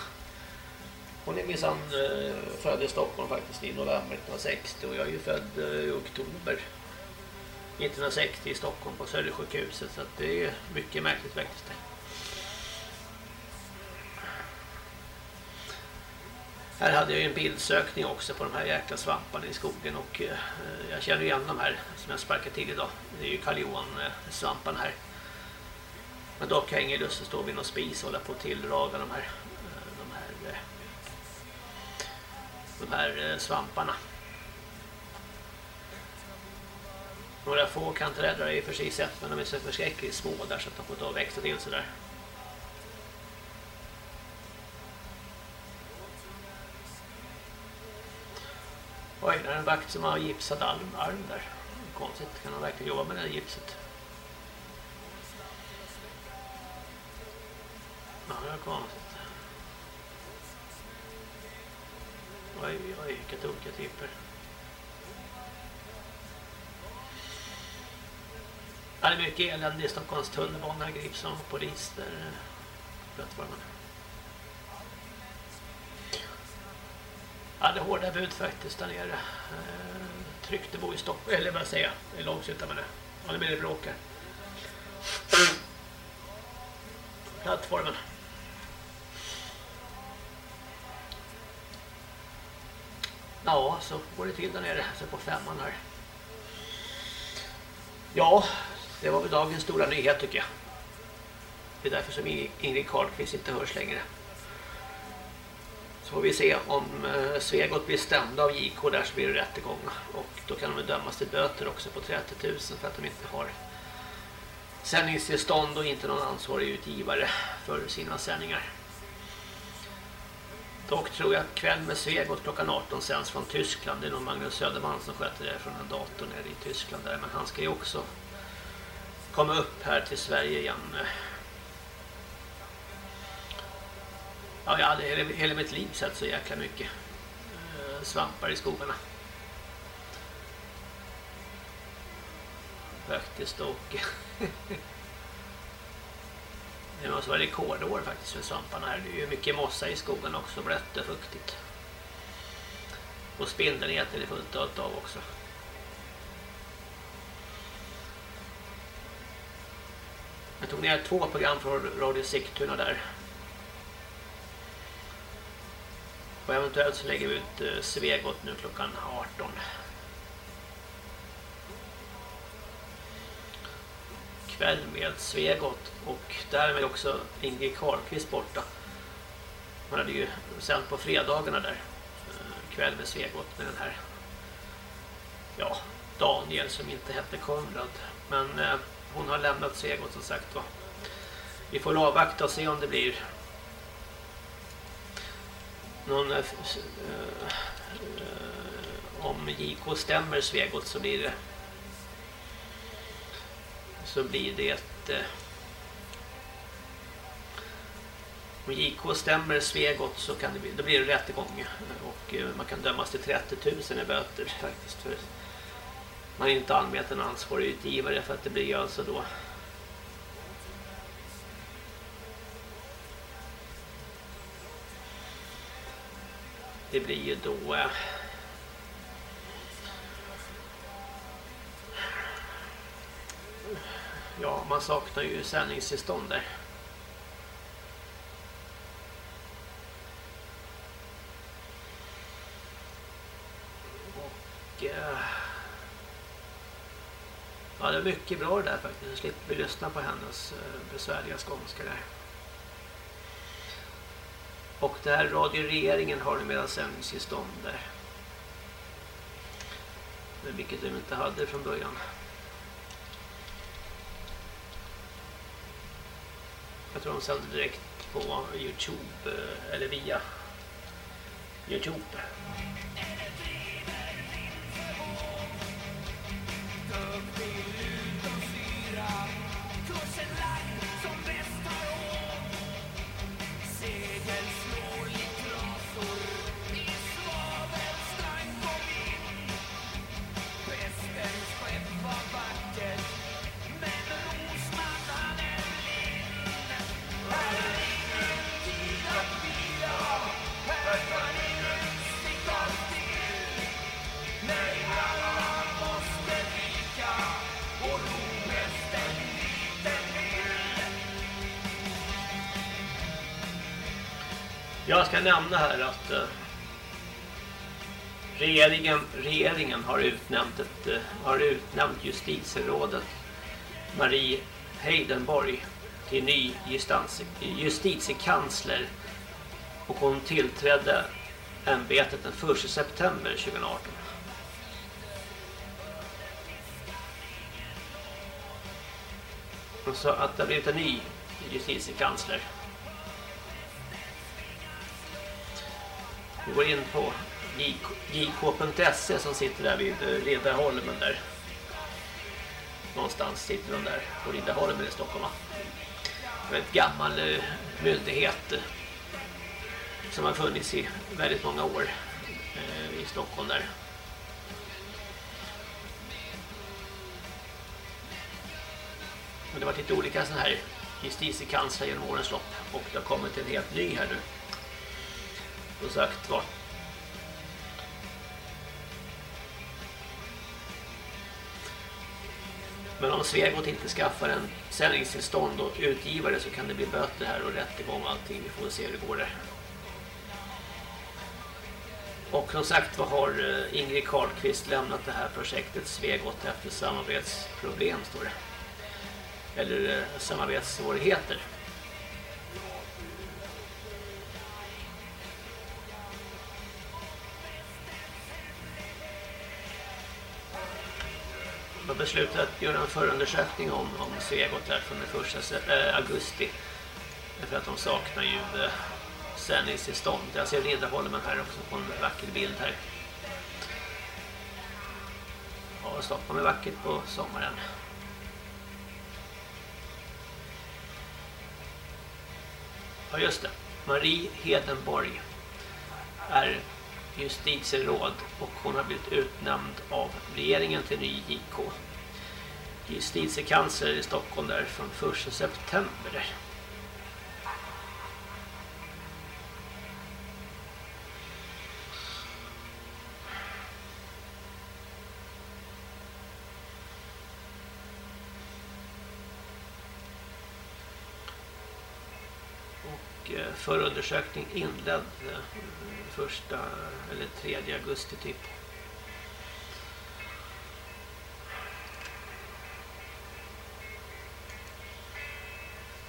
S5: hon är minsann eh, född i Stockholm faktiskt i november 1960 och jag är ju född eh, i oktober 1960 i Stockholm på Södersjukhuset så det är mycket märkligt faktiskt. Här hade jag ju en bildsökning också på de här jäkla svamparna i skogen och eh, jag känner igen de här som jag sparkar till idag. Det är ju Karl Johan-svamparna eh, här. Men dock har jag ingen lust att stå vid någon spis och hålla på och tillraga de här, eh, de här, de här svamparna. Några få kantareller har jag precis sett men de är så förskräckligt små där så att de får ta och växa till sådär. Oj, det är en vakt som har gipsat arm, arm där. Konstigt, kan han verkligen jobba med det här gipset? Ja, det är konstigt. Oj, oj, vilka tokiga typer. Ja, det är mycket elände i Stockholms tunnelbana grips som polis där plattformen. Ja, det är hårda bud faktiskt där nere. Eh, tryckte bo i Stockholm, eller vad säger jag, i Långshyttan med det. Ja, nu blir det bråk här. Plattformen. Ja, så går det till där nere, så på femman här. Ja, det var väl dagens stora nyhet tycker jag. Det är därför som Ingrid Carlqvist inte hörs längre. Så får vi se om eh, Svegot blir stämda av JK där så blir det rättegång. Och då kan de dömas till böter också på 30 000 för att de inte har sändningstillstånd och inte någon ansvarig utgivare för sina sändningar. Dock tror jag att kväll med Svegot klockan 18 sänds från Tyskland. Det är nog Magnus Söderman som sköter det från en dator nere i Tyskland där. Men han ska ju också komma upp här till Sverige igen. Ja, jag hade hela, hela mitt liv sett så jäkla mycket eh, svampar i skogarna. Faktiskt och [laughs] det måste vara rekordår faktiskt för svamparna här. Det är ju mycket mossa i skogen också, blött och fuktigt. Och spindeln äter det fullt av också. Jag tog ner två program från Radio Sigtuna där. Och eventuellt så lägger vi ut eh, Svegot nu klockan 18. kväll med Svegot och därmed också Ingrid Carlqvist borta. Man hade ju sänt på fredagarna där eh, kväll med Svegot med den här ja, Daniel som inte hette Konrad. Men eh, hon har lämnat Svegot som sagt va. Vi får avvakta och se om det blir någon eh, eh, om JK stämmer Svegot så blir det så blir det ett eh, om JK stämmer Svegot så kan det bli, då blir det rättegång eh, och eh, man kan dömas till 30 000 i böter faktiskt för man inte anmält en ansvarig utgivare för att det blir alltså då det blir ju då eh, ja, man saknar ju sändningstillstånd där. Och eh, ja, det är mycket bra det där faktiskt. Nu slipper vi lyssna på hennes eh, besvärliga skånska där. Och det här Radio Regeringen har numera sändningstillstånd där. Vilket de inte hade från början. Jag tror de sänder direkt på Youtube eh, eller via Youtube. Jag ska nämna här att eh, regeringen, regeringen har utnämnt, ett, eh, har utnämnt justitierådet Marie Heidenborg till ny justitiekansler och hon tillträdde ämbetet den 1 september 2018. Så att det har blivit en ny justitiekansler. Vi går in på jk.se som sitter där vid eh, Riddarholmen där. Någonstans sitter de där på Riddarholmen i Stockholm. Det är ett gammal eh, myndighet eh, som har funnits i väldigt många år i Stockholm där. Det har varit lite olika sådana här justitiekansler genom årens lopp och det har kommit en helt ny här nu som sagt var. Men om Svegot inte skaffar en sändningstillstånd och utgivare så kan det bli böter här och rättegång och allting. Vi får se hur det går där. Och som sagt vad har eh, Ingrid Karlqvist lämnat det här projektet Svegot efter samarbetsproblem står det. Eller eh, samarbetssvårigheter. Har beslutat att göra en förundersökning om, om Svegot här från den 1 eh, augusti. För att de saknar ju eh, sändningstillstånd. Jag ser Riddarholmen här också på en vacker bild här. Ja, Stockholm är vackert på sommaren. Ja, just det. Marie Hedenborg är justitieråd och hon har blivit utnämnd av regeringen till ny JK. Justitiekansler i Stockholm där från 1 september. Och eh, förundersökning inledd eh, första eller tredje augusti typ.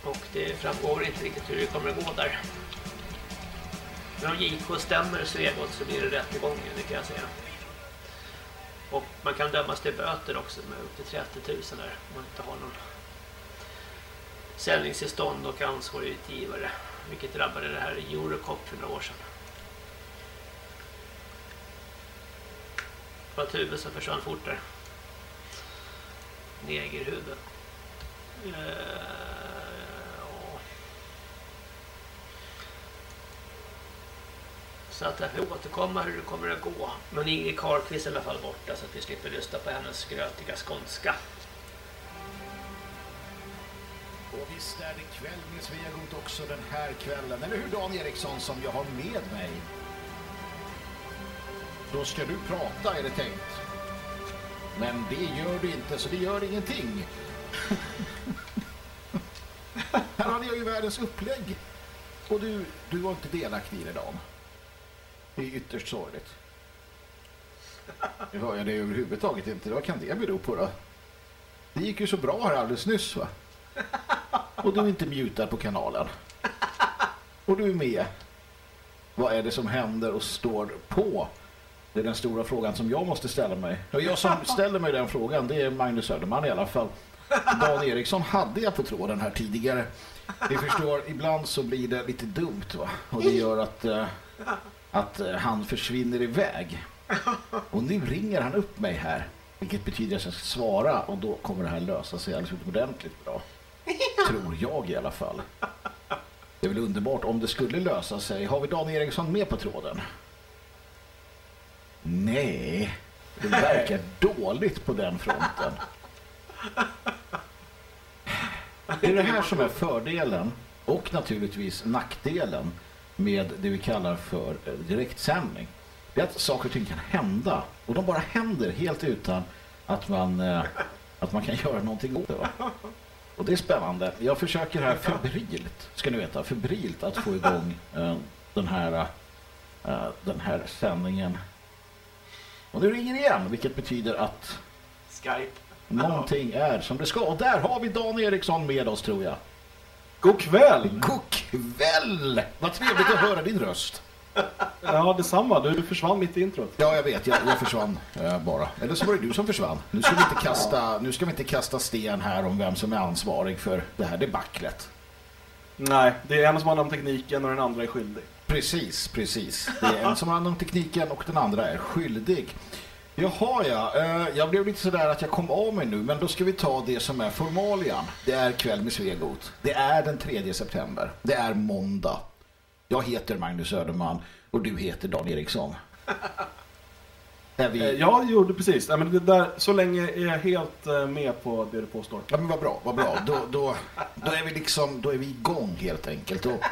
S5: Och det framgår inte riktigt hur det kommer att gå där. Men om JK stämmer Svegot så blir det rättegång, det kan jag säga. Och man kan dömas till böter också med upp till 30 000 där om man inte har någon säljningstillstånd och ansvarig utgivare. Vilket drabbade det här Eurocop för några år sedan. Det var ett huvud som försvann fort där. Negerhuvud. Uh, ja. Så att jag får återkomma hur det kommer att gå. Men Ingrid Carlqvist är i alla fall borta så att vi slipper lyssna på hennes grötiga skånska.
S10: Och visst är det kväll med Sveagot också den här kvällen. Eller hur Dan Eriksson som jag har med mig? Då ska du prata är det tänkt. Men det gör du inte, så det gör ingenting. [laughs] här hade jag ju världens upplägg. Och du, du var inte delaktig i det, Dan. Det är ytterst sorgligt. Det hör jag det överhuvudtaget inte. Vad kan det bero på då? Det gick ju så bra här alldeles nyss va? Och du är inte mutad på kanalen. Och du är med. Vad är det som händer och står på? Det är den stora frågan som jag måste ställa mig. Och jag som ställer mig den frågan, det är Magnus Söderman i alla fall. Dan Eriksson hade jag på tråden här tidigare. Ni förstår, ibland så blir det lite dumt va? Och det gör att, eh, att eh, han försvinner iväg. Och nu ringer han upp mig här. Vilket betyder att jag ska svara och då kommer det här lösa sig alldeles utomordentligt bra. [laughs] Tror jag i alla fall. Det är väl underbart om det skulle lösa sig. Har vi Dan Eriksson med på tråden? Nej, det verkar dåligt på den fronten. Det är det här som är fördelen och naturligtvis nackdelen med det vi kallar för eh, direktsändning. Det är att saker och ting kan hända och de bara händer helt utan att man, eh, att man kan göra någonting åt det. Va? Och det är spännande. Jag försöker här febrilt, ska ni veta, febrilt att få igång uh, den här uh, den här sändningen. Och nu ringer igen, vilket betyder att
S11: Skype.
S10: någonting är som det ska. Och där har vi Dan Eriksson med oss tror jag.
S7: God kväll!
S10: God kväll! Vad trevligt att höra din röst.
S7: Ja, detsamma. Du försvann mitt i introt.
S10: Ja, jag vet. Jag, jag försvann eh, bara. Eller så var det du som försvann. Nu ska, vi inte kasta, nu ska vi inte kasta sten här om vem som är ansvarig för det här debaclet.
S7: Nej, det är en som har hand om tekniken och den andra är skyldig.
S10: Precis, precis. Det är en som har hand om tekniken och den andra är skyldig. Jaha, ja. Eh, Jag blev lite sådär att jag kom av mig nu, men då ska vi ta det som är formalian. Det är kväll med Svegot. Det är den 3 september. Det är måndag. Jag heter Magnus Söderman och du heter Dan Eriksson. Vi...
S7: Eh, Ja, jo, det- precis. Men det där, så länge är jag helt eh, med på det du påstår.
S10: Ja, men vad bra, vad bra. Då, då, då är vi liksom, då är vi igång helt enkelt. Och,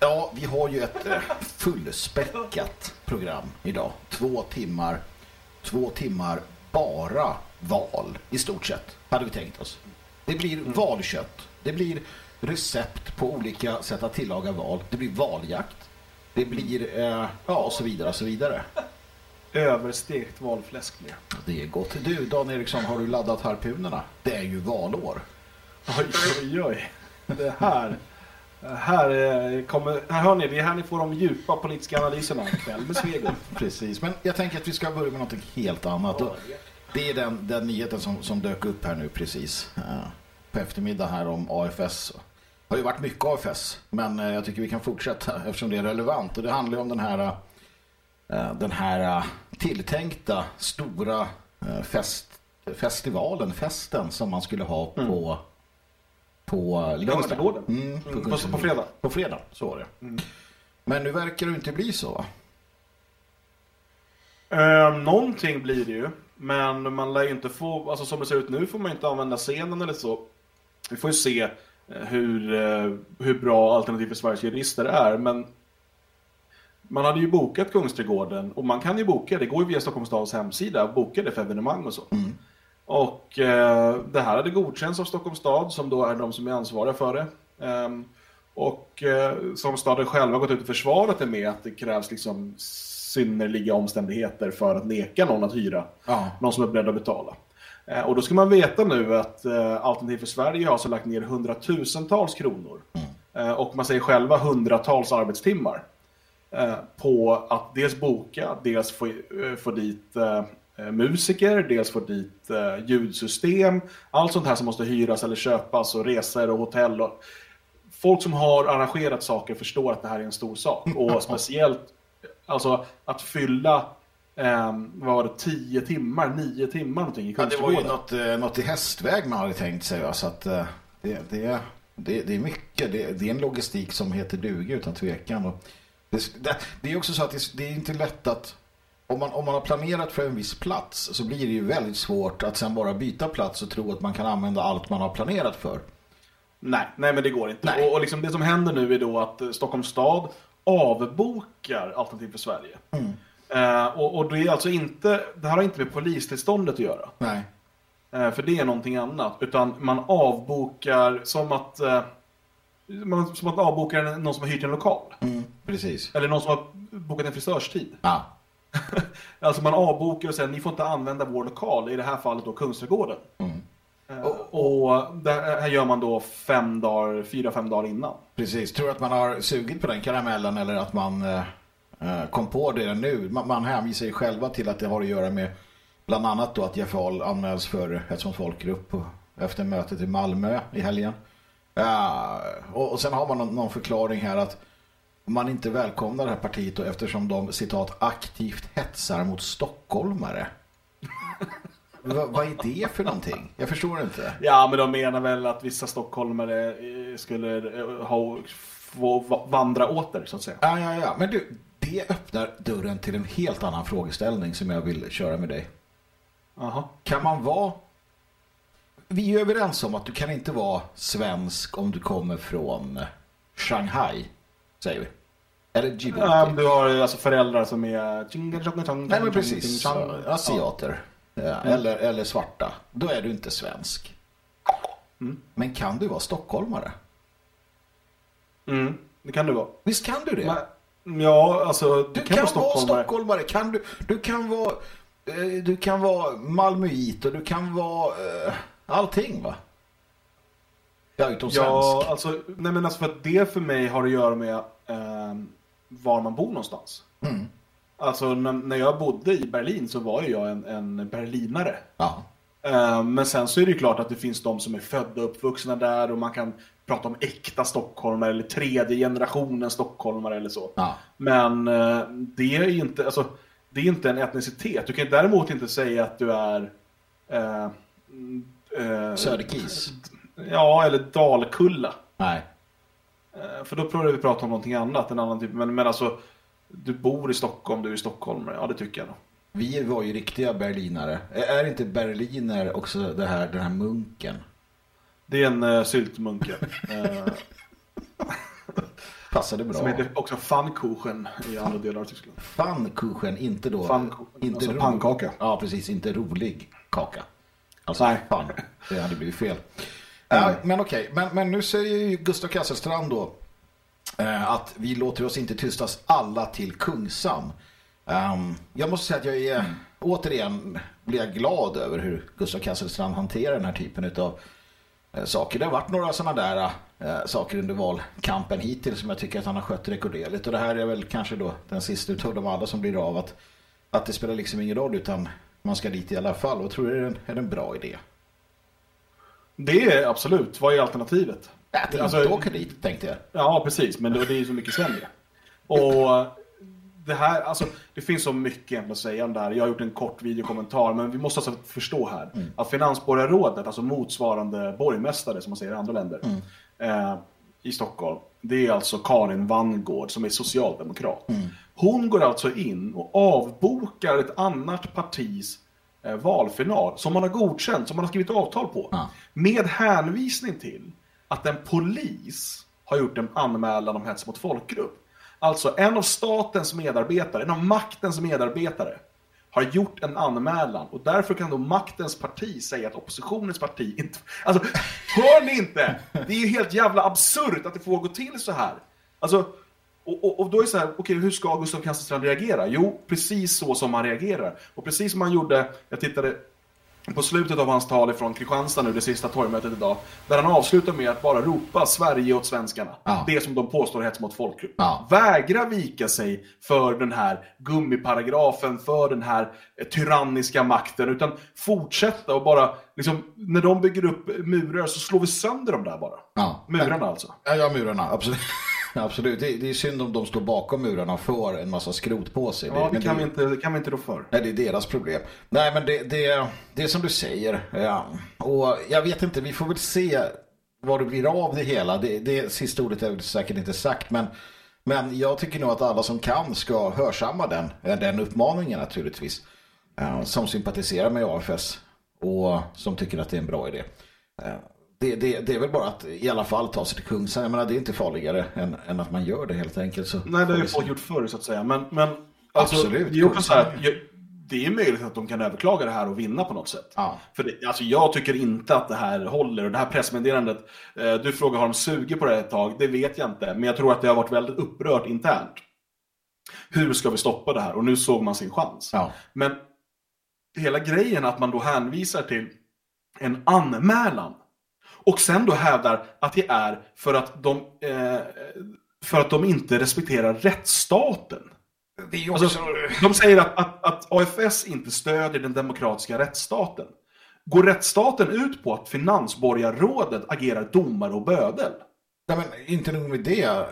S10: ja, vi har ju ett eh, fullspäckat program idag. Två timmar, två timmar bara val i stort sett, hade vi tänkt oss. Det blir valkött, det blir recept på olika sätt att tillaga val, det blir valjakt, det blir, eh, ja, och så vidare, och så vidare.
S7: Överstekt valfläsk blir det.
S10: Är gott. Du, Dan Eriksson, har du laddat harpunerna? Det är ju valår.
S7: Oj, oj, oj. Det här... Här, eh, kommer, här hör ni, det är här ni får de djupa politiska analyserna kväll med Svegot. [laughs]
S10: Precis, men jag tänker att vi ska börja med något helt annat. Och det är den, den nyheten som, som dök upp här nu precis eh, på eftermiddag här om AFS. Har ju varit mycket AFS, men eh, jag tycker vi kan fortsätta [laughs] eftersom det är relevant. Och det handlar ju om den här, eh, den här eh, tilltänkta stora eh, fest, festivalen, festen som man skulle ha på, på lördag.
S7: Kungsträdgården.
S10: Mm, på,
S7: Mm, på- fredag.
S10: På fredag, så var det. Men nu verkar det inte bli så va?
S7: Eh, någonting blir det ju. Men man lär ju inte få, alltså som det ser ut nu får man inte använda scenen eller så. Vi får ju se eh, hur, eh, hur bra Alternativ för Sveriges jurister är. Men man hade ju bokat Kungsträdgården och man kan ju boka, det går ju via Stockholms stads hemsida, boka det för evenemang och så. Och eh, det här hade godkänts av Stockholms stad som då är de som är ansvariga för det. Ehm, och eh, som staden själva gått ut och försvarat det med att det krävs liksom synnerliga omständigheter för att neka någon att hyra.
S10: Ja.
S7: Någon som är beredd att betala. Eh, Och då ska man veta nu att eh, Alternativ för Sverige har alltså lagt ner hundratusentals kronor. Eh, Och man säger själva hundratals arbetstimmar. På att dels boka, dels få, få dit musiker, dels få dit ljudsystem. Allt sånt här som måste hyras eller köpas och resor och hotell. Och folk som har arrangerat saker förstår att det här är en stor sak. Och [laughs] speciellt alltså, att fylla ehm, vad var det, 10 timmar, 9 timmar någonting i
S10: Ja, det var ju
S7: Kungsträdgården.
S10: något, eh, något i hästväg man hade tänkt sig. Va? Så att, eh, det, det, det, det är mycket. Det, det är en logistik som heter duga utan tvekan. Och det, det, är också så att det, det är inte lätt att om man, om man har planerat för en viss plats så blir det ju väldigt svårt att sen bara byta plats och tro att man kan använda allt man har planerat för.
S7: Nej, nej men det går inte. Och, och liksom det som händer nu är då att eh, Stockholms stad avbokar Alternativ för Sverige. Eh, och, och det är alltså inte, det här har inte med polistillståndet att göra.
S10: Nej.
S7: Eh, för det är någonting annat. Utan man avbokar som att eh, man, som att man avbokar någon som har hyrt en lokal.
S10: Mm, precis.
S7: Eller någon som har bokat en frisörstid.
S10: Ja. [laughs]
S7: alltså man avbokar och säger ni får inte använda vår lokal, i det här fallet då Kungsträdgården. Eh, och det här gör man då fem dagar, fyra, fem dagar innan.
S10: Precis. Tror du att man har sugit på den karamellen eller att man eh, kom på det nu? Man, man hänvisar ju själva till att det har att göra med bland annat då att Jeff Ahl anmäls för ett som folkgrupp efter mötet i Malmö i helgen. Ja, och, och sen har man någon, någon förklaring här att man inte välkomnar det här partiet då, eftersom de citat aktivt hetsar mot stockholmare. [laughs] Va, vad är det för någonting? Jag förstår inte.
S7: Ja, men de menar väl att vissa stockholmare eh, skulle eh, ha, få va- vandra åter, så att säga.
S10: Ja, ja, ja. Men du, det öppnar dörren till en helt annan frågeställning som jag vill köra med dig.
S7: Aha.
S10: Kan man vara... Vi är överens om att du kan inte vara svensk om du kommer från Shanghai, säger vi. Eller Djibouti.
S7: Ja, du har ju alltså föräldrar som är...
S10: Nej, men precis. Asiater. Ja, eller, eller svarta. Då är du inte svensk. Men kan du vara stockholmare?
S7: Mm, det kan du vara.
S10: Visst kan du det?
S7: Men, ja, alltså...
S10: Du kan, vara stockholmare. Kan du, du kan vara... eh, Du kan vara malmöit och du kan vara eh, allting va? Ja, utom
S7: Ja,
S10: svensk.
S7: alltså, nej men alltså för att det för mig har att göra med ehm, var man bor någonstans.
S10: Mm.
S7: Alltså när, när jag bodde i Berlin så var ju jag en, en berlinare.
S10: Ja.
S7: Eh, Men sen så är det ju klart att det finns de som är födda och uppvuxna där och man kan prata om äkta stockholmare eller tredje generationen stockholmare eller så.
S10: Ja.
S7: Men eh, det är ju inte, alltså, det är inte en etnicitet. Du kan däremot inte säga att du är eh, eh,
S10: Söderkis.
S7: Ja, eller Dalkulla.
S10: Nej.
S7: Eh, För då börjar vi prata om någonting annat, en annan typ. Men, men alltså, du bor i Stockholm, du är stockholmare. Ja, det tycker jag nog.
S10: Vi var ju riktiga berlinare. Är inte berliner också det här, den här munken?
S7: Det är en uh, syltmunke. [laughs] eh,
S10: Passade bra.
S7: som heter också Pfannkuchen i andra delar av Tyskland.
S10: Pfannkuchen, inte då...
S7: Pfannkuchen,
S10: inte
S7: alltså pannkaka.
S10: Ja, precis. Inte rolig kaka. Alltså, Nej. Fan, det hade blivit fel. Ja, [laughs] men okej, men, men nu säger ju Gustav Kasselstrand då eh, att vi låter oss inte tystas alla till Kungsan. Ehm, jag måste säga att jag är, återigen blir jag glad över hur Gustav Kasselstrand hanterar den här typen av saker. Det har varit några sådana där eh, saker under valkampen hittills som jag tycker att han har skött rekorderligt. Och det här är väl kanske då den sista utav de alla som blir av att, att det spelar liksom ingen roll utan man ska dit i alla fall. Och tror du är det en, är det en bra idé?
S7: Det är absolut. Vad är alternativet?
S10: Att inte åka dit, tänkte jag.
S7: Ja, precis. Men det, det är ju så mycket sämre. Och det här, alltså, det finns så mycket att säga om det här. Jag har gjort en kort videokommentar, men vi måste alltså förstå här att Finansborgarrådet, alltså motsvarande borgmästare som man säger i andra länder, eh, i Stockholm, det är alltså Karin Vangård som är socialdemokrat. Hon går alltså in och avbokar ett annat partis eh, valfinal som man har godkänt, som man har skrivit avtal på. Med hänvisning till att en polis har gjort en anmälan om hets mot folkgrupp. Alltså en av statens medarbetare, en av maktens medarbetare har gjort en anmälan och därför kan då maktens parti säga att oppositionens parti inte... Alltså, hör ni inte? Det är ju helt jävla absurt att det får gå till så här. Alltså, och, och, och då är det så här, okej hur ska Gustav Kasselstrand reagera? Jo, precis så som han reagerar. Och precis som han gjorde, jag tittade på slutet av hans tal ifrån Kristianstad nu, det sista torgmötet idag, där han avslutar med att bara ropa Sverige åt svenskarna.
S10: Ja.
S7: Det som de påstår hets mot folkgrupp.
S10: Ja.
S7: Vägra vika sig för den här gummiparagrafen, för den här eh, tyranniska makten, utan fortsätta och bara, liksom, när de bygger upp murar så slår vi sönder dem där bara.
S10: Ja.
S7: Murarna alltså.
S10: Ja, ja murarna, absolut. Absolut. Det, det är synd om de står bakom murarna och får en massa skrot på sig.
S7: Ja, det
S10: men
S7: kan vi inte, det kan vi inte rå för.
S10: Nej, det är deras problem. Nej, men det, det, det är som du säger. Ja. Och jag vet inte, vi får väl se vad det blir av det hela. Det, det sista ordet är säkert inte sagt, men, men jag tycker nog att alla som kan ska hörsamma den, den uppmaningen naturligtvis. Som sympatiserar med AFS och som tycker att det är en bra idé. Det, det, det är väl bara att i alla fall ta sig till Kungsan. Jag menar, det är inte farligare än, än att man gör det helt enkelt. Så
S7: Nej, det har ju folk gjort förr så att säga. Men, men alltså,
S10: Absolut,
S7: det är också så här, det är möjligt att de kan överklaga det här och vinna på något sätt.
S10: Ja.
S7: För det, alltså jag tycker inte att det här håller. Och det här pressmeddelandet, eh, du frågar har de sugit på det ett tag? Det vet jag inte. Men jag tror att det har varit väldigt upprört internt. Hur ska vi stoppa det här? Och nu såg man sin chans.
S10: Ja.
S7: Men hela grejen att man då hänvisar till en anmälan och sen då hävdar att det är för att de, eh, för att de inte respekterar rättsstaten. Alltså,
S10: också...
S7: de säger att, att, att AFS inte stödjer den demokratiska rättsstaten. Går rättsstaten ut på att finansborgarrådet agerar domare och bödel?
S10: Nej, men inte nog med det.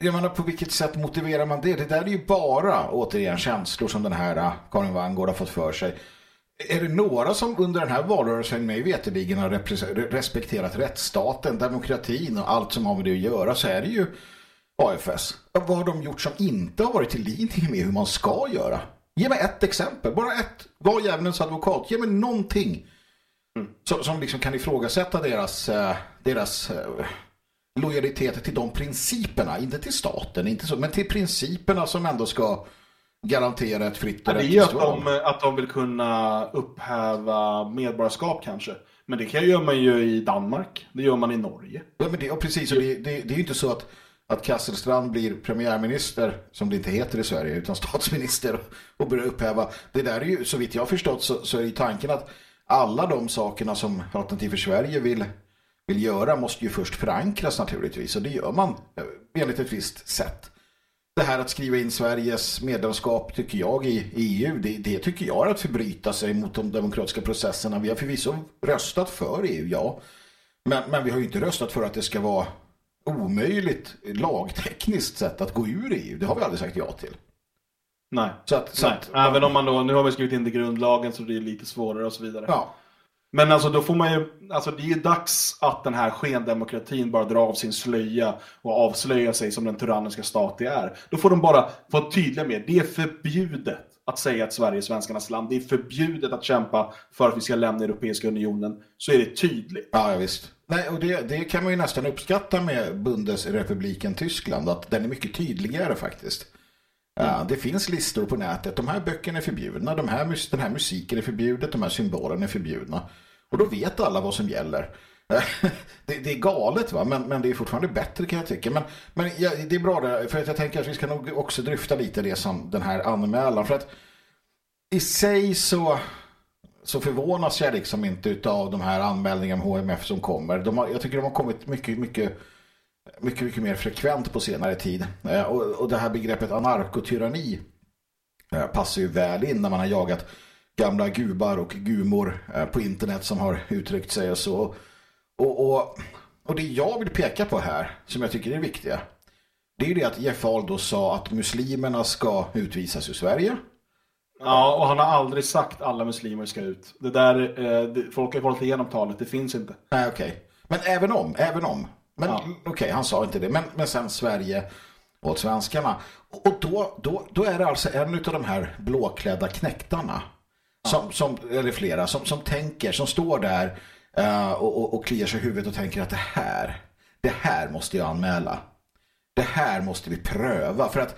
S10: Jag menar, på vilket sätt motiverar man det? Det där är ju bara, återigen, känslor som den här äh, Karin Wanngård har fått för sig. Är det några som under den här valrörelsen mig veterligen har respekterat rättsstaten, demokratin och allt som har med det att göra så är det ju AFS. Vad har de gjort som inte har varit i linje med hur man ska göra? Ge mig ett exempel, bara ett. Var djävulens advokat, ge mig någonting som, som liksom kan ifrågasätta deras, eh, deras eh, lojalitet till de principerna, inte till staten, inte så, men till principerna som ändå ska garantera ett fritt och
S7: Ja, det är ju att de, att de vill kunna upphäva medborgarskap kanske. Men det kan- gör man ju i Danmark. Det gör man i Norge.
S10: Ja, men det, och precis, och det, det, det är ju inte så att, att Kasselstrand blir premiärminister, som det inte heter i Sverige, utan statsminister och, och börjar upphäva. Det där är ju, så vitt jag har förstått, så, så är ju tanken att alla de sakerna som Alternativ för Sverige vill, vill göra måste ju först förankras naturligtvis. Och det gör man eh, enligt ett visst sätt. Det här att skriva in Sveriges medlemskap tycker jag i EU, det, det tycker jag är att förbryta sig mot de demokratiska processerna. Vi har förvisso röstat för EU, ja. Men, men vi har ju inte röstat för att det ska vara omöjligt lagtekniskt sett att gå ur EU. Det har vi aldrig sagt ja till.
S7: Nej.
S10: Så att, så
S7: Nej.
S10: att,
S7: Även om man då, nu har vi skrivit in det i grundlagen så det är lite svårare och så vidare.
S10: ja.
S7: Men alltså då får man ju, alltså det är ju dags att den här skendemokratin bara drar av sin slöja och avslöjar sig som den tyranniska stat det är. Då får de bara vara tydliga med, det är förbjudet att säga att Sverige är svenskarnas land. Det är förbjudet att kämpa för att vi ska lämna Europeiska unionen. Så är det tydligt.
S10: Ja, ja visst. Nej, och det, det kan man ju nästan uppskatta med Bundesrepubliken Tyskland, att den är mycket tydligare faktiskt. Ja, det finns listor på nätet. De här böckerna är förbjudna, de här, den här musiken är förbjudet, de här symbolerna är förbjudna. Och då vet alla vad som gäller. [laughs] Det, det är galet va, men, men det är fortfarande bättre kan jag tycka. Men, men ja, det är bra det, för att jag tänker att vi ska nog också dryfta lite det som den här anmälan. För att i sig så, så förvånas jag liksom inte av de här anmälningarna om HMF som kommer. De har, jag tycker de har kommit mycket, mycket, mycket, mycket mer frekvent på senare tid. Eh, och, och det här begreppet anarkotyranni eh, passar ju väl in när man har jagat gamla gubar och gumor eh, på internet som har uttryckt sig och så. Och, och, och det jag vill peka på här, som jag tycker är viktiga, det är ju det att Jeff Ahl då sa att muslimerna ska utvisas ur Sverige.
S7: Ja, och han har aldrig sagt alla muslimer ska ut. Det där, eh, det, folk har kollat igenom talet, det finns inte.
S10: Nej, okej. Men även om, även om. Men
S7: Ja.
S10: okej, han sa inte det. Men, men sen Sverige åt svenskarna. Och då, då, då är det alltså en av de här blåklädda knäktarna. Som, som, eller flera, som, som tänker, som står där uh, och, och, och kliar sig i huvudet och tänker att det här, det här måste jag anmäla. Det här måste vi pröva. För att,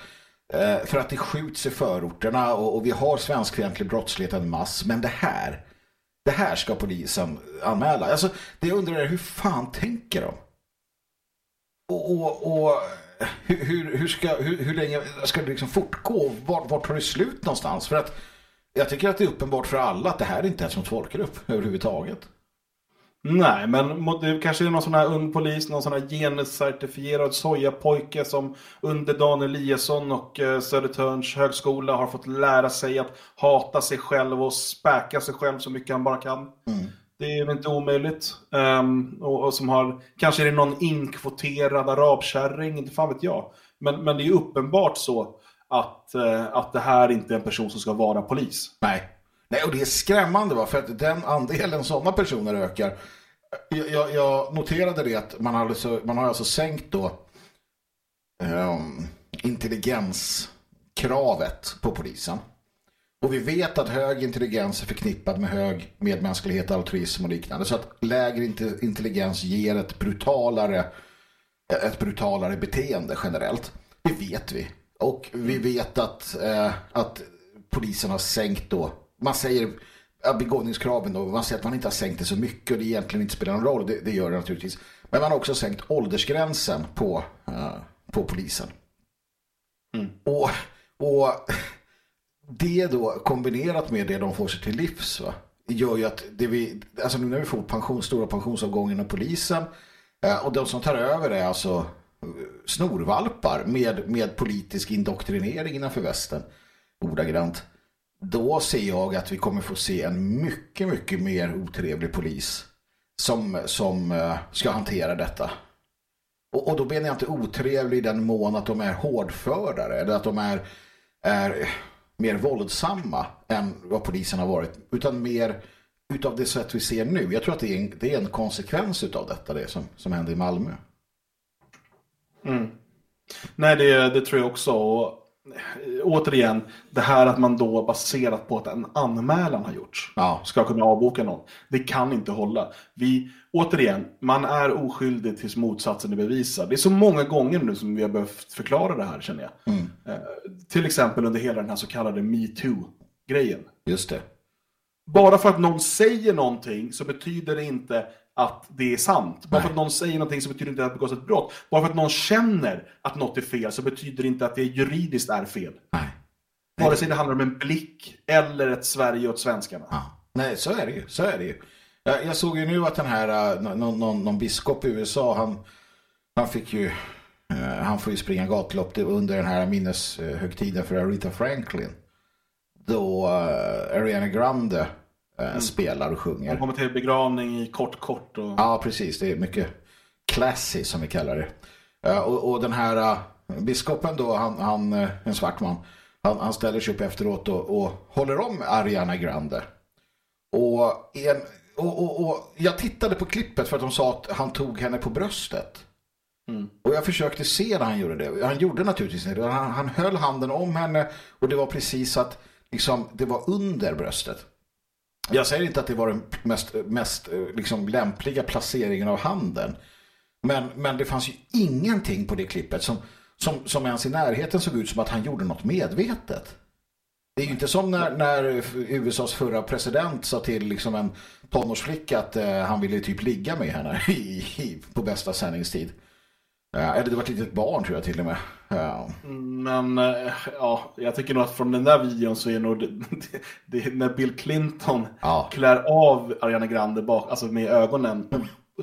S10: uh, för att det skjuts i förorterna och, och vi har svenskfientlig brottslighet en mass. Men det här, det här ska polisen anmäla. Alltså, det jag undrar är hur fan tänker de? Och, och, och hur, hur, hur, ska, hur, hur länge ska det liksom fortgå? Vart, vart tar det slut någonstans? För att jag tycker att det är uppenbart för alla att det här inte är som folkgrupp [laughs] överhuvudtaget.
S7: Nej, men det kanske är någon sån här ung polis, någon sån här gencertifierad sojapojke som under Dan Eliasson och eh, Södertörns högskola har fått lära sig att hata sig själv och späka sig själv så mycket han bara kan. Det är väl inte omöjligt. Ehm, och, och som har, kanske är det någon inkvoterad arabkärring, inte fan vet jag. Men, men det är uppenbart så att, eh, att det här inte är en person som ska vara polis.
S10: Nej. Nej, och det är skrämmande va? för att den andelen sådana personer ökar. Jag, jag, jag noterade det att man har alltså, man har alltså sänkt då um, intelligenskravet på polisen. Och vi vet att hög intelligens är förknippad med hög medmänsklighet, altruism och liknande. Så att lägre intelligens ger ett brutalare, ett brutalare beteende generellt. Det vet vi. Och vi vet att, eh, att polisen har sänkt då, man säger begåvningskraven då, man säger att man inte har sänkt det så mycket och det egentligen inte spelar någon roll, det, det gör det naturligtvis. Men man har också sänkt åldersgränsen på, eh, på polisen. Och, och det då kombinerat med det de får sig till livs va, gör ju att det vi, alltså nu när vi får pension, stora pensionsavgången av polisen eh, och de som tar över är alltså snorvalpar med, med politisk indoktrinering innanför västen ordagrant. Då ser jag att vi kommer få se en mycket, mycket mer otrevlig polis som, som eh, ska hantera detta. Och, och då menar jag inte otrevlig i den mån att de är hårdförare eller att de är, är mer våldsamma än vad polisen har varit. Utan mer utav det sätt vi ser nu. Jag tror att det är en, det är en konsekvens utav detta, det som, som hände i Malmö.
S7: Mm. Nej, det, det tror jag också. Och, eh, återigen, det här att man då baserat på att en anmälan har gjorts ska kunna avboka någon. Det kan inte hålla. Vi, återigen, man är oskyldig tills motsatsen är bevisad. Det är så många gånger nu som vi har behövt förklara det här, känner jag.
S10: Mm.
S7: Eh, till exempel under hela den här så kallade metoo-grejen.
S10: Just det.
S7: Bara för att någon säger någonting så betyder det inte att det är sant. Bara för att någon säger någonting så betyder det inte att det begås ett brott. Bara för att någon känner att något är fel så betyder det inte att det juridiskt är fel.
S10: Nej.
S7: Vare sig det handlar om en blick eller ett Sverige åt svenskarna.
S10: Nej, så är det ju. Så är det ju. Jag, jag såg ju nu att den här, uh, någon, någon, någon biskop i USA, han, han fick ju, eh, han får ju springa gatlopp under den här minneshögtiden för Aretha Franklin. Då uh, Ariana Grande eh, spelar och sjunger.
S7: Han kommer till begravning i kort kort. Och...
S10: Ja, precis. Det är mycket classy som vi kallar det. Eh, och, och den här eh, biskopen då, han, han, en svart man, han, han ställer sig upp efteråt och, och håller om Ariana Grande. Och, en, och, jag tittade på klippet för att de sa att han tog henne på bröstet. Och jag försökte se när han gjorde det. Han gjorde naturligtvis inte det. Han, han höll handen om henne och det var precis att liksom, det var under bröstet. Jag säger inte att det var den mest, mest eh, liksom, lämpliga placeringen av handen. Men, men det fanns ju ingenting på det klippet som, som, som ens i närheten såg ut som att han gjorde något medvetet. Det är ju inte som när, när USAs förra president sa till liksom en tonårsflicka att eh, han ville typ ligga med henne [laughs] i, i, på bästa sändningstid. Eh, eller det var ett litet barn tror jag till och med. Ja.
S7: Men eh, ja, jag tycker nog att från den där videon så är nog det, [laughs] det, det när Bill Clinton klär av Ariana Grande bak, alltså med ögonen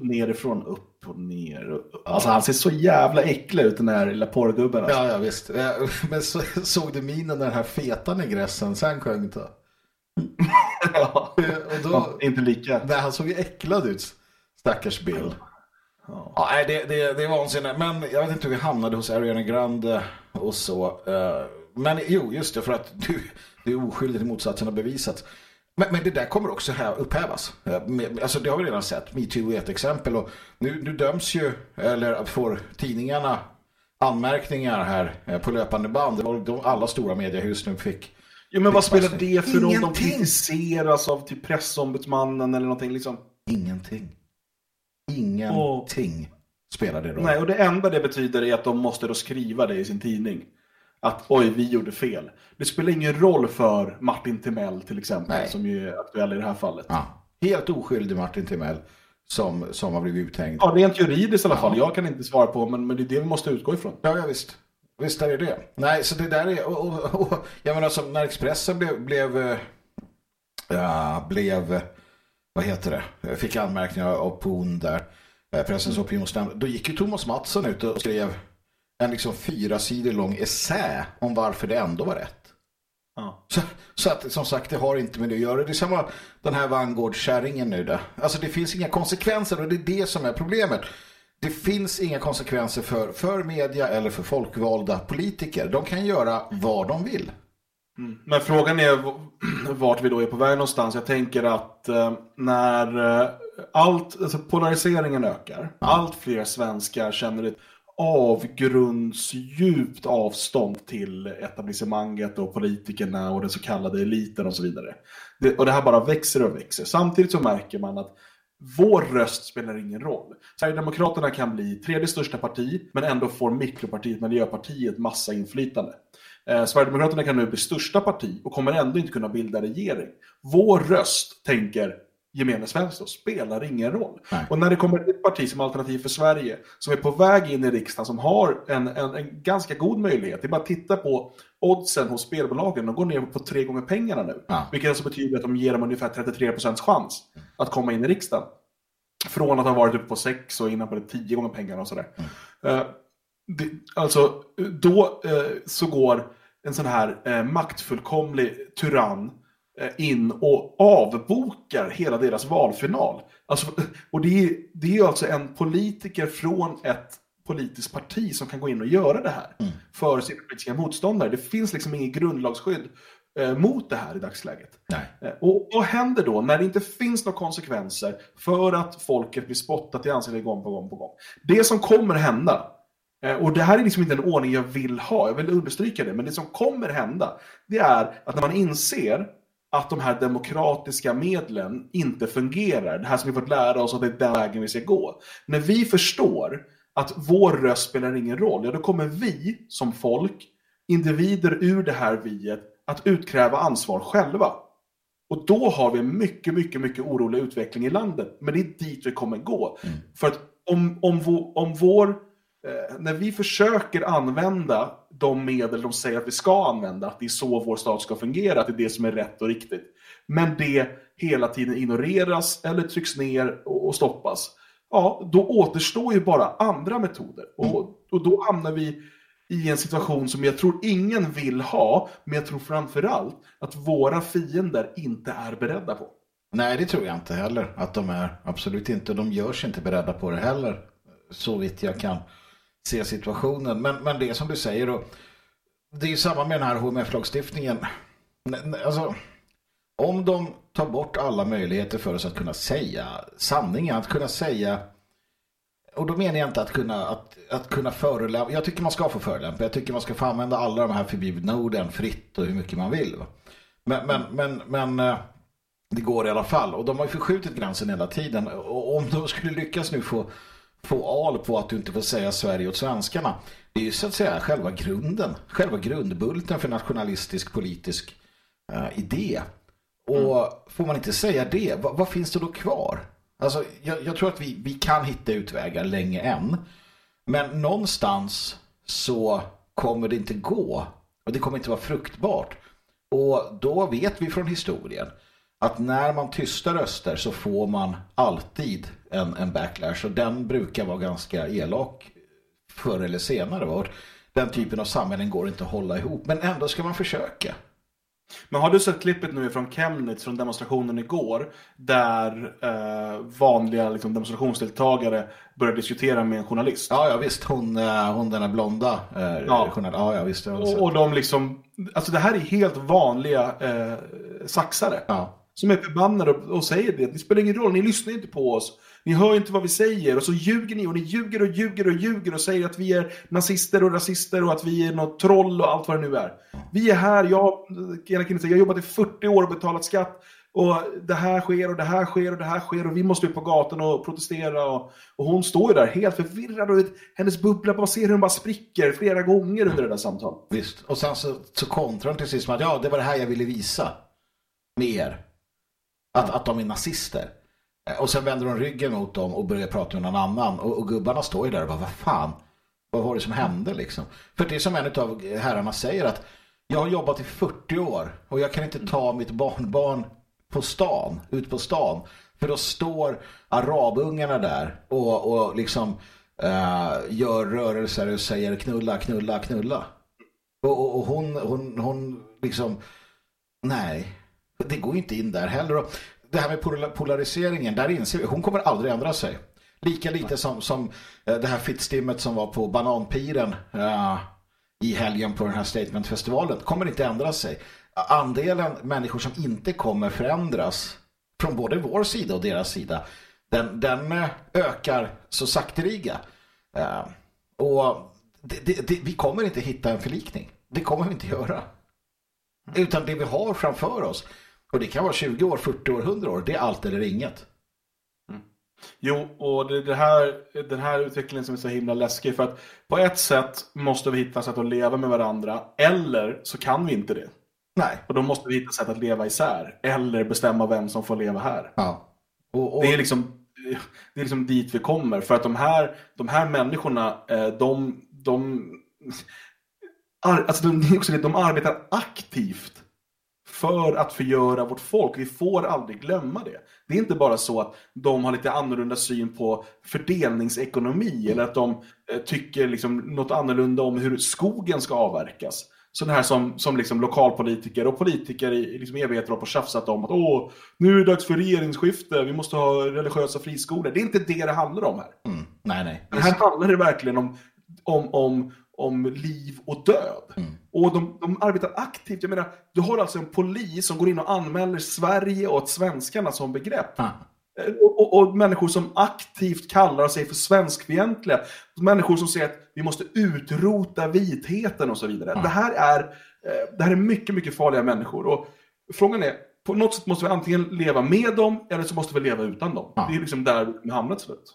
S7: nerifrån upp och ner. upp. Alltså han ser så jävla äcklig ut den här lilla porrgubben. Alltså.
S10: Ja, ja visst. Eh, [laughs] Men så, såg du minen när den här fetan i gräsen sen sjöng [laughs] då?
S7: ja.
S10: Och då,
S7: inte lika.
S10: Nej, han såg ju äcklad ut. Stackars Bill. Ja, nej, det, det, det är vansinne. Men jag vet inte hur vi hamnade hos Ariana Grande och så. Eh, Men jo, just det, för att du, du är oskyldig till motsatsen har bevisats. Men, men det där kommer också här upphävas. Eh, Alltså det har vi redan sett. MeToo är ett exempel. Och nu, nu döms ju, eller får tidningarna anmärkningar här eh, på löpande band. Och de, alla stora mediehus nu fick
S7: Jo men vad spelar det för roll? De kritiseras av typ pressombudsmannen eller någonting liksom.
S10: Ingenting. Ingenting spelar det roll.
S7: Nej, och det enda det betyder är att de måste då skriva det i sin tidning. Att oj, vi gjorde fel. Det spelar ingen roll för Martin Timell till exempel,
S10: Nej.
S7: som ju är aktuell i det här fallet.
S10: Ja. Helt oskyldig Martin Timell som, som har blivit uthängd.
S7: Ja, rent juridiskt i alla fall. Jag kan inte svara på, men, men det är det vi måste utgå ifrån.
S10: Ja, ja visst. Visst är det det. Nej, så det där är... Och, och, och, jag menar, som när Expressen blev, blev, eh, blev, vad heter det, fick anmärkningar av PON där, eh, pressens opinionsnämnd. Då gick ju Thomas Mattsson ut och skrev en liksom fyra sidor lång essä om varför det ändå var rätt.
S7: Ja.
S10: Så, så att som sagt, det har inte med det att göra. Det är samma den här Vangårdskärringen nu då. Alltså det finns inga konsekvenser och det är det som är problemet. Det finns inga konsekvenser för, för media eller för folkvalda politiker. De kan göra vad de vill. Mm.
S7: Men frågan är [clears throat] vart vi då är på väg någonstans. Jag tänker att eh, när eh, allt, alltså polariseringen ökar, allt fler svenskar känner ett avgrundsdjupt avstånd till etablissemanget och politikerna och den så kallade eliten och så vidare. Det, och det här bara växer och växer. Samtidigt så märker man att vår röst spelar ingen roll. Sverigedemokraterna kan bli tredje största parti, men ändå får mikropartiet Miljöpartiet massa inflytande. Eh, Sverigedemokraterna kan nu bli största parti och kommer ändå inte kunna bilda regering. Vår röst, tänker gemene svensk spelar ingen roll. Och när det kommer ett parti som Alternativ för Sverige, som är på väg in i riksdagen, som har en, en, en ganska god möjlighet. Det är bara att titta på oddsen hos spelbolagen. De går ner på tre gånger pengarna nu. Vilket alltså betyder att de ger dem ungefär 33% chans att komma in i riksdagen. Från att ha varit uppe på 6 och innan på det 10 gånger pengarna och sådär. Eh, det, alltså, då eh, så går en sån här eh, maktfullkomlig tyrann eh, in och avbokar hela deras valfinal. Alltså, och det är, det är ju alltså en politiker från ett politiskt parti som kan gå in och göra det här för sina politiska motståndare. Det finns liksom inget grundlagsskydd eh, mot det här i dagsläget. Eh, Och vad händer då när det inte finns några konsekvenser för att folket blir spottat i ansiktet gång på gång på gång? Det som kommer hända, och det här är liksom inte en ordning jag vill ha, jag vill understryka det, men det som kommer hända, det är att när man inser att de här demokratiska medlen inte fungerar, det här som vi fått lära oss att det är den vägen vi ska gå. När vi förstår att vår röst spelar ingen roll, ja då kommer vi som folk, individer ur det här viet, att utkräva ansvar själva. Och då har vi en mycket, mycket, mycket orolig utveckling i landet. Men det är dit vi kommer gå. För att om, om, vår, om vår eh, Eh, när vi försöker använda de medel de säger att vi ska använda, att det är så vår stat ska fungera, att det är det som är rätt och riktigt. Men det hela tiden ignoreras eller trycks ner och, stoppas. Ja, då återstår ju bara andra metoder. Och, och då hamnar vi i en situation som jag tror ingen vill ha, men jag tror framförallt att våra fiender inte är beredda på.
S10: Nej, det tror jag inte heller att de är. Absolut inte. De görs inte beredda på det heller. Så vitt jag kan se situationen. Men, men det som du säger då. Det är ju samma med den här HMF-lagstiftningen. Alltså, om de tar bort alla möjligheter för oss att kunna säga sanningen, att kunna säga och då menar jag inte att kunna, att, att kunna förolämpa. Jag tycker man ska få förolämpa. Jag tycker man ska få använda alla de här förbjudna orden fritt och hur mycket man vill. Men, men, men, men eh, det går i alla fall. Och de har ju förskjutit gränsen hela tiden. Och om de skulle lyckas nu få, få al på att du inte får säga Sverige åt svenskarna. Det är ju så att säga själva grunden. Själva grundbulten för nationalistisk politisk eh, idé. Och får man inte säga det, vad, vad finns det då kvar? Alltså, jag, jag tror att vi, vi kan hitta utvägar länge än. Men någonstans så kommer det inte gå. Och det kommer inte vara fruktbart. Och då vet vi från historien att när man tystar röster så får man alltid en, en backlash. Och den brukar vara ganska elak förr eller senare. va? Den typen av samhällen går inte att hålla ihop. Men ändå ska man försöka.
S7: Men har du sett klippet nu från Chemnitz från demonstrationen igår där eh, vanliga liksom, demonstrationsdeltagare börjar diskutera med en journalist?
S10: Ja, ja visst. Hon, eh, hon den där blonda eh,
S7: Ja.
S10: journal- Ja, ja visst.
S7: Och, och de liksom, alltså det här är helt vanliga eh, saxare. Som är förbannade och, och säger det. Det spelar ingen roll, ni lyssnar inte på oss. Ni hör inte vad vi säger. Och så ljuger ni och ni ljuger och ljuger och ljuger och säger att vi är nazister och rasister och att vi är något troll och allt vad det nu är. Vi är här, jag, ena killen säger, jag har jobbat i 40 år och betalat skatt. Och det här sker och det här sker och det här sker och vi måste ut på gatan och protestera. Och, och hon står ju där helt förvirrad och hennes bubbla, bara ser hur hon bara spricker flera gånger under det där samtalet.
S10: Visst. Och sen så, så kontrar hon till sist med att ja, det var det här jag ville visa med er. Att, att de är nazister. Eh, och sen vänder hon ryggen mot dem och börjar prata med någon annan. Och, och gubbarna står ju där och bara, vad fan? Vad var det som hände liksom? För det är som en av herrarna säger att jag har jobbat i 40 år och jag kan inte ta mitt barnbarn på stan, ut på stan. För då står arabungarna där och, och liksom uh, gör rörelser och säger knulla, knulla, knulla. Och, och, och hon, hon, hon liksom, nej, det går inte in där heller. Det här med polar- polariseringen, där inser vi, hon kommer aldrig ändra sig. Lika lite som, som eh, det här fittstimmet som var på Bananpiren eh, i helgen på den här statementfestivalen kommer inte ändra sig. Andelen människor som inte kommer förändras från både vår sida och deras sida, den, den eh, ökar så sakteliga. Eh, och det, det, det, vi kommer inte hitta en förlikning. Det kommer vi inte göra. Utan det vi har framför oss, och det kan vara 20 år, 40 år, 100 år, det är allt eller inget.
S7: Jo, och det, det här, den här utvecklingen som är så himla läskig för att på ett sätt måste vi hitta sätt att leva med varandra eller så kan vi inte det.
S10: Nej.
S7: Och då måste vi hitta sätt att leva isär eller bestämma vem som får leva här.
S10: Ja. Och, och...
S7: Det, är liksom, det är liksom dit vi kommer för att de här, de här människorna, eh, de, de, ar, alltså de, de arbetar aktivt för att förgöra vårt folk. Vi får aldrig glömma det. Det är inte bara så att de har lite annorlunda syn på fördelningsekonomi eller att de eh, tycker liksom något annorlunda om hur skogen ska avverkas. Så det här som, som liksom lokalpolitiker och politiker i liksom evigheter har på tjafsat om att Åh, nu är det dags för regeringsskifte, vi måste ha religiösa friskolor. Det är inte det det handlar om här.
S10: Mm. Nej, nej.
S7: Men här handlar det verkligen om, om, om, om liv och död.
S10: Mm.
S7: Och de, de arbetar aktivt. Jag menar, du har alltså en polis som går in och anmäler Sverige och svenskarna som begrepp.
S10: Ah.
S7: Eh, Och, och, och människor som aktivt kallar sig för svenskfientliga. Människor som säger att vi måste utrota vitheten och så vidare.
S10: Mm.
S7: Det, här är, eh, det här är mycket, mycket farliga människor. Och frågan är, på något sätt måste vi antingen leva med dem eller så måste vi leva utan dem.
S10: Ja.
S7: Det är liksom där vi hamnar till slut.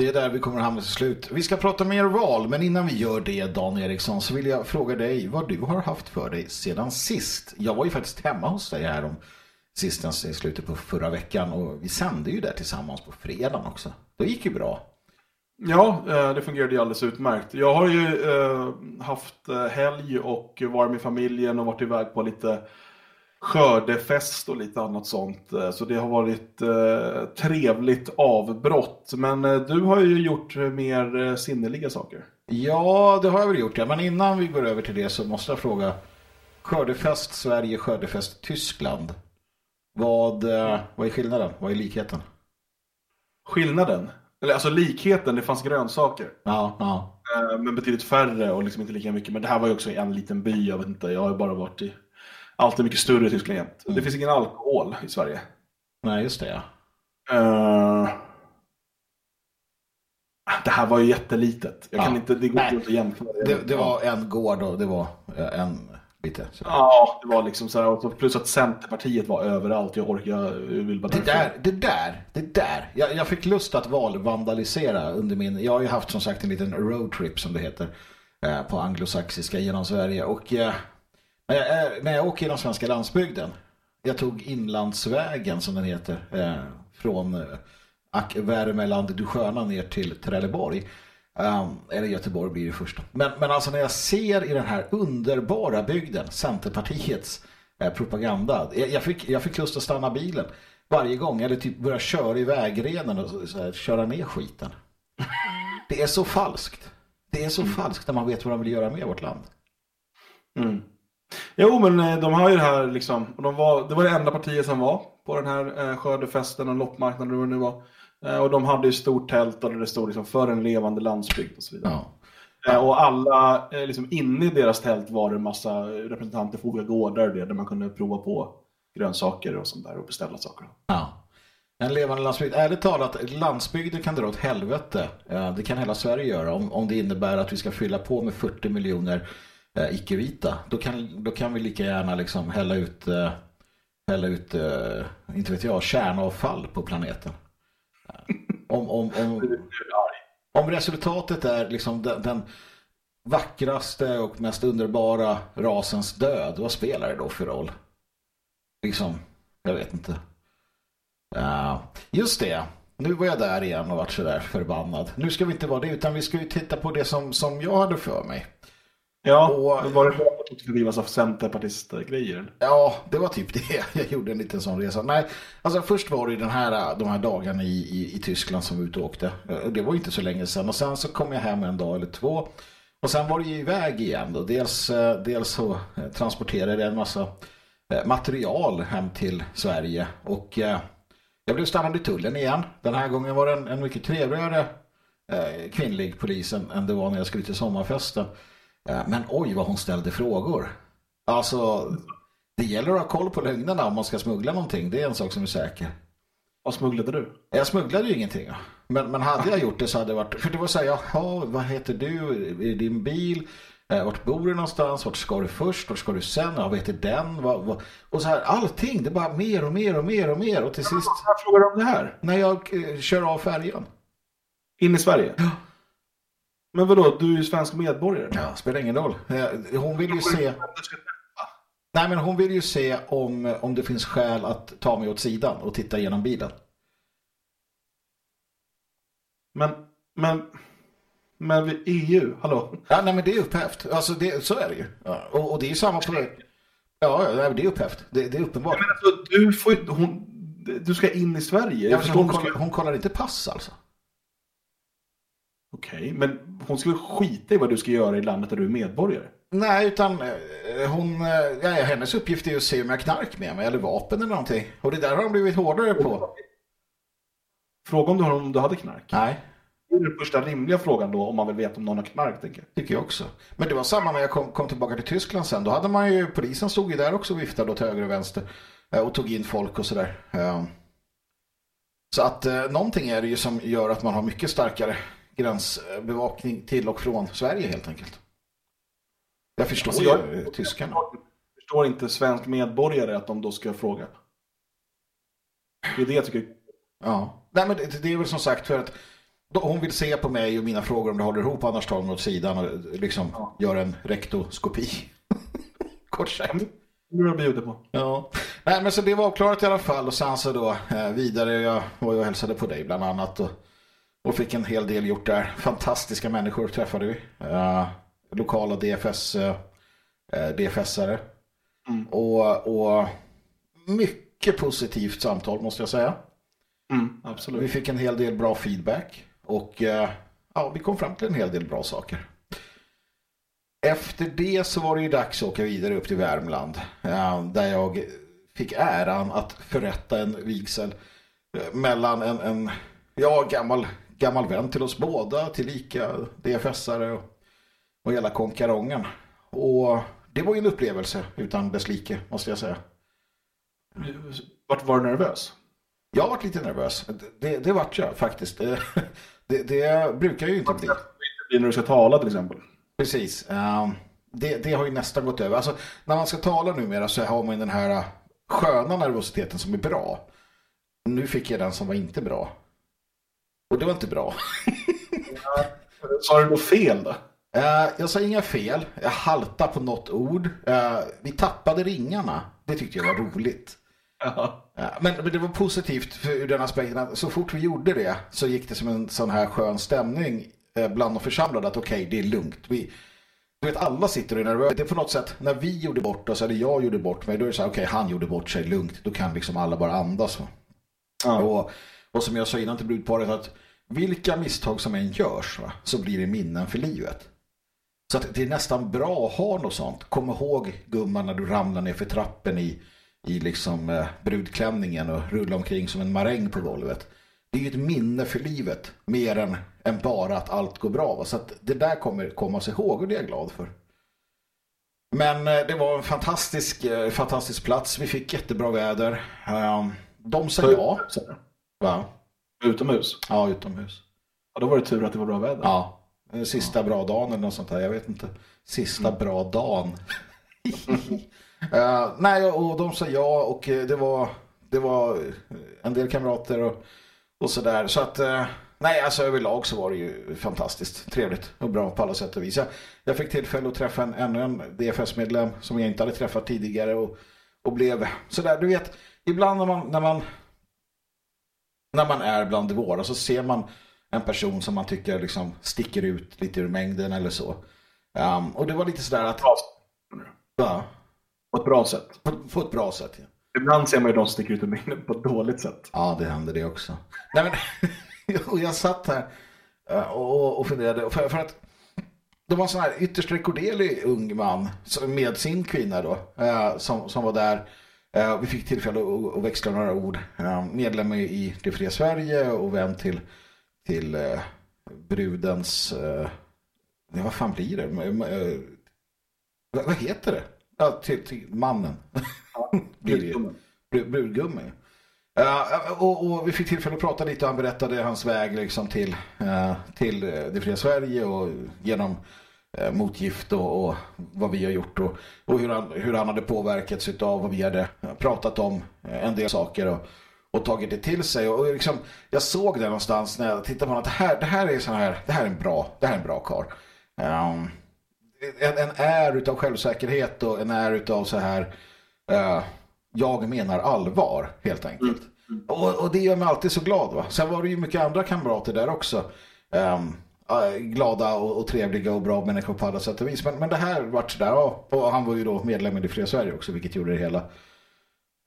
S10: Det är där vi kommer att hamna till slut. Vi ska prata mer val, men innan vi gör det, Dan Eriksson, så vill jag fråga dig vad du har haft för dig sedan sist. Jag var ju faktiskt hemma hos dig här om sistens i slutet på förra veckan och vi sände ju där tillsammans på fredagen också. Det gick ju bra.
S7: Ja, eh, det fungerade ju alldeles utmärkt. Jag har ju eh, haft eh, helg och varit med familjen och varit iväg på lite skördefest och lite annat sånt. Eh, Så det har varit eh, trevligt avbrott. Men eh, du har ju gjort mer sinneliga saker.
S10: Ja, det har jag väl gjort, ja. Men innan vi går över till det så måste jag fråga Skördefest Sverige, Skördefest Tyskland. Vad, vad är skillnaden? Vad är likheten?
S7: Skillnaden, eller alltså likheten, det fanns grönsaker.
S10: Ja, ja.
S7: Men betydligt färre och liksom inte lika mycket. Men det här var ju också en liten by, jag vet inte, jag har ju bara varit i allt är mycket större i Tyskland jämt. Det finns ingen alkohol i Sverige.
S10: Nej, just det, ja.
S7: Eh, det här var ju jättelitet. Jag kan
S10: Ja.
S7: inte, det går inte att jämföra.
S10: Det, det var en gård och det var en lite. Så.
S7: Ja, det var liksom så här. Plus att Centerpartiet var överallt. Jag orkar, jag vill bara
S10: Det där, det där, det där. Jag, jag fick lust att valvandalisera under min... Jag har ju haft som sagt en liten roadtrip som det heter eh, på anglosaxiska genom Sverige. Och eh, när, jag, är- när jag åker genom svenska landsbygden, jag tog inlandsvägen som den heter, eh, från eh, Värmeland, du sköna ner till Trelleborg. Um, eller Göteborg blir det först. Men, men alltså när jag ser i den här underbara bygden, Centerpartiets eh, propaganda. Jag, jag, fick, jag fick lust att stanna bilen varje gång. Eller typ börja köra i vägrenen och så, här, köra ner skiten. Det är så falskt. Det är så falskt när man vet vad de vill göra med vårt land.
S7: Mm. Jo, men eh, de har ju det här liksom. Och de var, det var det enda partiet som var på den här eh, skördefesten och loppmarknaden eller vad det nu var. Eh, och de hade ju stort tält där det stod liksom för en levande landsbygd och så vidare.
S10: Ja.
S7: Eh, och alla, eh, liksom inne i deras tält var det en massa representanter för olika gårdar det, där man kunde prova på grönsaker och sånt där och beställa saker.
S10: Ja. En levande landsbygd. Ärligt talat, landsbygden kan dra åt helvete. Eh, Det kan hela Sverige göra om, om det innebär att vi ska fylla på med 40 miljoner eh, icke-vita. Då kan, då kan vi lika gärna liksom hälla ut, eh, hälla ut eh, inte vet jag, kärnavfall på planeten. Eh, om, om, om, om resultatet är liksom den, den vackraste och mest underbara rasens död, vad spelar det då för roll? Liksom, jag vet inte. Uh, just det. Nu var jag där igen och vart sådär förbannad. Nu ska vi inte vara det, utan vi ska ju titta på det som, som jag hade för mig.
S7: Ja,
S10: Och-
S7: var det bra
S12: åkte förbi massa centerpartistgrejer.
S10: Ja, det var typ det. [laughs] Jag gjorde en liten sån resa. Nej, alltså först var det ju den här, de här dagarna i, i, i Tyskland som vi ute och åkte. Och Det var inte så länge sedan. Och sen så kom jag hem en dag eller två. Och sen var det ju iväg igen då. Dels, eh, dels så transporterade jag en massa material hem till Sverige. Och jag blev stannad i tullen igen. Den här gången var det en, en mycket trevligare kvinnlig polis än, än det var när jag skulle till sommarfesten. Eh, men oj vad hon ställde frågor. Alltså, det gäller att ha koll på lögnerna om man ska smuggla någonting. Det är en sak som är säker.
S12: Vad smugglade du?
S10: Jag smugglade ju ingenting. ja. Men, men hade jag gjort det så hade det varit... För det var så här, jaha, vad heter du? Din bil? Eh, Vart bor du någonstans? Vart ska du först? Vart ska du sen? Ja, vad heter den? Vad, vad? Och så här, allting. Det är bara mer och mer och mer och mer. Och till sist...
S12: Jag frågar om det här.
S10: När jag eh, kör av färjan.
S12: In i Sverige? Men vadå, du är ju svensk medborgare.
S10: Ja, spelar ingen roll. Eh, Hon vill ju se... Nej, men hon vill ju se om, om det finns skäl att ta mig åt sidan och titta igenom bilen.
S12: Men, men, men EU, hallå?
S10: Ja, nej men det är upphävt. Alltså det, så är det ju. Ja, och, och det är ju samma det. Ja, det är upphävt. Det, det är uppenbart.
S12: Men alltså, du får ju, hon, du ska in i Sverige.
S10: Ja, hon,
S12: hon
S10: kollar, hon kollar inte pass alltså.
S12: Okej, men hon väl skita i vad du ska göra i landet där du är medborgare?
S10: Nej, utan eh, hon, eh, ja, hennes uppgift är ju att se om jag har knark med mig eller vapen eller någonting. Och det där har de blivit hårdare på.
S12: Fråga om du, om du hade knark.
S10: Nej.
S12: Det är den första rimliga frågan då, om man vill veta om någon har knark, tänker jag.
S10: Tycker jag också. Men det var samma när jag kom, kom tillbaka till Tyskland sen. Då hade man ju, polisen stod ju där också och viftade åt höger och vänster. eh, Och tog in folk och sådär. Så att någonting är det ju som gör att man har mycket starkare gränsbevakning till och från Sverige helt enkelt. Jag förstår
S12: Alltså, jag-
S10: tyskarna.
S12: Jag förstår inte svensk medborgare att de då ska fråga. Det är det jag tycker.
S10: Ja. Nej, men det, det är väl som sagt för att hon vill se på mig och mina frågor om det håller ihop annars tar hon åt sidan och liksom gör en rektoskopi. [laughs] Kort sagt.
S12: Det är jag bjuder på.
S10: Ja. Nej, men så det var avklarat i alla fall och sen så då eh, vidare. Jag var ju och hälsade på dig bland annat och, och fick en hel del gjort där. Fantastiska människor träffade vi. Eh, lokala DFS eh, eh, DFS-are. Och, och mycket positivt samtal måste jag säga.
S12: Mm, absolut.
S10: Vi fick en hel del bra feedback och ja, vi kom fram till en hel del bra saker. Efter det så var det ju dags att åka vidare upp till Värmland där jag fick äran att förrätta en vigsel mellan en, en ja, gammal, gammal vän till oss båda, tillika DFS-are och, och hela konkarongen. Och det var ju en upplevelse utan dess like, måste jag säga.
S12: Vart var du nervös?
S10: Jag varit lite nervös. Det, det vart jag faktiskt. Det, [laughs] det, det brukar ju inte bli.
S12: Det är när du ska tala till exempel.
S10: Precis. Ehm, det, det har ju nästan gått över. Alltså, när man ska tala numera så har man den här sköna nervositeten som är bra. Nu fick jag den som var inte bra. Och det var inte bra.
S12: Sa du då fel då?
S10: Eh, jag sa inga fel. Jag haltade på något ord. Eh, vi tappade ringarna. Det tyckte jag var roligt.
S12: Ja.
S10: Ja, men, men det var positivt för, ur den aspekten att så fort vi gjorde det så gick det som en sån här skön stämning eh, bland de församlade att okej, det är lugnt. Vi, du vet, alla sitter och är nervösa. Det är på något sätt, när vi gjorde bort oss eller jag gjorde bort mig, då är det så här, okej, han gjorde bort sig, lugnt. Då kan liksom alla bara andas.
S12: Ja.
S10: Och, och som jag sa innan till brudparet att vilka misstag som än görs va, så blir det minnen för livet. Så att det är nästan bra att ha något sånt. Kom ihåg gumman när du ramlar ner för trappen i, i liksom eh, brudklänningen och rullar omkring som en maräng på golvet. Det är ju ett minne för livet mer än, än bara att allt går bra. Va? Så att det där kommer komma sig ihåg och det är jag glad för. Men eh, det var en fantastisk, eh, fantastisk plats. Vi fick jättebra väder. Um, de sa ja. Va?
S12: Utomhus?
S10: Ja, utomhus.
S12: Ja, då var det tur att det var bra väder.
S10: Ja, Eh, sista bra dagen eller något sånt där. Jag vet inte. Sista bra dagen. [laughs] Eh, nej, och de sa ja och eh, det var, det var en del kamrater och, och sådär. Så att, eh, nej, alltså överlag så var det ju fantastiskt trevligt och bra på alla sätt och vis. Jag, jag fick tillfälle att träffa en, ännu en DFS-medlem som jag inte hade träffat tidigare och, och blev sådär, du vet, ibland när man, när man när man är bland våra så ser man en person som man tycker liksom sticker ut lite ur mängden eller så. Um, och det var lite sådär att... Ja.
S7: På ett bra sätt.
S10: På, på ett bra sätt, ja.
S7: Ibland ser man ju de som sticker ut ur minnet på ett dåligt sätt.
S10: Ja, det händer det också. Nej, men, [laughs] och jag satt här eh, och, och funderade. För, för att det var en sån här ytterst rekorderlig ung man med sin kvinna då, eh, som, som var där. Eh, Vi fick tillfälle att, att växla några ord. Eh, Medlem i Det fria Sverige och vän till, till eh, brudens... eh, Ja, vad fan blir det? Eh, Vad, heter det? Ja, till, till mannen. [laughs] Ju.
S7: Brudgummen.
S10: Bru- Brudgummen. Uh, och, och vi fick tillfälle att prata lite och han berättade hans väg liksom till, eh, till det fria Sverige och genom uh, motgift och, och vad vi har gjort och, och hur, han, hur han hade påverkats av vad vi hade pratat om eh, en del saker och, och tagit det till sig och, och liksom, jag såg det någonstans när jag tittade på honom att det här, det här är sån här, det här är en bra, det här är en bra karl. Um, en, en är utav självsäkerhet och en är utav så här eh, jag menar allvar helt enkelt. Och, och det gör mig alltid så glad. Va? Sen var det ju mycket andra kamrater där också. Ehm, eh, glada och, och trevliga och bra människor på alla sätt och vis. Men, men det här vart sådär. ja. Och han var ju då medlem i Det fria Sverige också vilket gjorde det hela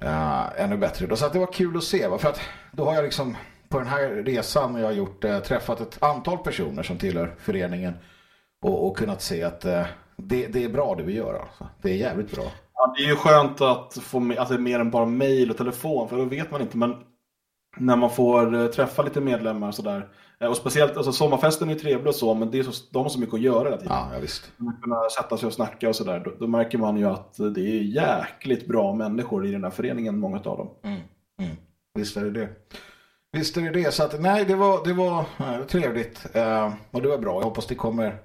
S10: uh, ännu bättre. Då. Så att det var kul att se. Va? För att då har jag liksom på den här resan jag har gjort uh, träffat ett antal personer som tillhör föreningen och, och kunnat se att uh, det, det är bra det vi gör. Alltså. Det är jävligt bra.
S7: Ja, det är ju skönt att få med, alltså mer än bara mail och telefon, för då vet man inte. Men när man får träffa lite medlemmar sådär. Eh, Och speciellt, alltså sommarfesten är ju trevlig och så, men det är så, de har så mycket att göra hela tiden.
S10: Ja, ja visst.
S7: Man kunna sätta sig och snacka och sådär. Då, då märker man ju att det är jäkligt bra människor i den här föreningen, många av dem.
S10: Mm, mm. Visst är det det. Visst är det det. Så att, nej, det var, det var eh, trevligt. Eh, och det var bra. Jag hoppas det kommer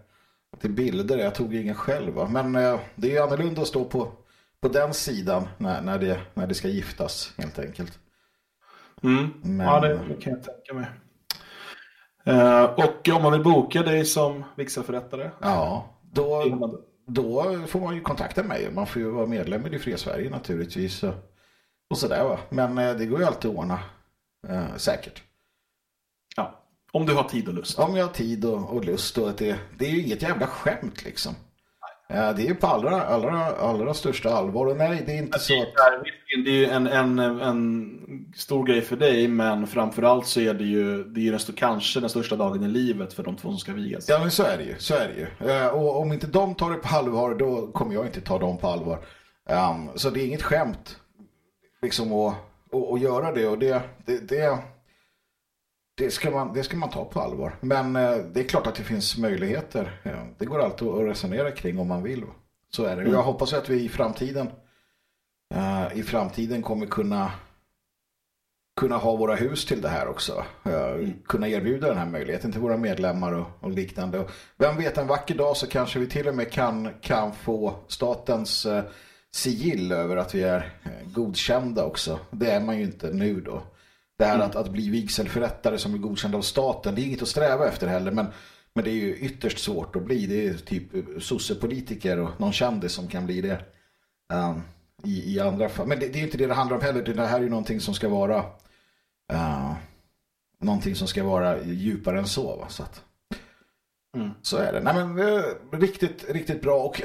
S10: till bilder. Jag tog ingen själv. Va? Men eh, det är annorlunda att stå på, på den sidan när, när, det, när det ska giftas helt enkelt.
S7: Mm.
S10: Men-
S7: Ja, det kan jag tänka mig. Eh, och om man vill boka dig som vigselförrättare?
S10: Ja, då, då får man ju kontakta mig. Man får ju vara medlem i Det fria Sverige naturligtvis. Och, och sådär va. Men eh, det går ju alltid att ordna. Eh, säkert.
S7: Ja, om du har tid och lust.
S10: Om jag har tid och, och lust. Och att det, det är ju inget jävla skämt liksom. Eh, det är ju på allra, allra, allra största allvar. Och nej, det är inte så att...
S7: Det är ju en, en, en stor grej för dig, men framförallt så är det ju, det är ju den, kanske den största dagen i livet för de två som ska vigas.
S10: Ja men så är det ju. Så är det ju. Eh, och om inte de tar det på allvar då kommer jag inte ta dem på allvar. Um, så det är inget skämt liksom att, att, att göra det. Och det, det, det, det, ska man, det ska man ta på allvar. Men eh, det är klart att det finns möjligheter. Ja, det går alltid att resonera kring om man vill. Så är det. Jag hoppas att vi i framtiden eh, i framtiden kommer kunna kunna ha våra hus till det här också. Eh, Kunna erbjuda den här möjligheten till våra medlemmar och, och liknande. Och vem vet, en vacker dag så kanske vi till och med kan, kan få statens sigill över att vi är godkända också. Det är man ju inte nu då. Det här att, att bli vigselförrättare som är godkänd av staten, det är inget att sträva efter heller. Men, men det är ju ytterst svårt att bli. Det är typ sossepolitiker och någon kändis som kan bli det. Um, i, i andra fall. Men det, det är inte det det handlar om heller. Det här är ju någonting som ska vara uh, någonting som ska vara djupare än så. Va? Så, att,
S7: Mm.
S10: så är det. Nej, men, eh, riktigt, riktigt bra och,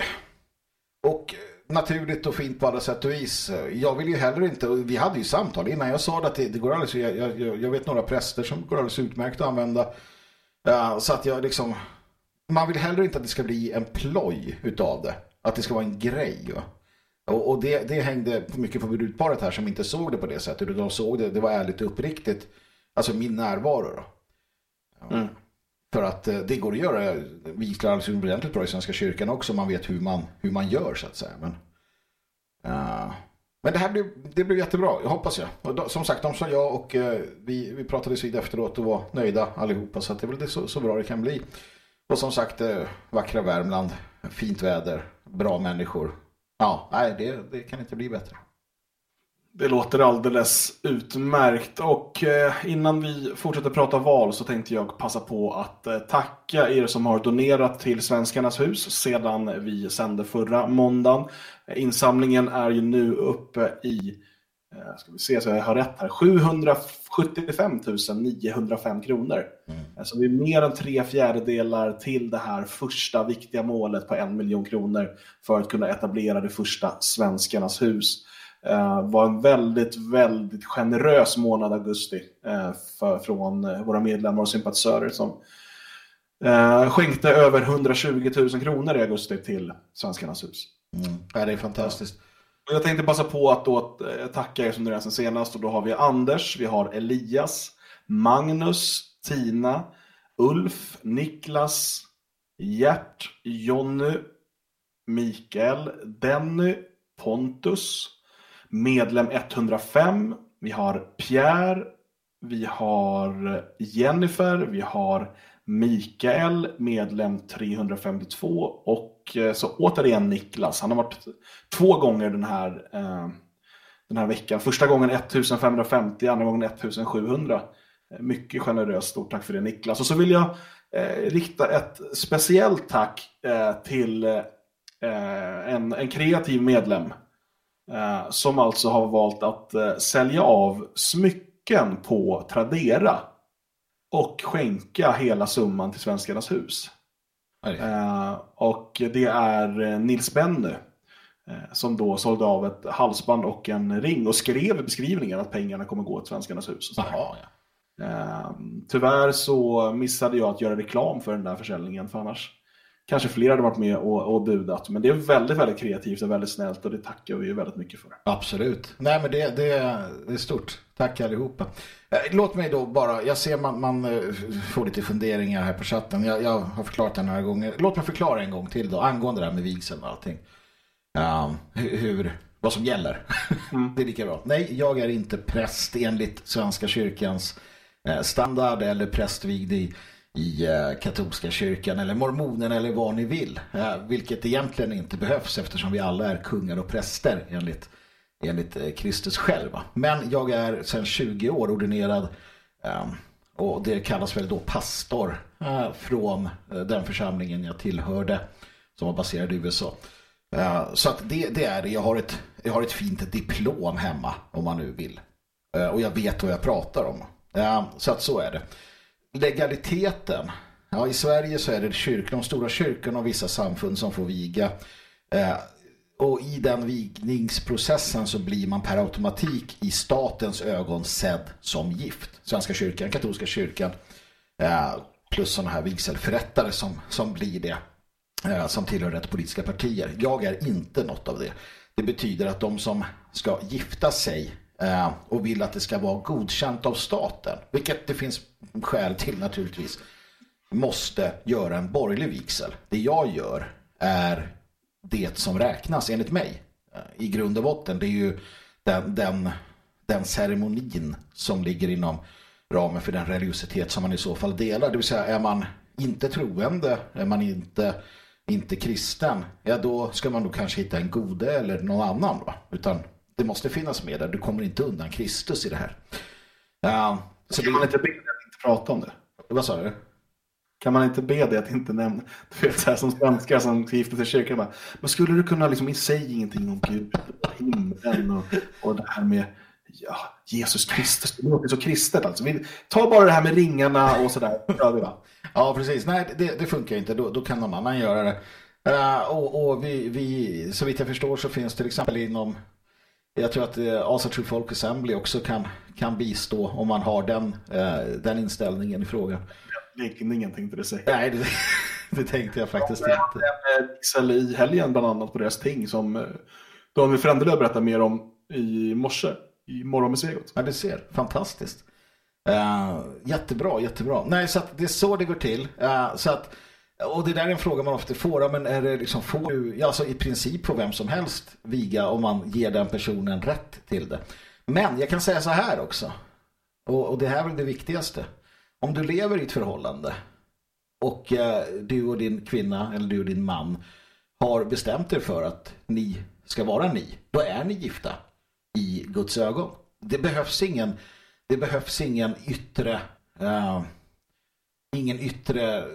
S10: och naturligt och fint på alla sätt och vis. Jag vill ju heller inte, och vi hade ju samtal innan jag sa det att det, det går alldeles, jag, jag, jag vet några präster som går alldeles utmärkt att använda. Uh, så att jag liksom, man vill heller inte att det ska bli en ploj utav det. Att det ska vara en grej. Va? Och, och det, det hängde mycket på brudparet här som inte såg det på det sättet. De såg det, det var ärligt och uppriktigt. Alltså min närvaro då.
S7: Mm.
S10: För att eh, det går att göra vigslar alldeles ordentligt bra i Svenska kyrkan också. Man vet hur man, hur man gör så att säga. Men, uh, men det här blev, det blev jättebra, jag hoppas jag. Och då, som sagt, de sa ja och uh, vi, vi pratades vid efteråt och var nöjda allihopa. Så att det är väl det så, så bra det kan bli. Och som sagt, uh, vackra Värmland, fint väder, bra människor. Ja, nej, det, det kan inte bli bättre.
S7: Det låter alldeles utmärkt. Och eh, innan vi fortsätter prata val så tänkte jag passa på att eh, tacka er som har donerat till Svenskarnas hus sedan vi sände förra måndagen. Insamlingen är ju nu uppe i eh, ska vi se så jag har rätt här, 775 905 kronor. Eh, Så det är mer än tre fjärdedelar till det här första viktiga målet på en miljon kronor för att kunna etablera det första Svenskarnas hus. Eh, var en väldigt, väldigt generös månad augusti eh, för, från eh, våra medlemmar och sympatisörer som skänkte över 120 000 kronor i augusti till Svenskarnas hus.
S10: Mm. Ja, det är fantastiskt.
S7: Jag tänkte passa på att då tacka er som ni sen senast och då har vi Anders, vi har Elias, Magnus, Tina, Ulf, Niklas, Gert, Jonny, Mikael, Denny, Pontus, medlem 105, vi har Pierre, vi har Jennifer, vi har Mikael, medlem 352 och eh, så återigen Niklas. Han har varit två gånger den här, eh, den här veckan. Första gången 1550, andra gången 1700. Eh, mycket generöst, stort tack för det Niklas. Och så vill jag eh, rikta ett speciellt tack eh, till eh, en, en kreativ medlem som alltså har valt att eh, sälja av smycken på Tradera och skänka hela summan till Svenskarnas hus. Eh, och det är eh, Nils Benny eh, som då sålde av ett halsband och en ring och skrev i beskrivningen att pengarna kommer gå till Svenskarnas hus. Och så
S10: Jaha,
S7: Eh, tyvärr så missade jag att göra reklam för den där försäljningen för annars kanske fler hade varit med och, och budat. Men det är väldigt, väldigt kreativt och väldigt snällt och det tackar vi ju väldigt mycket för.
S10: Absolut. Nej men det, det, det är stort. Tack allihopa. Eh, Låt mig då bara, jag ser man, man eh, får lite funderingar här på chatten. Jag, jag har förklarat det några gånger. Låt mig förklara en gång till då angående det här med vigseln och allting. Um, hur, vad som gäller. [laughs] det är lika bra. Nej, jag är inte präst enligt Svenska kyrkans eh, standard eller prästvigd i, i eh, katolska kyrkan eller mormonerna eller vad ni vill. Eh, vilket egentligen inte behövs eftersom vi alla är kungar och präster enligt, enligt eh, Kristus själv. Men jag är sedan 20 år ordinerad ehm, och det kallas väl då pastor från den församlingen jag tillhörde som var baserad i USA. Så att det, det är det. Jag har, ett, jag har ett fint diplom hemma om man nu vill. Och jag vet vad jag pratar om. Ehm, så att så är det. Legaliteten. Ja, I Sverige så är det kyrkan, de stora kyrkorna och vissa samfund som får viga. Eh, Och i den vigningsprocessen så blir man per automatik i statens ögon sedd som gift. Svenska kyrkan, katolska kyrkan eh, plus sådana här vigselförrättare som, som blir det eh, som tillhör rätt politiska partier. Jag är inte något av det. Det betyder att de som ska gifta sig Eh, och vill att det ska vara godkänt av staten, vilket det finns skäl till naturligtvis, måste göra en borgerlig vigsel. Det jag gör är det som räknas enligt mig. Eh, I grund och botten, det är ju den, den, den ceremonin som ligger inom ramen för den religiositet som man i så fall delar. Det vill säga, är man inte troende, är man inte, inte kristen, ja då ska man då kanske hitta en gode eller någon annan. Va? Utan det måste finnas med där. Du kommer inte undan Kristus i det här. Ja, så
S7: Kan man inte be dig att inte prata om det?
S10: Vad sa du?
S7: Kan man inte be dig att inte nämna, du vet så här som svenskar som gifter sig i kyrkan bara, men skulle du kunna liksom, säga ingenting om Gud och himlen och, och det här med ja, Jesus Kristus, det låter så kristet alltså. Vi, ta bara det här med ringarna och sådär. Ja.
S10: Ja, precis. Nej, det, det funkar inte. Då, då kan någon annan göra det. Uh, och och vi, vi, så vitt jag förstår så finns till exempel inom jag tror att uh, Asa True Folk Assembly också kan, kan bistå om man har den, eh, den inställningen i frågan.
S7: Läggningen tänkte du säga.
S10: Nej, det, [laughs] det tänkte jag faktiskt inte.
S7: en vigsel i helgen bland annat på deras ting som eh, Daniel Frändelöv berättar mer om i morse i morgon med Svegot.
S10: Ja, du ser. Fantastiskt. Uh, jättebra, jättebra. Nej, så det är så det går till. Uh, så att, och det där är en fråga man ofta får. ja, Men är det liksom, får du, alltså i princip på vem som helst viga om man ger den personen rätt till det. Men jag kan säga så här också. Och, och det här är väl det viktigaste. Om du lever i ett förhållande och eh, du och din kvinna eller du och din man har bestämt er för att ni ska vara ni. Då är ni gifta i Guds ögon. Det behövs ingen, det behövs ingen yttre eh, ingen yttre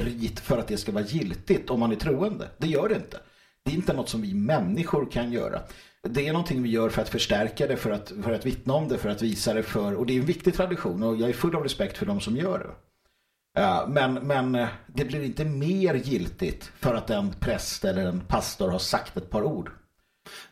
S10: rit för att det ska vara giltigt om man är troende. Det gör det inte. Det är inte något som vi människor kan göra. Det är någonting vi gör för att förstärka det, för att, för att vittna om det, för att visa det för, och det är en viktig tradition och jag är full av respekt för de som gör det. Men, men det blir inte mer giltigt för att en präst eller en pastor har sagt ett par ord.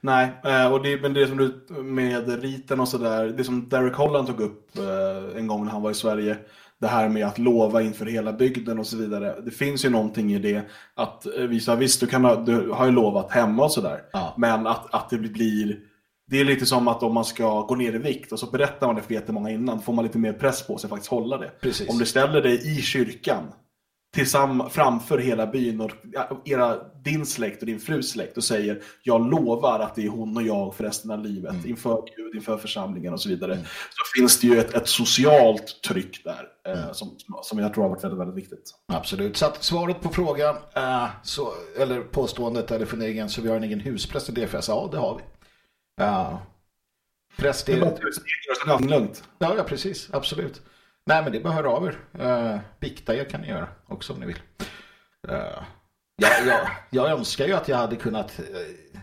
S7: Nej, eh, och det, men det som du med riten och sådär, det som Derek Holland tog upp eh, en gång när han var i Sverige, det här med att lova inför hela bygden och så vidare. Det finns ju någonting i det att eh, vi sa, visst du, kan ha, du har ju lovat hemma och sådär,
S10: Ja.
S7: men att, att det blir det är lite som att om man ska gå ner i vikt och så berättar man det för jättemånga innan, får man lite mer press på sig att faktiskt hålla det.
S10: Precis.
S7: Om du ställer dig i kyrkan tillsamm- framför hela byn och era, din släkt och din frus släkt och säger jag lovar att det är hon och jag för resten av livet
S10: Mm.
S7: inför Gud, inför församlingen och så vidare. Så finns det ju ett, ett socialt tryck där
S10: Mm.
S7: eh, som, som jag tror har varit väldigt, väldigt viktigt.
S10: Absolut. Så att svaret på frågan, eh, så, eller påståendet eller funderingen, så vi har en egen huspräst i DFS, ja det har vi. Uh, präst
S7: Det är det lugnt.
S10: Ja, ja, precis. Absolut. Nej, men det höra av er. Uh, bikta er kan ni göra också om ni vill. Uh, jag, jag, jag önskar ju att jag hade kunnat eh,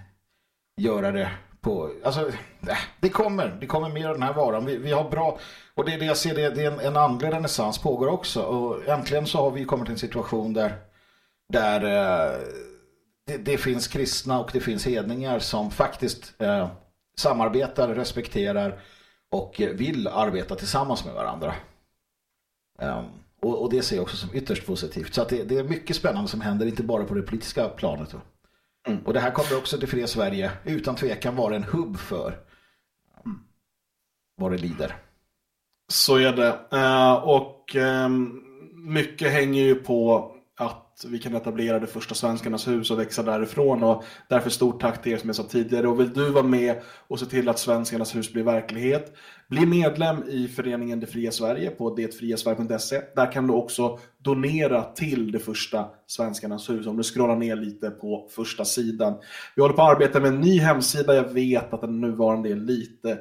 S10: göra det på... Alltså, eh, det kommer. Det kommer mer av den här varan. Vi, vi har bra... Och det är det jag ser, det, det är en, en andlig renässans pågår också. Och äntligen så har vi kommit till en situation där, där eh, det, det finns kristna och det finns hedningar som faktiskt eh, samarbetar, respekterar och eh, vill arbeta tillsammans med varandra. Ehm, och, och det ser jag också som ytterst positivt. Så att det, det är mycket spännande som händer, inte bara på det politiska planet. Då. Och det här kommer också till Fria Sverige utan tvekan vara en hubb för vad det lider.
S7: Så är det. Eh, och ehm, mycket hänger ju på att vi kan etablera det första Svenskarnas hus och växa därifrån. Och därför stort tack till er som jag sa tidigare. Och vill du vara med och se till att Svenskarnas hus blir verklighet, bli medlem i föreningen Det Fria Sverige på detfriasverige.se. Där kan du också donera till det första Svenskarnas hus. Om du scrollar ner lite på första sidan. Vi håller på att arbeta med en ny hemsida. Jag vet att den nuvarande är lite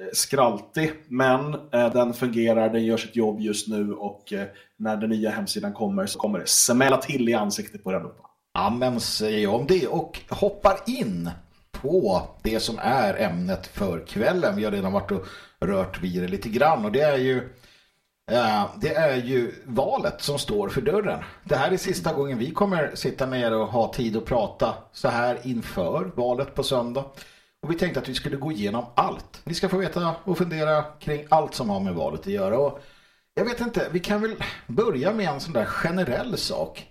S7: Eh, skraltig, men eh, den fungerar, den gör sitt jobb just nu och eh, när den nya hemsidan kommer så kommer det smälla till i ansiktet på den uppe.
S10: Amen säger jag om det och hoppar in på det som är ämnet för kvällen. Vi har redan varit och rört vid det lite grann och det är ju eh, det är ju valet som står för dörren. Det här är sista gången vi kommer sitta ner och ha tid att prata så här inför valet på söndag. Och vi tänkte att vi skulle gå igenom allt. Ni ska få veta och fundera kring allt som har med valet att göra. Och jag vet inte, vi kan väl börja med en sån där generell sak.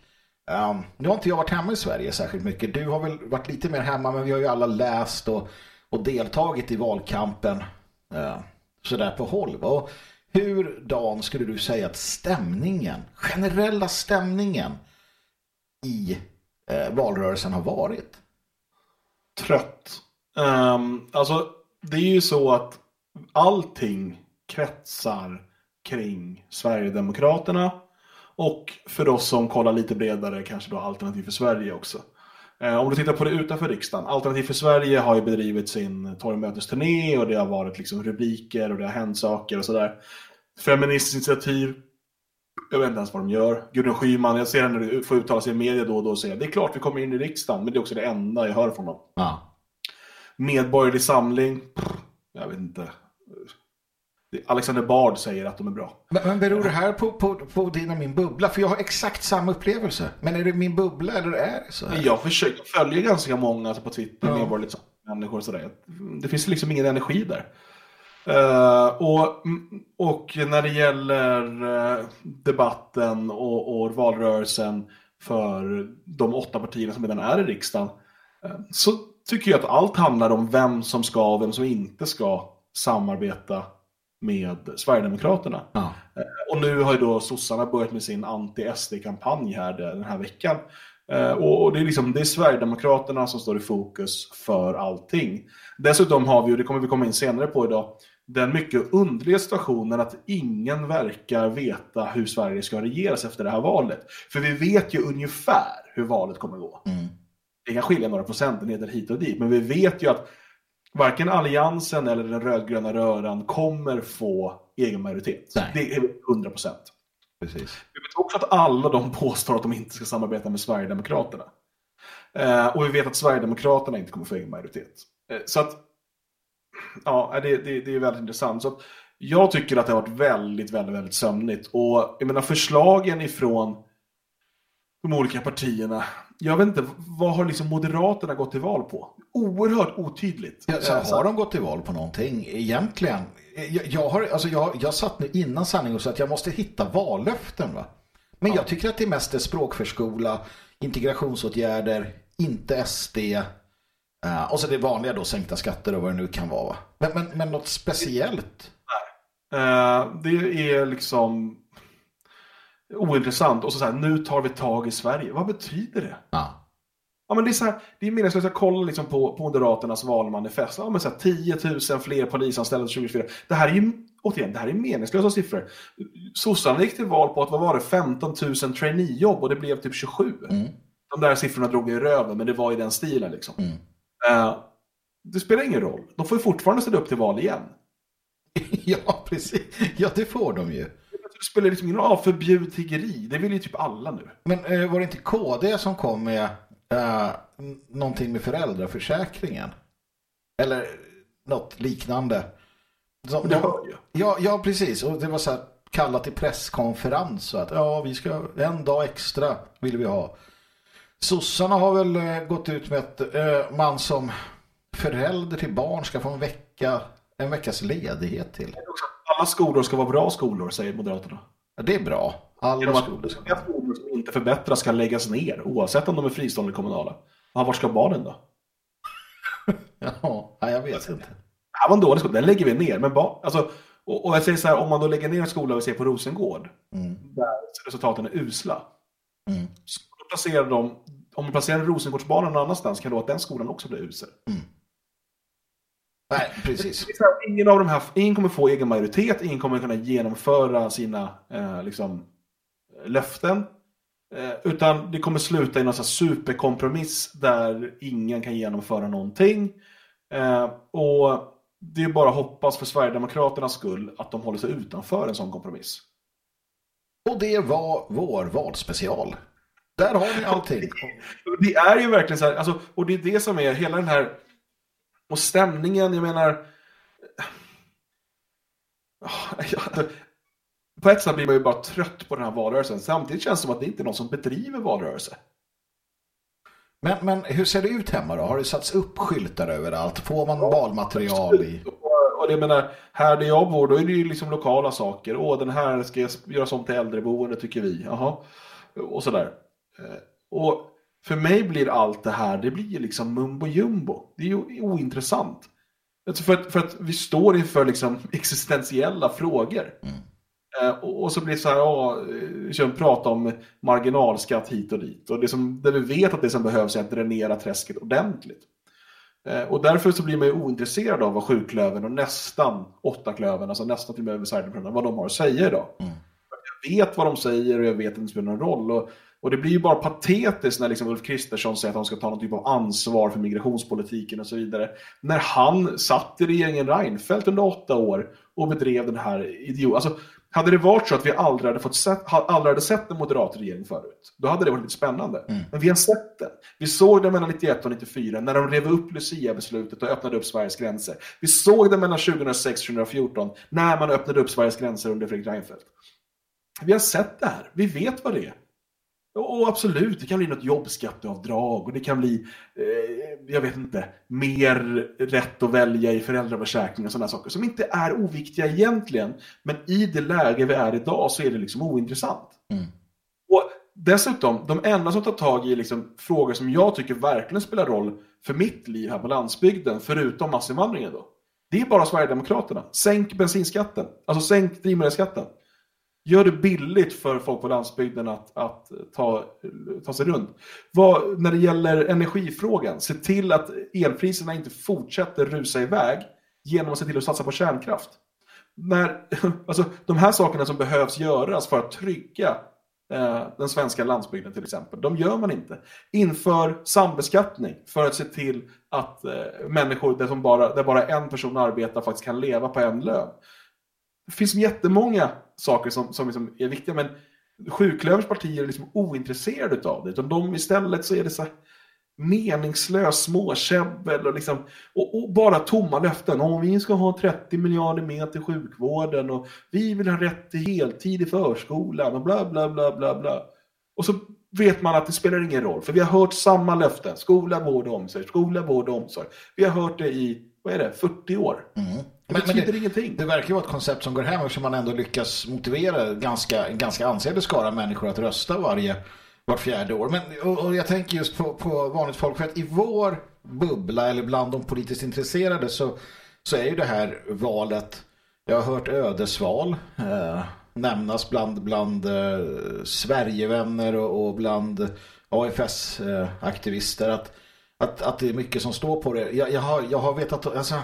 S10: Um, nu har inte jag varit hemma i Sverige särskilt mycket. Du har väl varit lite mer hemma men vi har ju alla läst och, och deltagit i valkampen uh, sådär på håll. Och hur, Dan, skulle du säga att stämningen, generella stämningen i uh, valrörelsen har varit?
S7: Trött. Um, alltså, det är ju så att allting kretsar kring Sverigedemokraterna och för oss som kollar lite bredare kanske då Alternativ för Sverige också. Eh, Om du tittar på det utanför riksdagen. Alternativ för Sverige har ju bedrivit sin torgmötesturné och det har varit liksom rubriker och det har hänt saker och sådär. Feministiskt initiativ. Jag vet inte ens vad de gör. Gudrun Schyman, jag ser henne få uttala sig i media då och då och säga det är klart vi kommer in i riksdagen, men det är också det enda jag hör från dem.
S10: Ja.
S7: Medborgerlig samling, jag vet inte. Alexander Bard säger att de är bra.
S10: Men, beror det här på, på, på din och min bubbla? För jag har exakt samma upplevelse. Men är det min bubbla eller är det så här?
S7: Jag försöker följa ganska många alltså på Twitter,
S10: Ja.
S7: medborgerligt människor och sådär. Det finns liksom ingen energi där. Eh, och, och när det gäller eh, debatten och, och valrörelsen för de åtta partierna som redan är i riksdagen eh, så tycker jag att allt handlar om vem som ska och vem som inte ska samarbeta med Sverigedemokraterna.
S10: Ja.
S7: Eh, Och nu har ju då sossarna börjat med sin anti-SD-kampanj här den här veckan. Eh, Och och det är, liksom, det är Sverigedemokraterna som står i fokus för allting. Dessutom har vi, och det kommer vi komma in senare på idag, den mycket underliga situationen att ingen verkar veta hur Sverige ska regeras efter det här valet. För vi vet ju ungefär hur valet kommer gå.
S10: Mm.
S7: Det kan skilja några procentenheter hit och dit, men vi vet ju att varken Alliansen eller den rödgröna röran kommer få egen majoritet.
S10: Nej.
S7: Det är 100 procent.
S10: Precis.
S7: Vi vet också att alla de påstår att de inte ska samarbeta med Sverigedemokraterna. Eh, och vi vet att Sverigedemokraterna inte kommer få egen majoritet. Eh, så att, ja, det, det, det är väldigt intressant. Så att, jag tycker att det har varit väldigt, väldigt, väldigt sömnigt. Och jag menar förslagen ifrån de olika partierna. Jag vet inte, vad har liksom Moderaterna gått till val på? Oerhört otydligt.
S10: Ja, så har de gått till val på någonting egentligen? Jag, jag, har, alltså jag, jag satt nu innan sanning och sa att jag måste hitta vallöften. Va? Men jag tycker att det mest är språkförskola, integrationsåtgärder, inte SD. Uh, och så det vanliga då, sänkta skatter och vad det nu kan vara. Va? Men, men, men något speciellt?
S7: Uh, det är liksom ointressant. Och så, så här, nu tar vi tag i Sverige. Vad betyder det?
S10: Ja.
S7: Ja, men det är, så här, det är meningslöst att kolla liksom på, på Moderaternas valmanifest. Ja, men så här, 10 000 fler polisanställda 2024. Det här är ju återigen, det här är meningslösa siffror. Sossarna gick till val på att vad var det, 15 000 traineejobb och det blev typ 27.
S10: Mm.
S7: De där siffrorna drog i röven, men det var i den stilen. Liksom.
S10: Mm.
S7: Uh, det spelar ingen roll. De får ju fortfarande ställa upp till val igen. [laughs]
S10: ja, precis. Ja, det får de ju.
S7: Spelar liksom ingen roll. Förbjud tiggeri. Det vill ju typ alla nu.
S10: Men eh, var det inte KD som kom med eh, någonting med föräldraförsäkringen? Eller något liknande? Som,
S7: det hör ju.
S10: Ja, ja, precis. Och det var så här kallat till presskonferens. Så att ja, vi ska en dag extra vill vi ha. Sossarna har väl eh, gått ut med att eh, man som förälder till barn ska få en vecka en veckas ledighet till.
S7: Alla skolor ska vara bra skolor, säger Moderaterna.
S10: Ja, det är bra. Alla skolor ska
S7: skolor som inte förbättras ska läggas ner, oavsett om de är fristående eller kommunala. Ja, var ska barnen då? [laughs]
S10: ja, jag vet inte.
S7: Det här var en dålig skola, den lägger vi ner. Men ba, alltså, och, och jag säger så här, om man då lägger ner en skola vi ser på Rosengård,
S10: Mm.
S7: där resultaten är usla,
S10: Mm.
S7: så placerar de, om man placerar Rosengårdsbarnen någon annanstans kan det vara att den skolan också blir usel.
S10: Nej, precis.
S7: Ingen av de här, ingen kommer få egen majoritet, ingen kommer kunna genomföra sina eh, liksom, löften. Eh, utan det kommer sluta i någon superkompromiss där ingen kan genomföra någonting. Eh, och det är bara att hoppas för Sverigedemokraternas skull att de håller sig utanför en sån kompromiss.
S10: Och det var vår valspecial. Där har ni allting.
S7: Det är ju verkligen så här, alltså, och det är det som är hela den här och stämningen, jag menar ja, på ett sätt blir man ju bara trött på den här valrörelsen. Samtidigt känns det som att det inte är någon som bedriver valrörelse.
S10: Men, men hur ser det ut hemma då? Har det satts upp skyltar överallt? Får man valmaterial i?
S7: Och det menar, här där jag bor, då är det ju liksom lokala saker. Åh, den här ska göras om till äldreboende tycker vi. Jaha. Och sådär. Eh, Och för mig blir allt det här, det blir liksom mumbo jumbo. Det är ju ointressant. Alltså För att, för att vi står inför liksom [laughs] existentiella frågor. Eh, Och, så blir det så här, ja, en prata om marginalskatt hit och dit. Och det som, där vi vet att det som behövs är att dränera träsket ordentligt. Eh, Och därför så blir man ju ointresserad av vad sjuklöven och nästan åttaklöven, alltså nästan till och med Sverigedemokraterna, vad de har att säga idag. Jag vet vad de säger och jag vet att det spelar någon roll. Och, och det blir ju bara patetiskt när liksom Ulf Kristersson säger att han ska ta någon typ av ansvar för migrationspolitiken och så vidare. När han satt i regeringen Reinfeldt under åtta år och bedrev den här idiot... Alltså, hade det varit så att vi aldrig hade, fått sett, aldrig hade sett en moderat regering förut, då hade det varit lite spännande. Men vi har sett den. Vi såg den mellan 91 och 94 när de rev upp Lucia-beslutet och öppnade upp Sveriges gränser. Vi såg den mellan 2006 och 2014 när man öppnade upp Sveriges gränser under Fredrik Reinfeldt. Vi har sett det här. Vi vet vad det är. Och absolut, det kan bli något jobbskatteavdrag och det kan bli, eh, jag vet inte, mer rätt att välja i föräldraförsäkring och sådana saker som inte är oviktiga egentligen. Men i det läge vi är idag så är det liksom ointressant. Och dessutom, de enda som tar tag i liksom frågor som jag tycker verkligen spelar roll för mitt liv här på landsbygden, förutom massinvandringen då, det är bara Sverigedemokraterna. Sänk bensinskatten, alltså sänk drivmedelsskatten. Gör det billigt för folk på landsbygden att, att ta, ta sig runt. Vad, när det gäller energifrågan, se till att elpriserna inte fortsätter rusa iväg genom att se till att satsa på kärnkraft. När, [laughs] alltså, de här sakerna som behövs göras för att trygga eh, den svenska landsbygden till exempel, de gör man inte. Inför sambeskattning för att se till att eh, människor där, som bara, där bara en person arbetar faktiskt kan leva på en lön. Det finns jättemånga saker som, som liksom är viktiga, men sjuklöverns partier är liksom ointresserade av det. Utan de istället så är det så här, meningslös småkäbbel och, liksom, och, och bara tomma löften. Om vi ska ha 30 miljarder mer till sjukvården och vi vill ha rätt till heltid i förskolan och bla bla bla bla bla. Och så vet man att det spelar ingen roll, för vi har hört samma löften. Skola, vård och omsorg, skola, vård och omsorg. Vi har hört det i, vad är det, 40 år.
S10: Mm.
S7: Det
S10: Men, men
S7: betyder
S10: det,
S7: ingenting.
S10: det verkar ju vara ett koncept som går hem eftersom man ändå lyckas motivera ganska, en ganska ansenlig skara människor att rösta varje, vart fjärde år. Men, och, och jag tänker just på, på vanligt folk, för att i vår bubbla eller bland de politiskt intresserade så, så är ju det här valet, jag har hört ödesval eh, nämnas bland, bland eh, Sverigevänner och, och bland AFS-aktivister att, att, att det är mycket som står på det. Jag, jag, har, jag har vetat, alltså,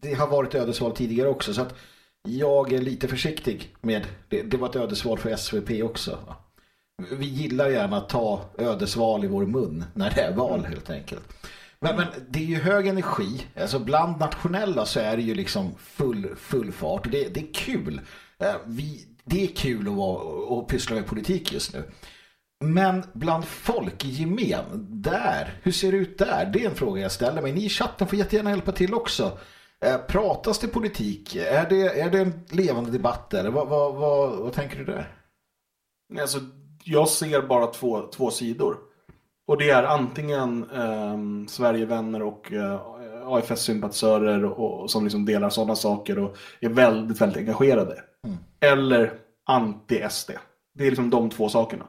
S10: det har varit ödesval tidigare också så att jag är lite försiktig med det. Det var ett ödesval för SVP också. Vi gillar gärna att ta ödesval i vår mun när det är val helt enkelt. Men, men det är ju hög energi. Alltså bland nationella så är det ju liksom full, full fart. Det, det är kul. Eh, vi, det är kul att, vara, att pyssla med politik just nu. Men bland folk i gemen, där, hur ser det ut där? Det är en fråga jag ställer mig. Ni i chatten får jättegärna hjälpa till också. Eh, Pratas det politik? Är det, är det en levande debatt eller vad, vad, vad, vad tänker du där?
S7: Alltså, jag ser bara två, två sidor. Och det är antingen ehm, Sverigevänner och eh, AFS-sympatisörer och, och som liksom delar sådana saker och är väldigt, väldigt engagerade.
S10: Mm.
S7: Eller anti-SD. Det är liksom de två sakerna.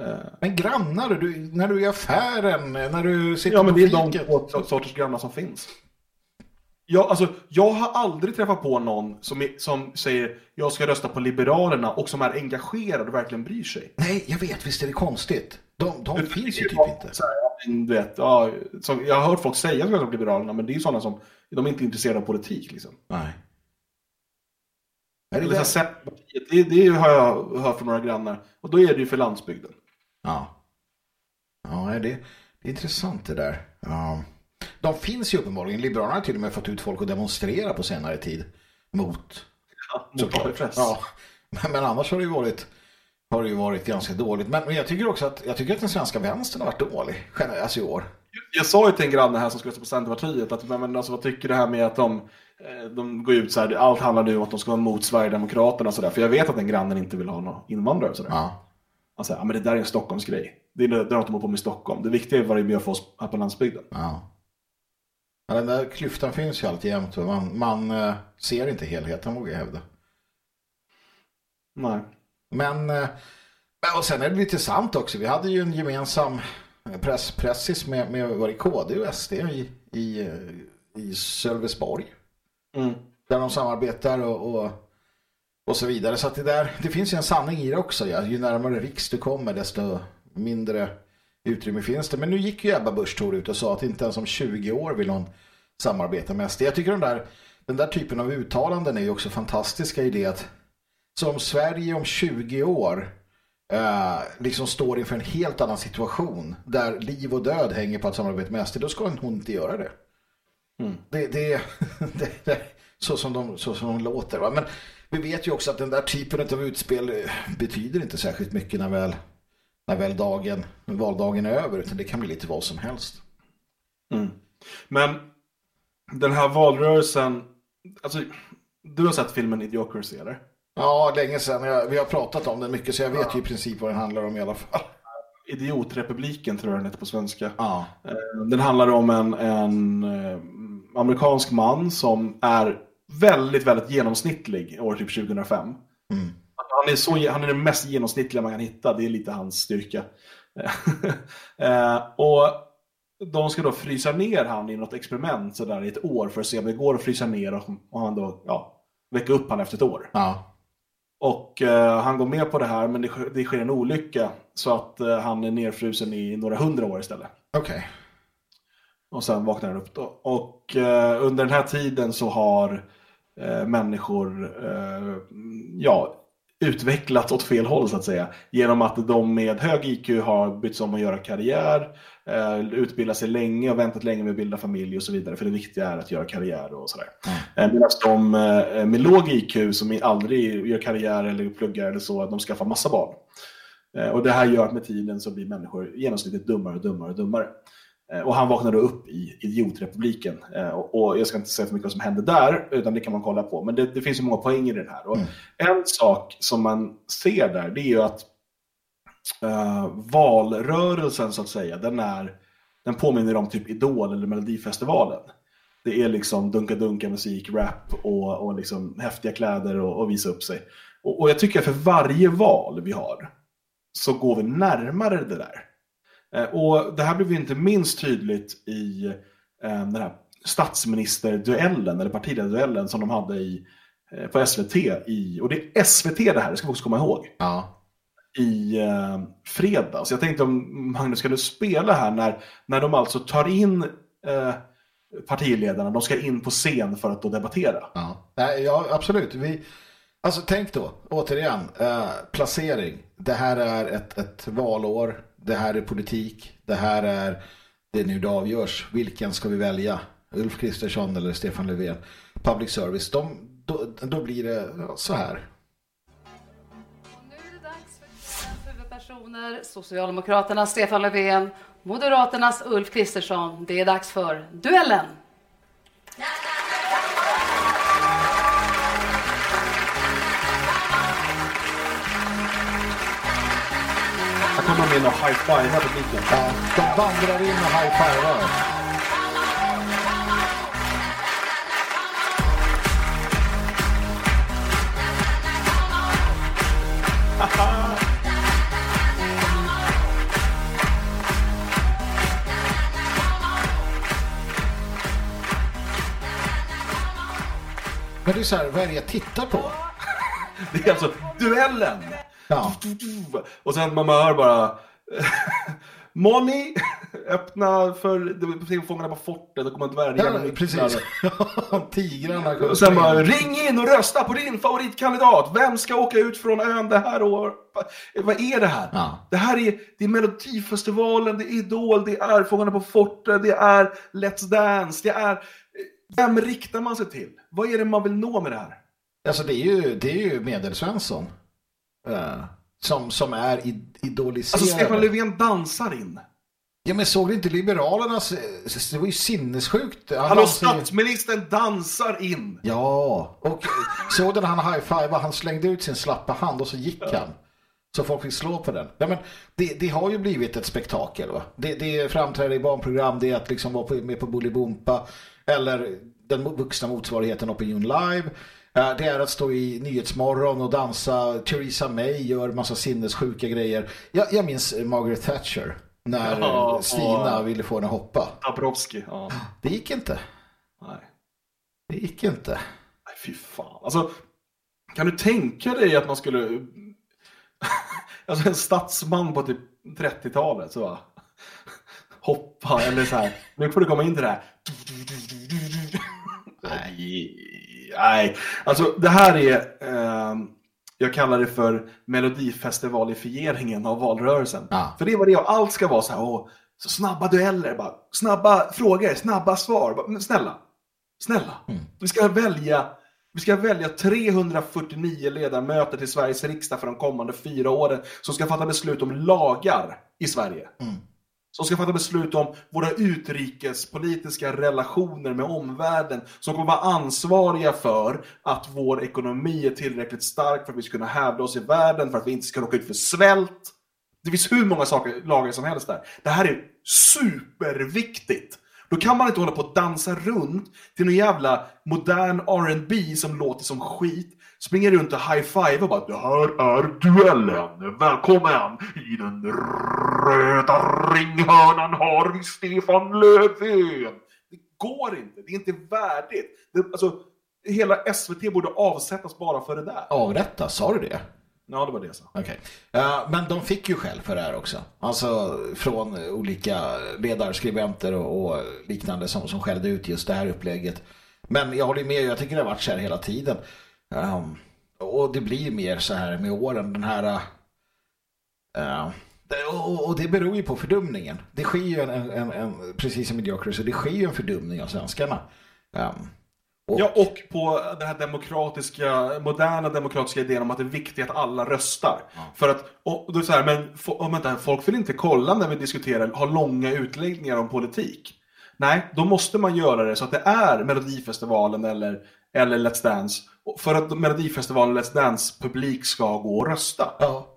S7: Eh,
S10: Men grannar, du, när du är i affären, när du sitter
S7: Ja, men
S10: på
S7: det är de två so- sorters grannar som finns. Jag, alltså, jag har aldrig träffat på någon som, är, som säger jag ska rösta på Liberalerna och som är engagerad och verkligen bryr sig.
S10: Nej, jag vet, visst är det konstigt. De, de finns ju typ
S7: Ja,
S10: inte.
S7: Här, vet, ja, som, jag har hört folk säga röstar på Liberalerna, men det är ju sådana som de är inte intresserade av politik. Liksom.
S10: Nej. Är det
S7: Eller Centerpartiet, det, det har jag hört från några grannar. Och då är det ju för landsbygden.
S10: Ja. Ja, det, det är intressant det där. Ja. De finns ju uppenbarligen. Liberalerna har till och med fått ut folk att demonstrera på senare tid. Mot.
S7: Ja, mot.
S10: Ja. Men, men annars har det ju varit har det ju varit ganska dåligt. Men, men jag tycker också att jag tycker att den svenska vänstern har varit dålig. Alltså i år.
S7: Jag sa ju till en granne här som skulle på Centerpartiet att men, men, alltså, vad tycker du här med att de, eh, de går ut så här, allt handlar nu om att de ska vara mot Sverigedemokraterna och sådär. För jag vet att den grannen inte vill ha några invandrare och sådär.
S10: Ja.
S7: Han säger, ja men det där är en Stockholmsgrej. Det är det är något de håller på med i Stockholm. Det viktiga är vad det gör för oss här på landsbygden.
S10: Ja. ja den där klyftan finns ju alltid jämt. Man, man eh, ser inte helheten vågar jag hävda.
S7: Nej.
S10: Men, eh, men och sen är det lite sant också. Vi hade ju en gemensam press, pressis med, med var det KD och SD i, i, eh, i Sölvesborg.
S7: Mm.
S10: Där de samarbetar och, och, och så vidare. Så att det, där, det finns ju en sanning i det också. Ja. Ju närmare riks du kommer desto mindre utrymme finns det. Men nu gick ju Ebba Busch ut och sa att inte ens om 20 år vill hon samarbeta med SD. Jag tycker den där, den där typen av uttalanden är ju också fantastiska i det att så om Sverige om 20 år eh, liksom står inför en helt annan situation där liv och död hänger på att samarbeta med SD, då ska hon inte göra det.
S7: Mm.
S10: Det, det, [laughs] det, det så, som de, så som de låter. Va? Men vi vet ju också att den där typen av utspel eh, betyder inte särskilt mycket när väl, när väl dagen, valdagen är över, utan det kan bli lite vad som helst.
S7: Mm. Men den här valrörelsen, alltså, du har sett filmen Idiocracy eller?
S10: Ja, länge sedan. Jag, vi har pratat om den mycket så jag vet ju i princip vad den handlar om i alla fall.
S7: Idiotrepubliken tror jag den heter på svenska.
S10: Ja.
S7: Eh, Den handlar om en, en eh, amerikansk man som är väldigt, väldigt genomsnittlig år typ 2005.
S10: Mm.
S7: Han är, så, han är den mest genomsnittliga man kan hitta, det är lite hans styrka. [laughs] Eh, och de ska då frysa ner han i något experiment sådär i ett år för att se om det går att frysa ner och, och han då, ja, väcka upp han efter ett år.
S10: Ja.
S7: Och eh, han går med på det här men det, sker- det sker en olycka så att eh, han är nerfrusen i några hundra år istället.
S10: Okej.
S7: Och sen vaknar han upp då. Och eh, under den här tiden så har eh, människor eh, ja, utvecklat åt fel håll så att säga. Genom att de med hög IQ har bytt om att göra karriär, eh, utbildat sig länge och väntat länge med att bilda familj och så vidare. För det viktiga är att göra karriär och sådär. Eh, Medan de eh, med låg IQ som aldrig gör karriär eller pluggar eller så, de skaffar massa barn. Eh, Och det här gör att med tiden så blir människor genomsnittligt dummare och dummare och dummare. Eh, Och han vaknade upp i Idiotrepubliken. Eh, Och jag ska inte säga för mycket vad som hände där, utan det kan man kolla på. Men det, det finns ju många poänger i den här. Och En sak som man ser där, det är ju att eh, valrörelsen, så att säga, den, är, den påminner om typ Idol eller Melodifestivalen. Det är liksom dunka-dunka musik, rap och, och liksom häftiga kläder och, och visa upp sig. Och, och jag tycker att för varje val vi har så går vi närmare det där. Eh, Och det här blev inte minst tydligt i eh, den här statsministerduellen, eller partiledarduellen som de hade i, eh, på SVT. I, och det är SVT det här, det ska vi också komma ihåg. I eh, fredags. Jag tänkte om Magnus skulle spela här när, när de alltså tar in eh, partiledarna, de ska in på scen för att då debattera.
S10: Ja, ja absolut. Vi, alltså tänk då, återigen, eh, placering. Det här är ett, ett valår, det här är politik, det här är det nu det avgörs. Vilken ska vi välja? Ulf Kristersson eller Stefan Löfven? Public service, de, då, då blir det så här.
S13: Huvudpersoner, Socialdemokraternas Stefan Löfven, Moderaternas Ulf Kristersson. Det är dags för duellen.
S7: De in och high-fivar publiken.
S10: Ja, de vandrar in och high-fivar. Men det är så här, vad är det jag tittar på? [laughs]
S7: Det är alltså duellen!
S10: Ja.
S7: Och sen man hör bara [laughs] Money, [laughs] öppna för fångarna på fortet, då kommer dvärgarna
S10: Ja, precis. [laughs] Tigrarna.
S7: Och sen bara, ring in och rösta på din favoritkandidat. Vem ska åka ut från ön det här året? Vad är det här? Det här är, det är Melodifestivalen, det är Idol, det är Fångarna på fortet, det är Let's Dance, det är... Vem riktar man sig till? Vad är det man vill nå med det här?
S10: Alltså det är ju, det är ju Medelsvensson. Eh, som, som är id- idoliserad.
S7: Alltså Stefan Löfven dansar in.
S10: Ja men såg du inte Liberalernas, eh, det var ju sinnessjukt. Han
S7: Hallå,
S10: dansar ju-
S7: statsministern dansar in!
S10: Ja, och såg den han high-fiva, han slängde ut sin slappa hand och så gick han. Så folk fick slå på den. Ja, men det, det har ju blivit ett spektakel. Va? Det, det framträder i barnprogram, det är att liksom vara med på Bolibompa eller den vuxna motsvarigheten Opinion Live. Eh, Det är att stå i Nyhetsmorgon och dansa. Theresa May gör massa sinnessjuka grejer. Jag, jag minns eh, Margaret Thatcher när
S7: Ja,
S10: eh, Stina
S7: och-
S10: ville få henne hoppa.
S7: Dabrowski, ja.
S10: Det gick inte.
S7: Nej.
S10: Det gick inte.
S7: Nej, fy fan. Alltså, kan du tänka dig att man skulle... [laughs] alltså en statsman på typ 30-talet så. Hoppa eller så här. Nu får du komma in till det här. Nej, nej. Alltså det här är... ehm, jag kallar det för melodifestivalifieringen av valrörelsen. För det var det och allt ska vara så här. Åh, så snabba dueller, bara, snabba frågor, snabba svar. Bara, snälla, snälla. Vi ska välja vi ska välja 349 ledamöter till Sveriges riksdag för de kommande fyra åren som ska fatta beslut om lagar i Sverige. Som ska fatta beslut om våra utrikespolitiska relationer med omvärlden. Som kommer vara ansvariga för att vår ekonomi är tillräckligt stark för att vi ska kunna hävda oss i världen, för att vi inte ska råka ut för svält. Det finns hur många saker, lagar som helst där. Det här är superviktigt. Då kan man inte hålla på och dansa runt till någon jävla modern R&B som låter som skit. Springer runt och high-five och bara Det här är duellen. Välkommen! I den röda ringhörnan har vi Stefan Löfven. Det går inte. Det är inte värdigt. Det, alltså, hela SVT borde avsättas bara för det där.
S10: Avrätta, sa du det?
S7: Ja, det var det jag sa.
S10: Okej. Ja, men de fick ju skäll för det här också. Alltså från olika ledarskribenter och, och liknande som, som skällde ut just det här upplägget. Men jag håller med, jag tycker det har varit så här hela tiden. Um, och det blir mer så här med åren, den här... Uh, och, och det beror ju på fördumningen. Det sker ju en, en, en, precis som Mediocracy, det sker ju en fördumning av svenskarna. Um,
S7: Ja, och på den här demokratiska, moderna demokratiska idén om att det är viktigt att alla röstar. För att, och då är så här, men oh, vänta, folk vill inte kolla när vi diskuterar, ha långa utläggningar om politik. Nej, då måste man göra det så att det är Melodifestivalen eller, eller Let's Dance. För att Melodifestivalen Let's Dance publik ska gå och rösta.
S10: Ja.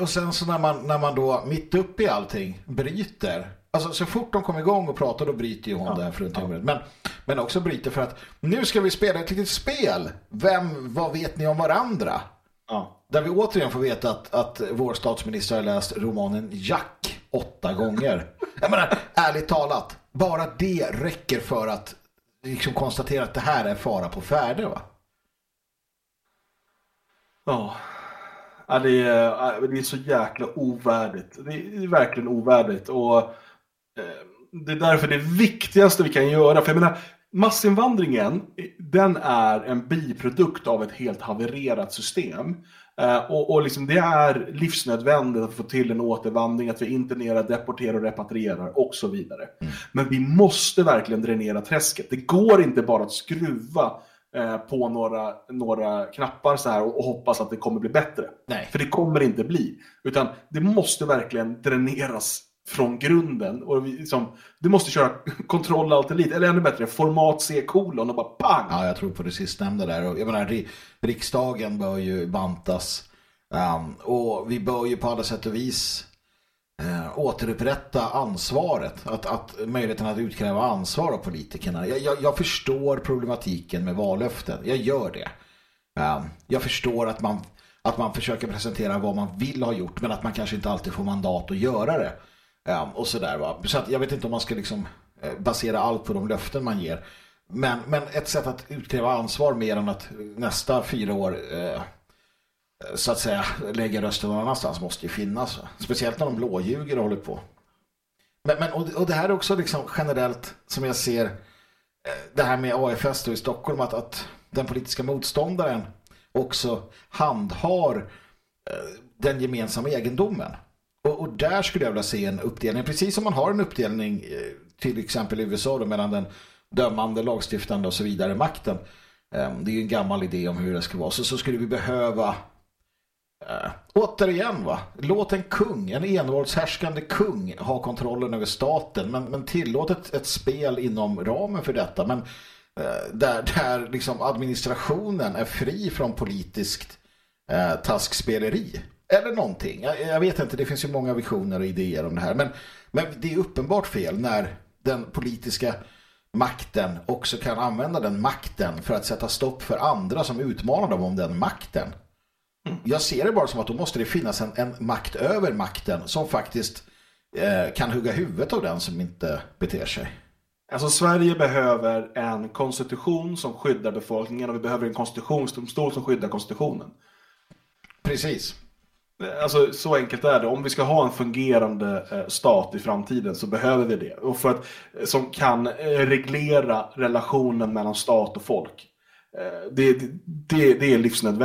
S10: Och sen så när man, när man då mitt uppe i allting bryter. Alltså så fort de kommer igång och pratar då bryter ju hon det här fruntimret. Men, men också bryter för att nu ska vi spela ett litet spel. Vem, vad vet ni om varandra? Där vi återigen får veta att, att vår statsminister har läst romanen Jack åtta gånger. Jag menar, ärligt talat, bara det räcker för att liksom konstatera att det här är fara på färde va?
S7: Ja. Ja, det, är, det är så jäkla ovärdigt. Det är verkligen ovärdigt. Och eh, det är därför det viktigaste vi kan göra. För jag menar, massinvandringen, den är en biprodukt av ett helt havererat system. Eh, och och liksom det är livsnödvändigt att få till en återvandring, att vi internerar, deporterar och repatrierar och så vidare. Men vi måste verkligen dränera träsket. Det går inte bara att skruva på några, några knappar så här och, och hoppas att det kommer bli bättre.
S10: Nej.
S7: För det kommer inte bli. Utan det måste verkligen dräneras från grunden. Och vi, liksom, du måste köra [laughs] kontroll alt elit, eller ännu bättre, format C kolon och bara pang!
S10: Ja, jag tror på det sistnämnda där. Och jag menar, ri- riksdagen bör ju bantas. Um, och vi bör ju på alla sätt och vis eh, återupprätta ansvaret. Att, att möjligheten att utkräva ansvar av politikerna. Jag, jag, jag förstår problematiken med vallöften. Jag gör det. Eh, jag förstår att man, att man försöker presentera vad man vill ha gjort. Men att man kanske inte alltid får mandat att göra det. Eh, och sådär va. Så att jag vet inte om man ska liksom eh, basera allt på de löften man ger. Men, men ett sätt att utkräva ansvar mer än att nästa fyra år eh, så att säga lägga rösten någon annanstans måste ju finnas. Speciellt när de blåljuger och håller på. Men, men, och, och det här är också liksom generellt som jag ser eh, det här med AFS då i Stockholm att, att den politiska motståndaren också handhar eh, den gemensamma egendomen. Och, och där skulle jag vilja se en uppdelning, precis som man har en uppdelning eh, till exempel i USA då, mellan den dömande, lagstiftande och så vidare makten. Ehm, det är ju en gammal idé om hur det ska vara. Så, så skulle vi behöva Äh, återigen va, låt en kung, en envåldshärskande kung ha kontrollen över staten men, men tillåt ett, ett spel inom ramen för detta men äh, där, där liksom administrationen är fri från politiskt eh, äh, taskspeleri eller någonting. Jag, jag vet inte, det finns ju många visioner och idéer om det här men, men det är uppenbart fel när den politiska makten också kan använda den makten för att sätta stopp för andra som utmanar dem om den makten. Jag ser det bara som att då måste det finnas en, en makt över makten som faktiskt eh, kan hugga huvudet av den som inte beter sig.
S7: Alltså Sverige behöver en konstitution som skyddar befolkningen och vi behöver en konstitutionsdomstol som skyddar konstitutionen.
S10: Precis.
S7: Alltså så enkelt är det. Om vi ska ha en fungerande eh, stat i framtiden så behöver vi det. Och för att, eh, som kan eh, reglera relationen mellan stat och folk. Eh, det, det, det är livsnödvändigt.